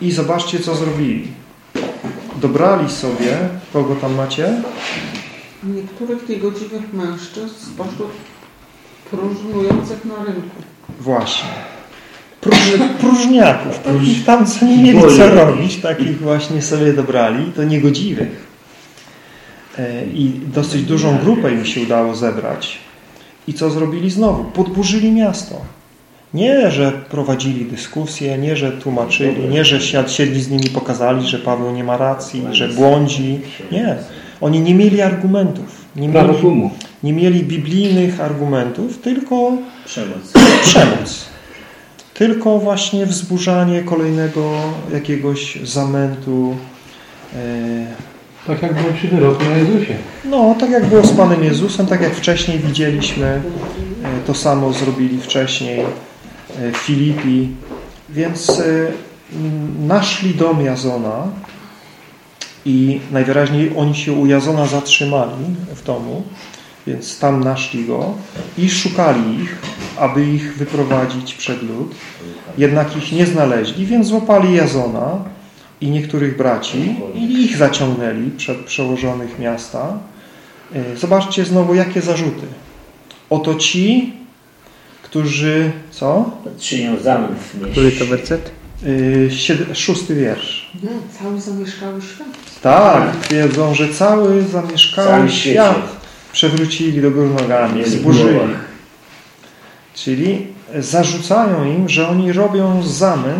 I zobaczcie, co zrobili. Dobrali sobie, kogo tam macie? Niektórych niegodziwych mężczyzn spośród próżnujących na rynku. Właśnie. Próż, próżniaków, próż, tam co nie mieli co robić, takich właśnie sobie dobrali, to niegodziwych. E, I dosyć dużą grupę im się udało zebrać. I co zrobili znowu? Podburzyli miasto. Nie, że prowadzili dyskusje, nie, że tłumaczyli, nie, że siedli z nimi pokazali, że Paweł nie ma racji, że błądzi. Nie. Oni nie mieli argumentów. Nie mieli, nie mieli biblijnych argumentów, tylko przemoc. przemoc. Tylko właśnie wzburzanie kolejnego jakiegoś zamętu. Tak jak było przy wyroku na Jezusie. No, tak jak było z Panem Jezusem, tak jak wcześniej widzieliśmy, to samo zrobili wcześniej Filipi. Więc naszli dom Jazona i najwyraźniej oni się u Jazona zatrzymali w domu, więc tam naszli go i szukali ich, aby ich wyprowadzić przed lud. Jednak ich nie znaleźli, więc złapali Jazona i niektórych braci i ich zaciągnęli przed przełożonych miasta. Zobaczcie znowu, jakie zarzuty. Oto ci, którzy, co? Czynią zamęt w mieście. Który to werset? Yy, szósty wiersz. Nie, cały zamieszkały świat. Tak, twierdzą, że cały zamieszkały Cały świat przewrócili do góry nogami, Mieli zburzyli. Czyli zarzucają im, że oni robią zamęt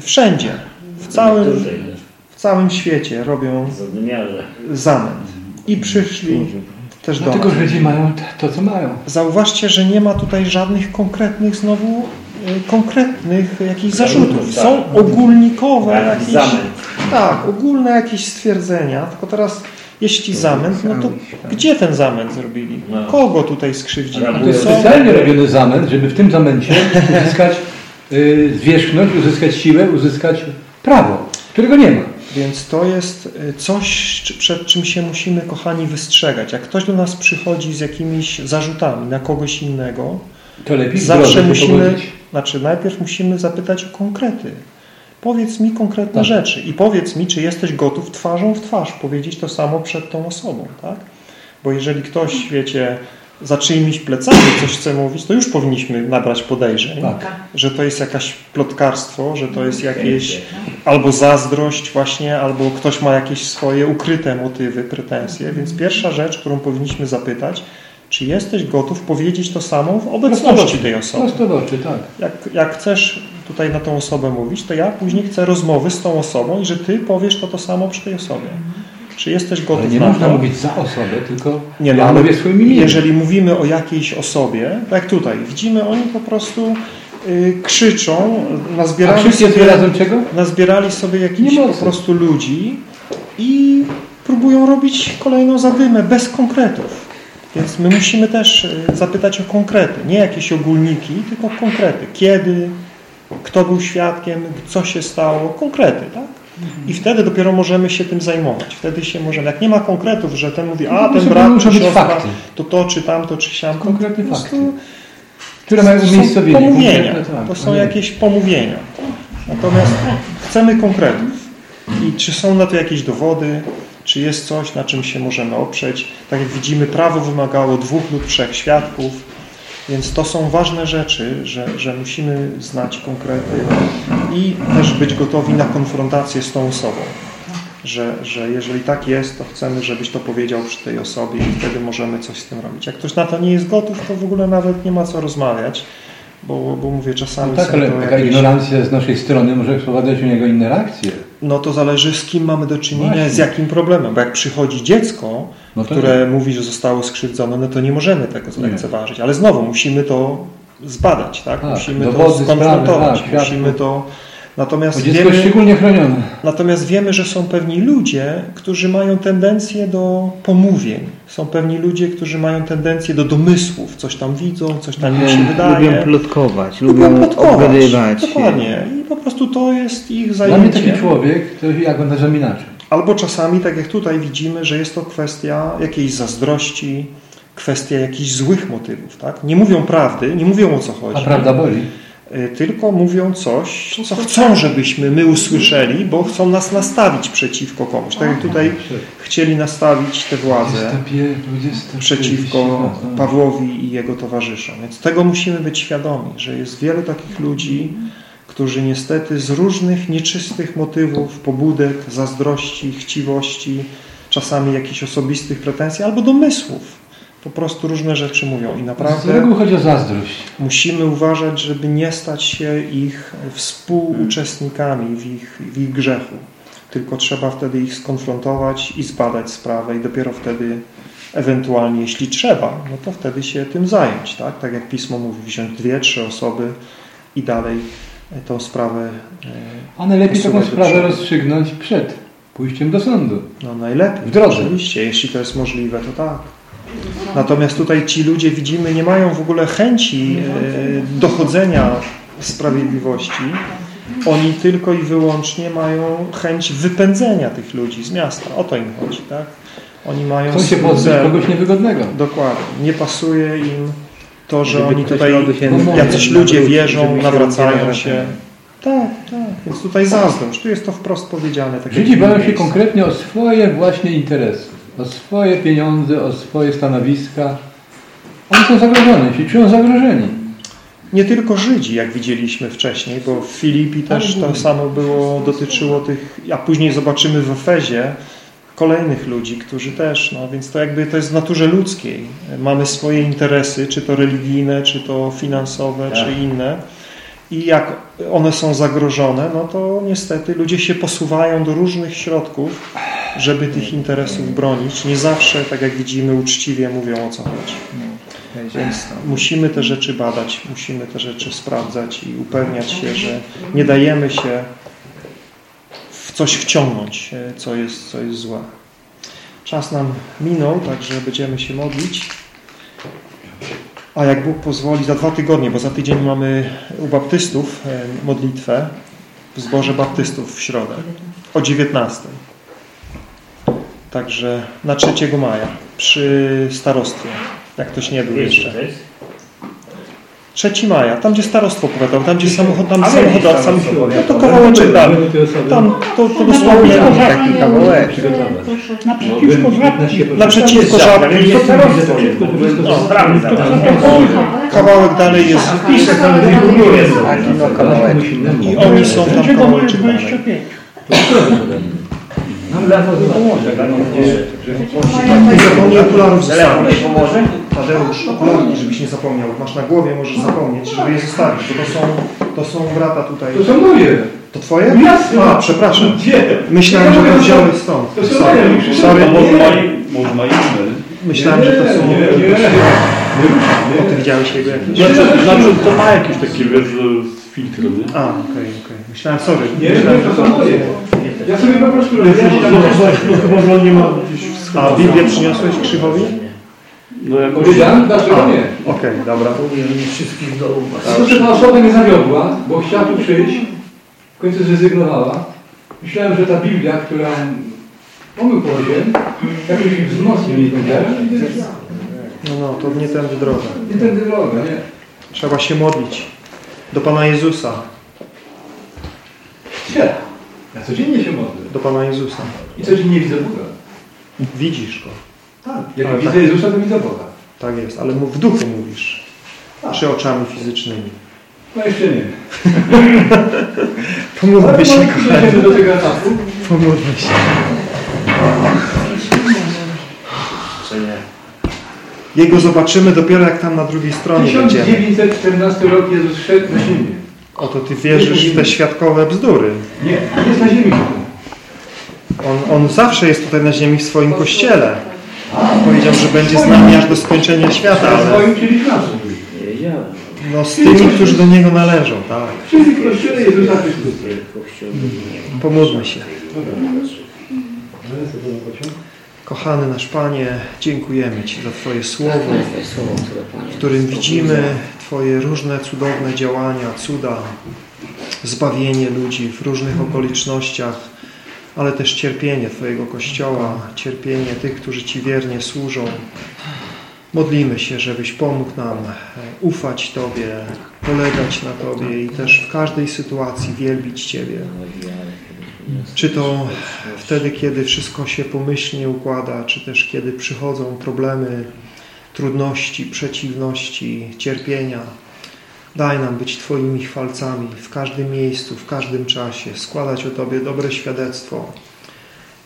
wszędzie. W całym, Tutaj, w całym świecie robią zamęt. I przyszli też do Dlatego. Żydzi mają to, co mają. Zauważcie, że nie ma tutaj żadnych konkretnych znowu y, konkretnych jakichś zarzutów. Są ogólnikowe Tak, jakieś zamęt. tak, ogólne jakieś stwierdzenia. Tylko teraz jeśli zamęt, no to gdzie ten zamęt zrobili? No. Kogo tutaj skrzywdzili? To jest specjalnie robiony zamęt, żeby w tym zamęcie uzyskać y, zwierzchność, uzyskać siłę, uzyskać prawo, którego nie ma. Więc to jest y, coś, przed czym się musimy, kochani, wystrzegać. Jak ktoś do nas przychodzi z jakimiś zarzutami na kogoś innego, To lepiej zawsze musimy, znaczy najpierw musimy zapytać o konkrety. Powiedz mi konkretne Tak. rzeczy i powiedz mi, czy jesteś gotów twarzą w twarz powiedzieć to samo przed tą osobą, tak? Bo jeżeli ktoś, wiecie, za czyimiś plecami coś chce mówić, to już powinniśmy nabrać podejrzeń, Tak. że to jest jakaś plotkarstwo, że to jest jakieś albo zazdrość właśnie, albo ktoś ma jakieś swoje ukryte motywy, pretensje. Więc pierwsza rzecz, którą powinniśmy zapytać, czy jesteś gotów powiedzieć to samo w obecności tej osoby. Prosto w oczy, tak. Jak, jak chcesz tutaj na tą osobę mówić, to ja później chcę rozmowy z tą osobą i że ty powiesz to to samo przy tej osobie. Czy jesteś Ale gotów nie na można to? mówić za osobę, tylko Nie, no, ja ale mówię swoim imieniem. jeżeli mówimy o jakiejś osobie, tak jak tutaj, widzimy, oni po prostu y, krzyczą, nazbierali sobie, czego? nazbierali sobie jakichś po prostu ludzi i próbują robić kolejną zadymę bez konkretów. Więc my musimy też y, zapytać o konkrety, nie jakieś ogólniki, tylko konkrety. Kiedy, kto był świadkiem, co się stało, konkrety, tak? I wtedy dopiero możemy się tym zajmować. Wtedy się możemy, jak nie ma konkretów, że ten mówi, a No, ten brat czy siostra, to to, czy tamto, czy siamto. Konkretne fakty. Które mają umiejscowienie. pomówienia. To są jakieś pomówienia. Natomiast chcemy konkretów. I czy są na to jakieś dowody, czy jest coś, na czym się możemy oprzeć. Tak jak widzimy, prawo wymagało dwóch lub trzech świadków, więc to są ważne rzeczy, że, że musimy znać konkrety i też być gotowi na konfrontację z tą osobą. Że, że jeżeli tak jest, to chcemy, żebyś to powiedział przy tej osobie i wtedy możemy coś z tym robić. Jak ktoś na to nie jest gotów, to w ogóle nawet nie ma co rozmawiać, bo, bo mówię, czasami No tak, ale taka jakieś... ignorancja z naszej strony może wprowadzać u niego inne reakcje. No to zależy z kim mamy do czynienia, Właśnie. z jakim problemem, bo jak przychodzi dziecko, No to które mówi, że zostało skrzywdzone, no to nie możemy tego zlekceważyć. Ale znowu musimy to zbadać, tak? Tak, musimy to skonfrontować, tak, musimy to... Natomiast dziecko wiemy, szczególnie chronione. natomiast wiemy, że są pewni ludzie, którzy mają tendencję do pomówień. Są pewni ludzie, którzy mają tendencję do domysłów. Coś tam widzą, coś tam im się wydaje. lubią plotkować, Lubią lubią plotkować. Dokładnie. I po prostu to jest ich Dla mnie zajęcie. taki człowiek, to jak go nazywam inaczej. Albo czasami, tak jak tutaj widzimy, że jest to kwestia jakiejś zazdrości, kwestia jakichś złych motywów. Tak? Nie mówią prawdy, nie mówią o co chodzi. A prawda boli? Y, Tylko mówią coś, co chcą, żebyśmy my usłyszeli, bo chcą nas nastawić przeciwko komuś. Tak jak tutaj chcieli nastawić 25, 20, przeciwko Pawłowi i jego towarzyszom. Więc tego musimy być świadomi, że jest wielu takich ludzi, którzy niestety z różnych nieczystych motywów, pobudek, zazdrości, chciwości, czasami jakichś osobistych pretensji albo domysłów, po prostu różne rzeczy mówią. I Z naprawdę reguły chodzi o zazdrość. musimy uważać, żeby nie stać się ich współuczestnikami w ich, w ich grzechu. Tylko trzeba wtedy ich skonfrontować i zbadać sprawę i dopiero wtedy ewentualnie, jeśli trzeba, no to wtedy się tym zająć. Tak, tak jak Pismo mówi, wziąć dwie, trzy osoby i dalej e, tą sprawę e, A najlepiej taką sprawę rozstrzygnąć przed pójściem do sądu. no, najlepiej. W drodze. Oczywiście, jeśli to jest możliwe, to tak. Natomiast tutaj ci ludzie, widzimy, nie mają w ogóle chęci e, dochodzenia sprawiedliwości. Oni tylko i wyłącznie mają chęć wypędzenia tych ludzi z miasta. O to im chodzi, tak? Oni mają Chcą się pozbyć kogoś niewygodnego. Dokładnie. Nie pasuje im to, że Żeby oni tutaj, się jacyś ludzie wierzą, się nawracają się. Tak, tak. Więc tutaj zazdrość. Tu jest to wprost powiedziane. Tak Żydzi się konkretnie o swoje właśnie interesy, o swoje pieniądze, o swoje stanowiska. Oni są zagrożeni, się czują zagrożeni. Nie tylko Żydzi, jak widzieliśmy wcześniej, bo w Filipi też to samo było, dotyczyło tych, a później zobaczymy w Efezie kolejnych ludzi, którzy też, no więc to jakby to jest w naturze ludzkiej. Mamy swoje interesy, czy to religijne, czy to finansowe, Tak. czy inne. I jak one są zagrożone, no to niestety ludzie się posuwają do różnych środków, żeby tych interesów bronić. Nie zawsze, tak jak widzimy, uczciwie mówią o co chodzi. Więc musimy te rzeczy badać, musimy te rzeczy sprawdzać i upewniać się, że nie dajemy się w coś wciągnąć, e, co jest, co jest złe. Czas nam minął, także będziemy się modlić. A jak Bóg pozwoli, za dwa tygodnie, bo za tydzień mamy u baptystów e, modlitwę w zborze baptystów w środę o 19. Także na 3 maja przy starostwie, jak ktoś nie był jeszcze. to jest? 3 maja, tam gdzie starostwo powiatowe, tam gdzie samochod, tam samochodowca, no to kawałeczek dalej. Tam Tam to, to dosłownie Taki kawałek. Naprzeciwko żabki. naprzeciwko żabki. No. Kawałek dalej jest no i oni są tam kawałeczek dalej. 25. Nie zapomnij okularów ze sobą. nie pomoże? Tadeusz, okularki, żebyś nie zapomniał. Masz na głowie, możesz zapomnieć, żeby je zostawić, bo to są, to są brata tutaj. To są moje. To twoje? Jasne. A, przepraszam. Gdzie? Myślałem, że to wziąłeś stąd. To są moje, Sorry. A może ma, może ma inny? Myślałem, że to są... Nie, nie, nie. nie. O, ty widziałeś jego jakieś? Znaczy, to ma jakieś takie wiesz, z filtrem, nie? A, okej, okej. Myślałem, sorry. Nie, Myślałem, nie, to są moje. Ja sobie po prostu robię. No chyba, że on nie ma gdzieś A Biblię przyniosłeś Krzywowi? No jakoś... Powiedziałem, dlaczego nie? Okej, dobra. Powiem nie wszystkich do To, że ta osoba mnie zawiodła, bo chciała tu przyjść, w końcu zrezygnowała. Myślałem, że ta Biblia, którą pomył powiedziałem, jakoś mi wzmocnił jej tą wiarę. No, no, to nie tędy droga. Nie tędy droga, nie? Trzeba się modlić do Pana Jezusa. Gdzie? Ja codziennie się modlę. Do Pana Jezusa. I codziennie widzę Boga. Widzisz Go. Tak. Jak Ale widzę tak. Jezusa, to widzę Boga. Tak jest, ale w duchu mówisz. Czy oczami fizycznymi. No jeszcze nie. Pomódlmy się, kochani. do tego etapu. Pomódlmy się. Czy nie? Jego zobaczymy dopiero jak tam na drugiej stronie będziemy. 1914 rok Jezus szedł na ziemię. Oto ty wierzysz w te świadkowe bzdury. Nie, jest na ziemi. On, on zawsze jest tutaj na ziemi w swoim kościele. Powiedział, że będzie z nami aż do skończenia świata, Ale. Nie no, z tymi, którzy do Niego należą, tak. Czyli w kościele Jezusa Chrystusa. Kościół Pomódlmy się. Kochany nasz Panie, dziękujemy Ci za Twoje słowo, Panie w którym widzimy Twoje różne cudowne działania, cuda, zbawienie ludzi w różnych okolicznościach, ale też cierpienie Twojego Kościoła, cierpienie tych, którzy Ci wiernie służą. Modlimy się, żebyś pomógł nam e, ufać Tobie, polegać na Tobie i też w każdej sytuacji wielbić Ciebie. Czy to wtedy, kiedy wszystko się pomyślnie układa, czy też kiedy przychodzą problemy, trudności, przeciwności, cierpienia. Daj nam być Twoimi chwalcami w każdym miejscu, w każdym czasie, składać o Tobie dobre świadectwo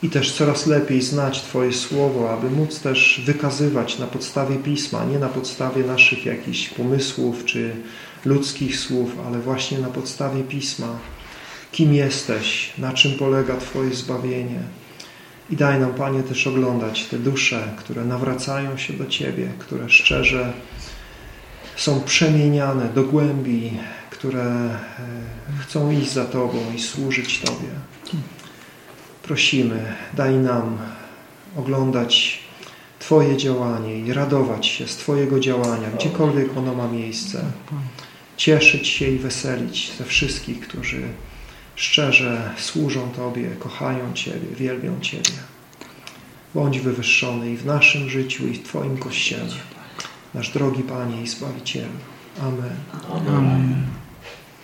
i też coraz lepiej znać Twoje Słowo, aby móc też wykazywać na podstawie Pisma, nie na podstawie naszych jakichś pomysłów czy ludzkich słów, ale właśnie na podstawie Pisma kim jesteś, na czym polega Twoje zbawienie. I daj nam, Panie, też oglądać te dusze, które nawracają się do Ciebie, które szczerze są przemieniane do głębi, które e, chcą iść za Tobą i służyć Tobie. Prosimy, daj nam oglądać Twoje działanie i radować się z Twojego działania, gdziekolwiek ono ma miejsce. Cieszyć się i weselić ze wszystkich, którzy szczerze służą Tobie, kochają Ciebie, wielbią Ciebie. Bądź wywyższony i w naszym życiu, i w Twoim Kościele. Nasz drogi Panie i Zbawicielu. Amen. Amen.